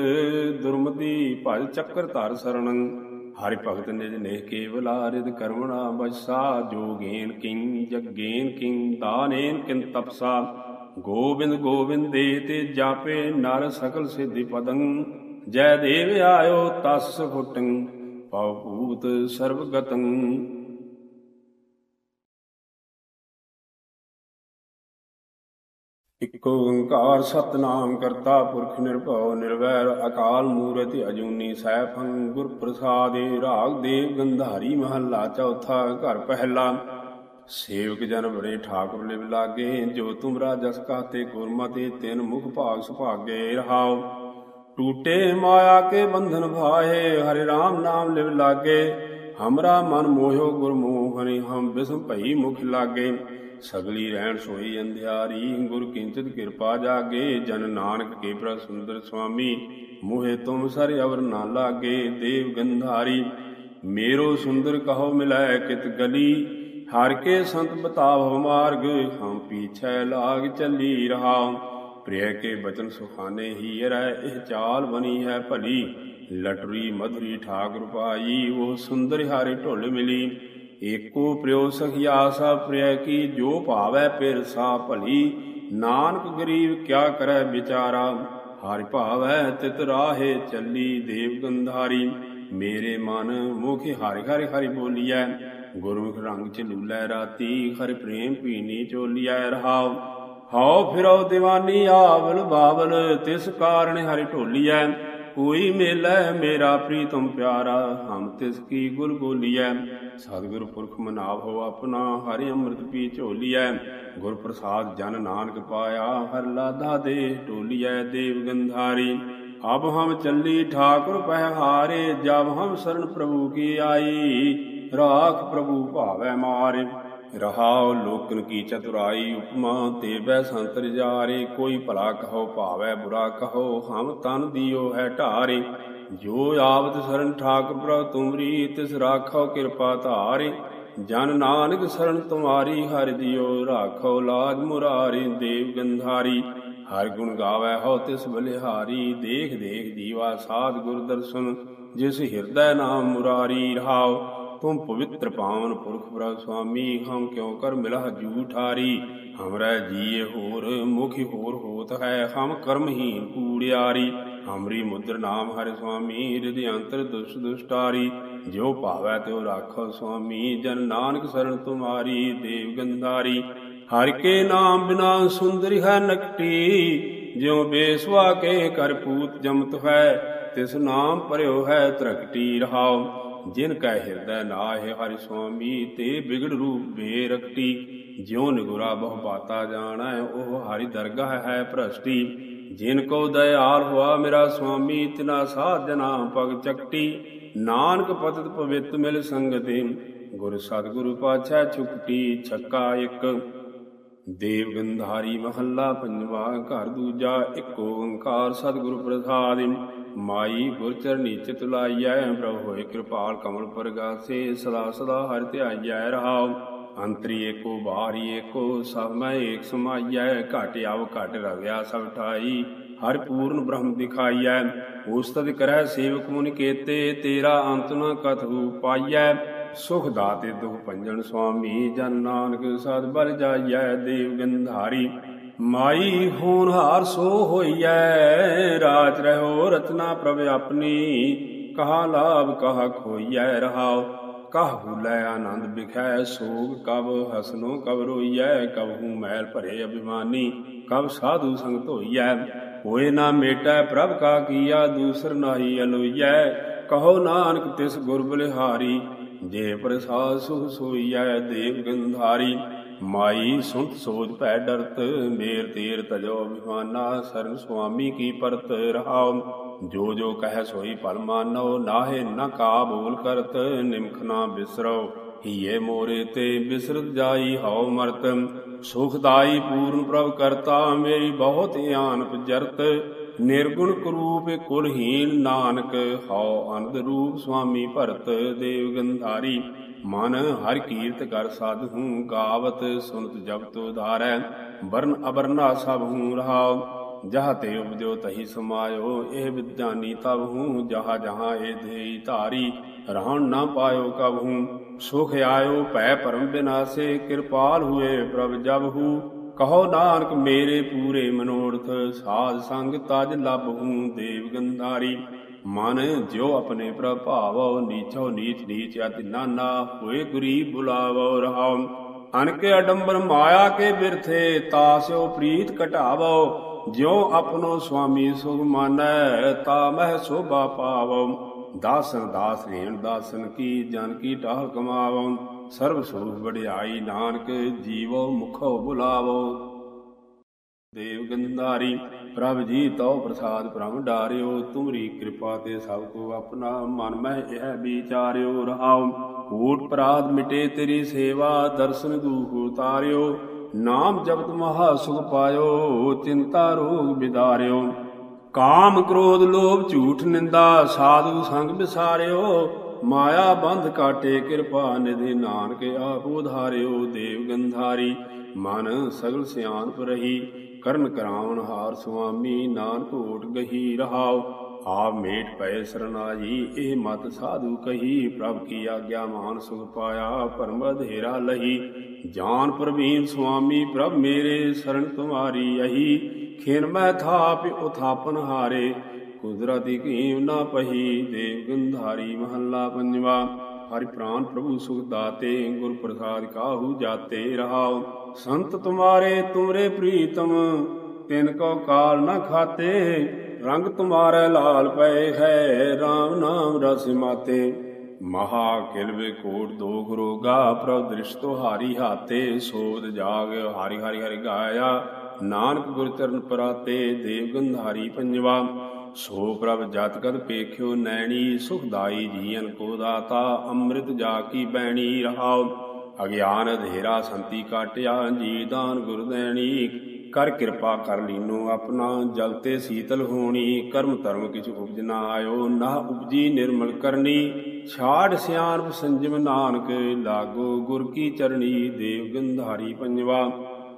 ਦੁਰਮਤੀ ਭਜ ਚੱਕਰ ਧਰ ਸਰਣੰ। ਹਰਿ ਭਗਤ ਨਿਜ ਨੇ ਕੇਵਲਾ ਰਿਦ ਕਰਮਣਾ ਬਸਾ ਜੋਗੇਨ ਕਿੰ, ਜਗੇਨ ਕਿੰ, ਦਾਨੇਨ ਕਿੰ ਤਪਸਾ। ਗੋਬਿੰਦ ਗੋਬਿੰਦ ਤੇ ਜਾਪੇ ਨਰ ਸਕਲ ਸਿद्धि ਪਦੰ। ਜੈ ਦੇਵ ਆਇਓ ਤਸ ਫੁਟੰ, ਪਉ ਭੂਤ ਸਰਬ ਗਤੰ ਇਕ ਓੰਕਾਰ ਸਤਨਾਮ ਕਰਤਾ ਪੁਰਖ ਨਿਰਭਉ ਨਿਰਵੈਰ ਅਕਾਲ ਮੂਰਤਿ ਅਜੂਨੀ ਸੈਭੰ ਗੁਰ ਪ੍ਰਸਾਦੇ ਰਾਗ ਦੇਵ ਗੰਧਾਰੀ ਮਹੱਲਾ ਚੌਥਾ ਘਰ ਪਹਿਲਾ। ਸੇਵਕ ਜਨ ਬੜੇ ਠਾਕੁਰ ਲਿਵ ਲਾਗੇ, ਜੋ ਤੁਮਰਾ ਜਸ ਕਾਤੇ ਗੁਰਮਤਿ ਤਿਨ ਮੁਖ ਭਾਗ ਸੁਭਾਗੇ ਰਹਾਉ। ਟੂਟੇ ਮਾਇਆ ਕੇ ਬੰਧਨ ਭਾਏ, ਹਰਿ ਰਾਮ ਨਾਮ ਲਿਵ ਲਾਗੇ। ਹਮਰਾ ਮਨ ਮੋਹਿਓ ਗੁਰਮੋਹ ਹਰੀ ਹਮ ਬਿਸਮ ਭਈ ਮੁਖ ਲਾਗੇ। ਸਗਲੀ ਰਹਿਣ ਸੋਈ ਅੰਧਿਆਰੀ, ਗੁਰ ਕਿੰਚਿਤ ਕਿਰਪਾ ਜਾਗੇ, ਜਨ ਨਾਨਕ ਕੇ ਪ੍ਰਭ ਸੁੰਦਰ ਸੁਆਮੀ, ਮੋਹਿ ਤੁਮ ਸਰ ਅਵਰ ਨਾ ਲਾਗੇ, ਦੇਵ ਗੰਧਾਰੀ, ਮੇਰੋ ਸੁੰਦਰ ਕਹੋ ਮਿਲੈ ਕਿਤ ਗਲੀ, ਹਰ ਕੇ ਸੰਤ ਬਤਾਵ ਮਾਰਗ, ਹਮ ਪੀਛੈ ਲਾਗ ਚੱਲੀ ਰਹਾ ਪ੍ਰਿਯ ਕੇ ਬਚਨ ਸੁਖਾਨੇ ਹੀ ਰਹਿ, ਇਹ ਚਾਲ ਬਣੀ ਹੈ ਭਲੀ, ਲਟਰੀ ਮਧੁਰੀ ਠਾਕੁਰ ਪਾਈ, ਉਹ ਸੁੰਦਰ ਹਾਰੇ ਢੁੱਲ ਮਿਲੀ। ਏਕੋ ਪ੍ਰਿਯੋ ਸਖਿਆ ਸਾ ਪ੍ਰਿਯ ਕੀ ਜੋ ਭਾਵੈ ਪਿਰ ਸਾ ਭਲੀ, ਨਾਨਕ ਗਰੀਬ ਕਿਆ ਕਰੈ ਵਿਚਾਰਾ? ਹਰਿ ਭਾਵੈ ਤਿਤ ਰਾਹੇ ਚੱਲੀ ਦੇਵ ਗੰਧਾਰੀ। ਮੇਰੇ ਮਨ ਮੁਖ ਹਰਿ ਹਰਿ ਹਰਿ ਬੋਲੀਐ, ਗੁਰਮੁਖ ਰੰਗ ਚ ਲੂਲੇ ਰਾਤੀ, ਹਰਿ ਪ੍ਰੇਮ ਪੀਨੀ ਚੋਲੀਐ ਰਹਾਉ। ਹਉ ਫਿਰੋ ਦੀਵਾਨੀ ਆਵਲ ਬਾਵਲ, ਤਿਸ ਕਾਰਣ ਹਰਿ ਢੋਲੀਐ ਕੋਈ ਮੇਲੇ ਮੇਰਾ ਪ੍ਰੀਤਮ ਪਿਆਰਾ, ਹਮ ਤਿਸ ਕੀ ਗੁਰ ਬੋਲੀਐ। ਸਤਿਗੁਰ ਪੁਰਖ ਮਨਾਵੋ ਆਪਣਾ, ਹਰਿ ਅੰਮ੍ਰਿਤ ਪੀ ਝੋਲੀਐ। ਗੁਰ ਪ੍ਰਸਾਦ ਜਨ ਨਾਨਕ ਪਾਇਆ, ਹਰ ਲਾਦਾ ਦੇ ਢੋਲੀਐ ਦੇਵ ਗੰਧਾਰੀ। ਅਬ ਹਮ ਚੱਲੀ ਠਾਕੁਰ ਪਹਿ ਹਾਰੇ, ਜਬ ਹਮ ਸਰਨ ਪ੍ਰਭੂ ਕੀ ਆਈ। ਰਾਖ ਪ੍ਰਭੂ ਭਾਵੈ ਮਾਰੇ। ਰਹਾਉ ਲੋਕਨ ਕੀ ਚਤੁਰਾਈ ਉਪਮਾ ਤੇ ਬੈ ਸੰਤਰ ਜਾਰੇ ਕੋਈ ਭਲਾ ਕਹੋ ਭਾਵੈ ਬੁਰਾ ਕਹੋ, ਹਮ ਤਨ ਦਿਓ ਹੈ ਢਾਰੇ। ਜੋ ਆਵਤ ਸਰਨ ਠਾਕ ਪ੍ਰਭ ਤੁਮਰੀ ਤਿਸ ਰਾਖੋ ਕਿਰਪਾ ਧਾਰੇ। ਜਨ ਨਾਨਕ ਸਰਨ ਤੁਮਾਰੀ, ਹਰਿ ਦਿਓ ਰਾਖੋ ਲਾਜ ਮੁਰਾਰੀ, ਦੇਵ ਗੰਧਾਰੀ। ਹਰ ਗੁਣ ਗਾਵੈ ਹੋ ਤਿਸ ਬਲਿਹਾਰੀ, ਦੇਖ ਦੇਖ ਜੀਵਾ ਸਾਧ ਗੁਰ ਦਰਸ਼ਨ, ਜਿਸ ਹਿਰਦੈ ਨਾਮ ਮੁਰਾਰੀ ਰਹਾਓ। ਤੁਮ ਪਵਿੱਤਰ ਪਾਵਨ ਪੁਰਖ ਪ੍ਰਭ ਸੁਆਮੀ, ਹਮ ਕਿਉ ਕਰ ਮਿਲਹ ਜੂਠਾਰੀ ਹਮਰਾ ਜੀਏ ਹੋਰ, ਮੁਖੀ ਹੋਰ ਹੋਤ ਹੈ, ਹਮ ਕਰਮਹੀਨ ਕੂੜਿਆਰੀ। ਹਮਰੀ ਮੁਦਰ ਨਾਮ ਹਰਿ ਸੁਆਮੀ ਹਿਰਦਿ ਅੰਤਰ ਦੁਸ਼ ਦੁਸ਼ਟਾਰੀ। ਜੋ ਭਾਵੈ ਤਿਉ ਰਾਖੋ ਸੁਆਮੀ, ਜਨ ਨਾਨਕ ਸਰਨ ਤੁਮਾਰੀ, ਦੇਵ ਗੰਧਾਰੀ। ਹਰਿ ਕੇ ਨਾਮ ਬਿਨਾ ਸੁੰਦਰੀ ਹੈ ਨਕਟੀ, ਜਿਉ ਬੇਸਵਾ ਕੇ ਕਰ ਪੂਤ ਜਮਤ ਹੈ, ਤਿਸ ਨਾਮ ਪਰਿਓ ਹੈ ਤਰਕਟੀ ਰਹਾਉ। ਜਿਨ ਕੈ ਹਿਰਦੈ ਨਾਹਿ ਹਰਿ ਸੁਆਮੀ, ਤੇ ਬਿਗੜ ਰੂਪ ਬੇਰਕਟੀ। ਜਿਉ ਨਿਗੁਰਾ ਬਹੁ ਬਾਤਾ ਜਾਣੈ, ਉਹ ਹਰਿ ਦਰਗਾਹ ਹੈ ਭ੍ਰਸ਼ਟੀ। ਜਿਨ ਕੋ ਦਇਆਲ ਹੋਆ ਮੇਰਾ ਸੁਆਮੀ, ਤਿਨਾ ਸਾਧ ਜਨਾ ਪਗ ਚੱਕਟੀ। ਨਾਨਕ ਪਤਿਤ ਪਵਿੱਤ ਮਿਲ ਸੰਗਤੇ, ਗੁਰ ਸਤਿਗੁਰੂ ਪਾਛੈ ਛੁਕਟੀ ਛੱਕਾ ਇੱਕ। ਦੇਵ ਗੰਧਾਰੀ ਮਹੱਲਾ ਪੰਜਵਾ, ਘਰ ਦੂਜਾ ਇੱਕ ਓੰਕਾਰ ਸਤਿਗੁਰੂ ਪ੍ਰਸਾਦਿ ਮਾਈ ਗੁਰ ਚਰਨੀ ਚਿਤ ਲਾਈਐ ਪ੍ਰਭ ਹੋਏ ਕਿਰਪਾਲ ਕਮਲ ਪਰਗਾਸੇ, ਸਦਾ ਸਦਾ ਹਰਿ ਧਿਆਈਐ ਰਹਾਉ। ਅੰਤਰੀ ਏਕੋ, ਬਾਹਰੀ ਏਕੋ, ਸਭ ਮੈਂ ਏਕ ਸਮਾਈਐ, ਘਟ ਆਵ ਘਟ ਰਵਿਆ ਸਭ ਠਾਈ। ਹਰਿ ਪੂਰਨ ਬ੍ਰਹਮ ਦਿਖਾਈਐ ਉਸਤਤ ਕਰੈ ਸੇਵਕ ਮੁਨਿ ਕੇਤੇ, ਤੇਰਾ ਅੰਤ ਨ ਕਥੂ ਪਾਈਐ। ਸੁਖ ਦਾਤੇ ਦੁਖ ਭੰਜਨ ਸੁਆਮੀ, ਜਨ ਨਾਨਕ ਸਦ ਬਲ ਜਾਈਐ ਦੇਵ ਗੰਧਾਰੀ। ਮਾਈ ਹੋਨ ਹਾਰ ਸੋ ਹੋਈਐ, ਰਾਜ ਰਹੋ ਰਤਨਾ ਪ੍ਰਭ ਆਪਣੀ। ਕਹਾ ਲਾਭ, ਕਹਾ ਖੋਈਐ ਰਹਾਉ, ਕਹ ਲੈ ਆਨੰਦ ਬਿਖੈ ਸੋਗ ਕਬ ਹਸਨੋ, ਕਬ ਰੋਈਐ, ਕਬ ਹੂੰ ਮੈਲ ਭਰੇ ਅਭਿਮਾਨੀ। ਕਬ ਸਾਧੂ ਸੰਗ ਧੋਈਐ ਹੋਏ ਨਾ ਮੇਟੈ ਪ੍ਰਭ ਕਾ ਕੀਆ, ਦੂਸਰ ਨਾਹੀ ਅਲੋਈਐ। ਕਹੋ ਨਾਨਕ ਤਿਸ ਗੁਰ ਬਲਿਹਾਰੀ। ਜੇ ਪ੍ਰਸਾਦ ਸੁਖ ਸੋਈਐ ਦੇਵ ਗੰਧਾਰੀ, ਮਾਈ ਸੁਣਤ ਸੋਚ ਭੈ ਡਰਤ, ਮੇਰ ਤੀਰ ਤਜੋ ਅਭਿਮਾਨਾ ਸਰਨ ਸੁਆਮੀ ਕੀ ਪਰਤ ਰਹਾਉ। ਜੋ ਜੋ ਕਹਿ ਸੋਈ ਭਲ ਮਾਨੋ, ਨਾਹੇ ਨ ਕਾ ਬੋਲ ਕਰਤ, ਨਿਮਖ ਨਾ ਬਿਸਰੋ ਹੀਏ ਮੋਰੇ ਤੇ ਬਿਸਰਤ ਜਾਈ ਹਉ ਮਰਤ। ਸੁਖਦਾਈ ਪੂਰਨ ਪ੍ਰਭ ਕਰਤਾ, ਮੇਰੀ ਬਹੁਤ ਆਨਪ ਜਰਤ। ਨਿਰਗੁਣ ਕਰੂਪ ਕੁਲਹੀਨ ਨਾਨਕ, ਹਉ ਅਨੰਦ ਰੂਪ ਸੁਆਮੀ ਭਰਤ ਦੇਵ ਗੰਧਾਰੀ। ਮਨ ਹਰ ਕੀਰਤ ਕਰ ਸਾਧ ਹੂੰ, ਗਾਵਤ ਸੁਨਤ ਜਪਤ ਉਧਾਰੈ। ਵਰਨ ਅਬਰਨਾ ਸਭ ਹੂੰ ਰਹਾਉ, ਜਹ ਤੇ ਉਪਜੋ ਤਹੀ ਸਮਾਇਓ। ਇਹ ਵਿਦਿਆਨੀ ਤਬ ਹੂੰ, ਜਹਾ ਜਹਾ ਇਹ ਦੇਈ ਧਾਰੀ। ਰਹਿਣ ਨਾ ਪਾਇਓ ਕਬ ਹੂੰ, ਸੁਖ ਆਇਓ ਭੈ ਪਰਮ ਬਿਨਾਸੇ। ਕਿਰਪਾਲ ਹੁਏ ਪ੍ਰਭ ਜਬ ਹੂ ਕਹੋ ਨਾਨਕ ਮੇਰੇ ਪੂਰੇ ਮਨੋਰਥ, ਸਾਧ ਸੰਗ ਤਜ ਲਬ ਹੂੰ ਦੇਵ ਗੰਧਾਰੀ। ਮਨ ਜਿਉ ਆਪਣੇ ਪ੍ਰਭਾਵੋ ਨੀਚੋ ਨੀਚ ਨੀਚ ਅਤਿ ਨਾਨਾ ਹੋਏ ਗਰੀਬ ਬੁਲਾਵੋ ਰਹਾਉ। ਅਨਕੇ ਅਡੰਬਰ ਮਾਇਆ ਕੇ ਬਿਰਥੇ ਤਾਸਿਓ ਪ੍ਰੀਤ ਘਟਾਵੋ ਜਿਉ ਆਪਣੋ ਸੁਆਮੀ ਸੁਖ ਮਾਨੈ, ਤਾ ਮਹਿ ਸੋਭਾ ਪਾਵੋ ਦਾਸਨ ਦਾਸ ਰੇਣ ਦਾਸਨ ਕੀ, ਜਨ ਕੀ ਟਾਹ ਕਮਾਵੋ ਸਰਬ ਸੁਖ ਵਡਿਆਈ ਨਾਨਕ ਜੀਵੋ ਮੁਖੋ ਬੁਲਾਵੋ। ਦੇਵ ਗੰਧਾਰੀ, ਪ੍ਰਭ ਜੀ ਤਉ ਪ੍ਰਸਾਦ ਪ੍ਰਭ ਡਾਰਿਓ, ਤੁਮਰੀ ਕਿਰਪਾ ਤੇ ਸਭ ਕੋ ਆਪਣਾ ਮਨ ਮਹਿ ਇਹ ਵਿਚਾਰਿਓ ਰਹਾਉ ਊਟ ਪ੍ਰਾਦ ਮਿਟੇ ਤੇਰੀ ਸੇਵਾ, ਦਰਸ਼ਨ ਦੂਖ ਉਤਾਰਿਓ। ਨਾਮ ਜਪਤ ਮਹਾ ਸੁਖ ਪਾਇਓ, ਚਿੰਤਾ ਰੋਗ ਬਿਦਾਰਿਓ। ਕਾਮ ਕ੍ਰੋਧ ਲੋਭ ਝੂਠ ਨਿੰਦਾ, ਸਾਧੂ ਸੰਗ ਵਿਸਾਰਿਓ ਮਾਇਆ ਬੰਧ ਕਾਟੇ ਕਿਰਪਾ ਨਿਧਿ ਨਾਨਕ ਆਪ ਉਧਾਰਿਓ ਦੇਵ ਗੰਧਾਰੀ ਮਨ ਸਗਲ ਸਿਆਣਪ ਰਹੀ ਕਰਨ ਕਰਾਉਣ ਹਾਰ ਸੁਆਮੀ ਨਾਨਕ ਓਟ ਗਹੀ ਰਹਾਉ ਆਪ ਮੇਟ ਪਏ ਸਰਨਾਈ ਇਹ ਮਤ ਸਾਧੂ ਕਹੀ ਪ੍ਰਭ ਕੀ ਆਗਿਆ ਮਾਨ ਸੁਖ ਪਾਇਆ ਪਰਮ ਅਧੇਰਾ ਲਹੀ ਜਾਨ ਪ੍ਰਵੀਨ ਸੁਆਮੀ ਪ੍ਰਭ ਮੇਰੇ ਸਰਣ ਤੁਮਾਰੀ ਅਹੀ ਖਿਨ ਮੈਂ ਥਾਪ ਉਥਾਪਨ ਹਾਰੇ ਕੁਦਰਤੀ ਕੀਮ ਨਾ ਪਹੀ ਦੇਵ ਗੰਧਾਰੀ ਮਹੱਲਾ ਪੰਜਵਾ। ਹਰਿ ਪ੍ਰਾਨ ਪ੍ਰਭੂ ਸੁਖ ਦਾਤੇ, ਗੁਰ ਪ੍ਰਸਾਦ ਕਾਹੂ ਜਾਤੇ ਰਹਾਉ। ਸੰਤ ਤੁਮਾਰੇ ਤੁਮਰੇ ਪ੍ਰੀਤਮ, ਤਿਨ ਕੋ ਕਾਲ ਨ ਖਾਤੇ। ਰੰਗ ਤੁਮਾਰੇ ਲਾਲ ਪਏ ਹੈ RAM ਨਾਮ ਰਸ ਮਾਤੇ। ਮਹਾ ਕਿਲਵੇ ਕੋਟ ਦੋਖ ਰੋਗਾ ਪ੍ਰਭ ਦ੍ਰਿਸ਼ ਤੁਹਾਰੀ ਹਾਤੇ। ਸੋਧ ਜਾਗ ਹਰੀ ਹਰੀ ਹਰੀ ਗਾਇਆ, ਨਾਨਕ ਗੁਰ ਚਰਨ ਪਰਾਤੇ, ਦੇਵ ਗੰਧਾਰੀ ਪੰਜਵਾ। ਸੋ ਪ੍ਰਭ ਜਤ ਕਦ ਪੇਖਿਓ ਨੈਣੀ ਸੁਖਦਾਈ ਜੀਵਨ ਕੋ ਦਾਤਾ, ਅੰਮ੍ਰਿਤ ਜਾ ਕੀ ਬੈਣੀ ਰਹਾਉ। ਅਗਿਆਨ ਅਧੇਰਾ ਸੰਤੀ ਕਾਟਿਆ ਜੀ ਦਾਨ ਗੁਰ ਦੇਣੀ। ਕਰ ਕਿਰਪਾ ਕਰ ਲੀਨੋ ਆਪਣਾ, ਜਲ ਤੇ ਸੀਤਲ ਹੋਣੀ। ਕਰਮ ਧਰਮ ਕਿਛ ਉਪਜ ਨਾ ਆਇਓ ਨਾ ਉਪਜੀ ਨਿਰਮਲ ਕਰਨੀ। ਛਾੜ ਸਿਆਣਪ ਸੰਜਮ ਨਾਨਕ, ਲਾਗੋ ਗੁਰ ਕੀ ਚਰਣੀ, ਦੇਵ ਗੰਧਾਰੀ ਪੰਜਵਾ।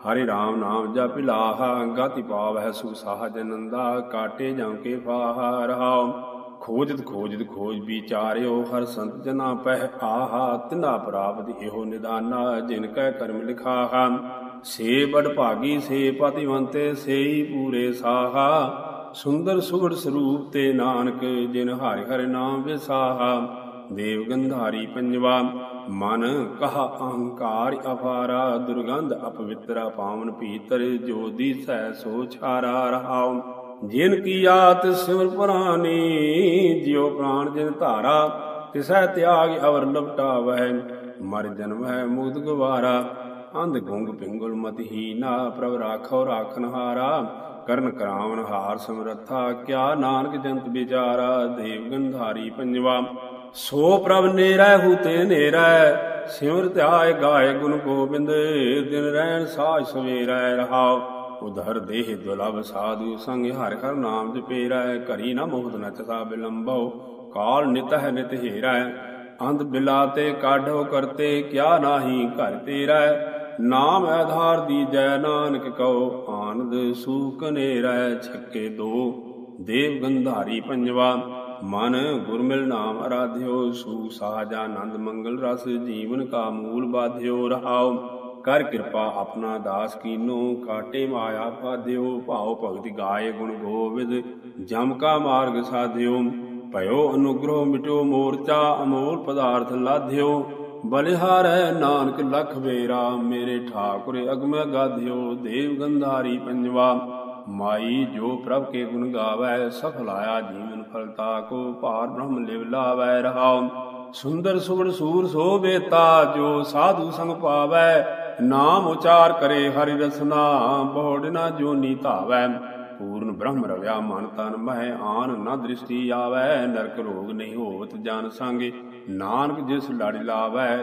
ਹਰਿ ਰਾਮ ਨਾਮ ਜਪ ਲਾਹਾ, ਗਤਿ ਪਾਵ ਹੈ ਸੁਖ ਸਾਹਜ ਨੰਦਾ ਕਾਟੇ ਜਾਂ ਕੇ ਫਾਹਾ ਰਹਾਉ। ਖੋਜਤ ਖੋਜਤ ਖੋਜ ਵਿਚਾਰਿਓ, ਹਰ ਸੰਤ ਜਨਾ ਪਹਿ ਆਹਾ, ਤਿਨਾ ਪ੍ਰਾਪਤ ਇਹੋ ਨਿਦਾਨਾ, ਜਿਨ ਕੈ ਕਰਮ ਲਿਖਾਹਾ। ਸੇ ਬੜ ਭਾਗੀ, ਸੇ ਪਤਿਵੰਤੇ, ਸੇਈ ਪੂਰੇ ਸਾਹਾ। ਸੁੰਦਰ ਸੁਗੜ ਸਰੂਪ ਤੇ ਨਾਨਕ, ਜਿਨ ਹਰਿ ਹਰਿ ਨਾਮ ਵਿਸਾਹਾ। ਦੇਵ ਗੰਧਾਰੀ ਪੰਜਵਾ ਮਨ ਕਹਾ ਅਹੰਕਾਰ ਅਪਾਰਾ, ਦੁਰਗੰਧ ਅਪਵਿੱਤਰਾ ਪਾਵਨ ਪੀਤਰ ਜੋ ਦੀਸੈ ਸੋ ਛਾਰਾ ਰਹਾਉ। ਜਿਨ ਕੀ ਆਤ ਸਿਮਰ ਪ੍ਰਾਨੀ ਜਿਉ ਪ੍ਰਾਨ ਜਿਨ ਧਾਰਾ, ਤਿਸੈ ਤਿਆਗ ਅਵਰ ਲਪਟਾਵੈ ਮਰ ਜਨਮ ਹੈ ਮੁਕਤ ਗਵਾਰਾ ਅੰਧ ਗੁੰਗ ਪਿੰਗੁਲ ਮਤਹੀਨਾ ਪ੍ਰਭ ਰਾਖੋ ਰਾਖਨ ਹਾਰਾ। ਕਰਨ ਕਰਾਵਨ ਹਾਰ ਸਮਰੱਥਾ, ਕਿਆ ਨਾਨਕ ਜੰਤ ਵਿਚਾਰਾ ਦੇਵ ਗੰਧਾਰੀ ਪੰਜਵਾ। ਸੋ ਪ੍ਰਭ ਨੇਰੈ ਹੂਤੇ ਨੇਰੈ, ਸਿਮਰ ਧਿਆਇ ਗਾਏ ਗੁਣ ਗੋਬਿੰਦ, ਦਿਨ ਰਹਿਣ ਸਾਜ ਸਵੇਰੈ ਰਹਾਉ। ਉਧਰ ਦੇਹ ਦੁਲਭ ਸਾਧੂ ਸੰਗ ਹਰਿ ਹਰਿ ਨਾਮ ਜਪੇਰੈ, ਘਰੀ ਨਾ ਮੋਹਤ ਨਚਤਾ ਬਿਲੰਭਉ ਕਾਲ ਨਿਤ ਹੈ ਨਿਤ ਹੀਰੈ। ਅੰਧ ਬਿਲਾਤੇ ਕਾਢੋ ਕਰਤੇ, ਕਿਆ ਨਾਹੀ ਘਰ ਤੇਰਾ। ਨਾਮ ਆਧਾਰ ਦੀਜੈ ਨਾਨਕ ਕਉ, ਆਨੰਦ ਸੂਖ ਨੇਰੈ ਛੱਕੇ ਦੋ। ਦੇਵ ਗੰਧਾਰੀ ਪੰਜਵਾ ਮਨ ਗੁਰਮਿਲ ਨਾਮ ਆਰਾਧਿਓ, ਸੂ ਸਾਜ ਆਨੰਦ ਮੰਗਲ ਰਸ, ਜੀਵਨ ਕਾ ਮੂਲ ਬਾਧਿਓ ਰਹਾਉ। ਕਰ ਕਿਰਪਾ ਆਪਣਾ ਦਾਸ ਕੀਨੋ, ਕਾਟੇ ਮਾਇਆ ਪਾਧਿਓ ਭਾਉ ਭਗਤ ਗਾਏ ਗੁਣ ਗੋਵਿਦ, ਜਮ ਕਾ ਮਾਰਗ ਸਾਧਿਓ। ਭਇਓ ਅਨੁਗ੍ਰਹ ਮਿਟੋ ਮੋਰਚਾ, ਅਮੋਲ ਪਦਾਰਥ ਲਾਧਿਓ। ਬਲਿਹਾਰੈ ਨਾਨਕ ਲਖ ਵੇਰਾ, ਮੇਰੇ ਠਾਕੁਰ ਅਗਮ ਗਾਧਿਓ। ਦੇਵ ਗੰਧਾਰੀ ਪੰਜਵਾ ਮਾਈ ਜੋ ਪ੍ਰਭ ਕੇ ਗੁਣ ਗਾਵੈ ਸਫਲ ਆਇਆ ਜੀਵਨ ਫਲਤਾ, ਕੋ ਭਾਰ ਬ੍ਰਹਮ ਲਿਵ ਲਾਵੈ ਰਹਾਉ। ਸੁੰਦਰ ਸੁਗੜ ਸੂਰ ਸੋ ਜੋ ਸਾਧੂ ਸੰਗ ਪਾਵੈ। ਨਾਮ ਉਚਾਰ ਕਰੇ ਹਰਿ ਰਸਨਾ ਬਹੁੜ ਨਾ ਜੋਨੀ ਧਾਵੈ। ਪੂਰਨ ਬ੍ਰਹਮ ਰਵਿਆ ਮਨ ਤਨ ਮਹਿ, ਆਨ ਨਾ ਦ੍ਰਿਸ਼ਟੀ ਆਵੈ। ਨਰਕ ਰੋਗ ਨਹੀਂ ਹੋਵਤ ਜਨ ਸੰਗੇ, ਨਾਨਕ ਜਿਸ ਲੜ ਲਾਵੈ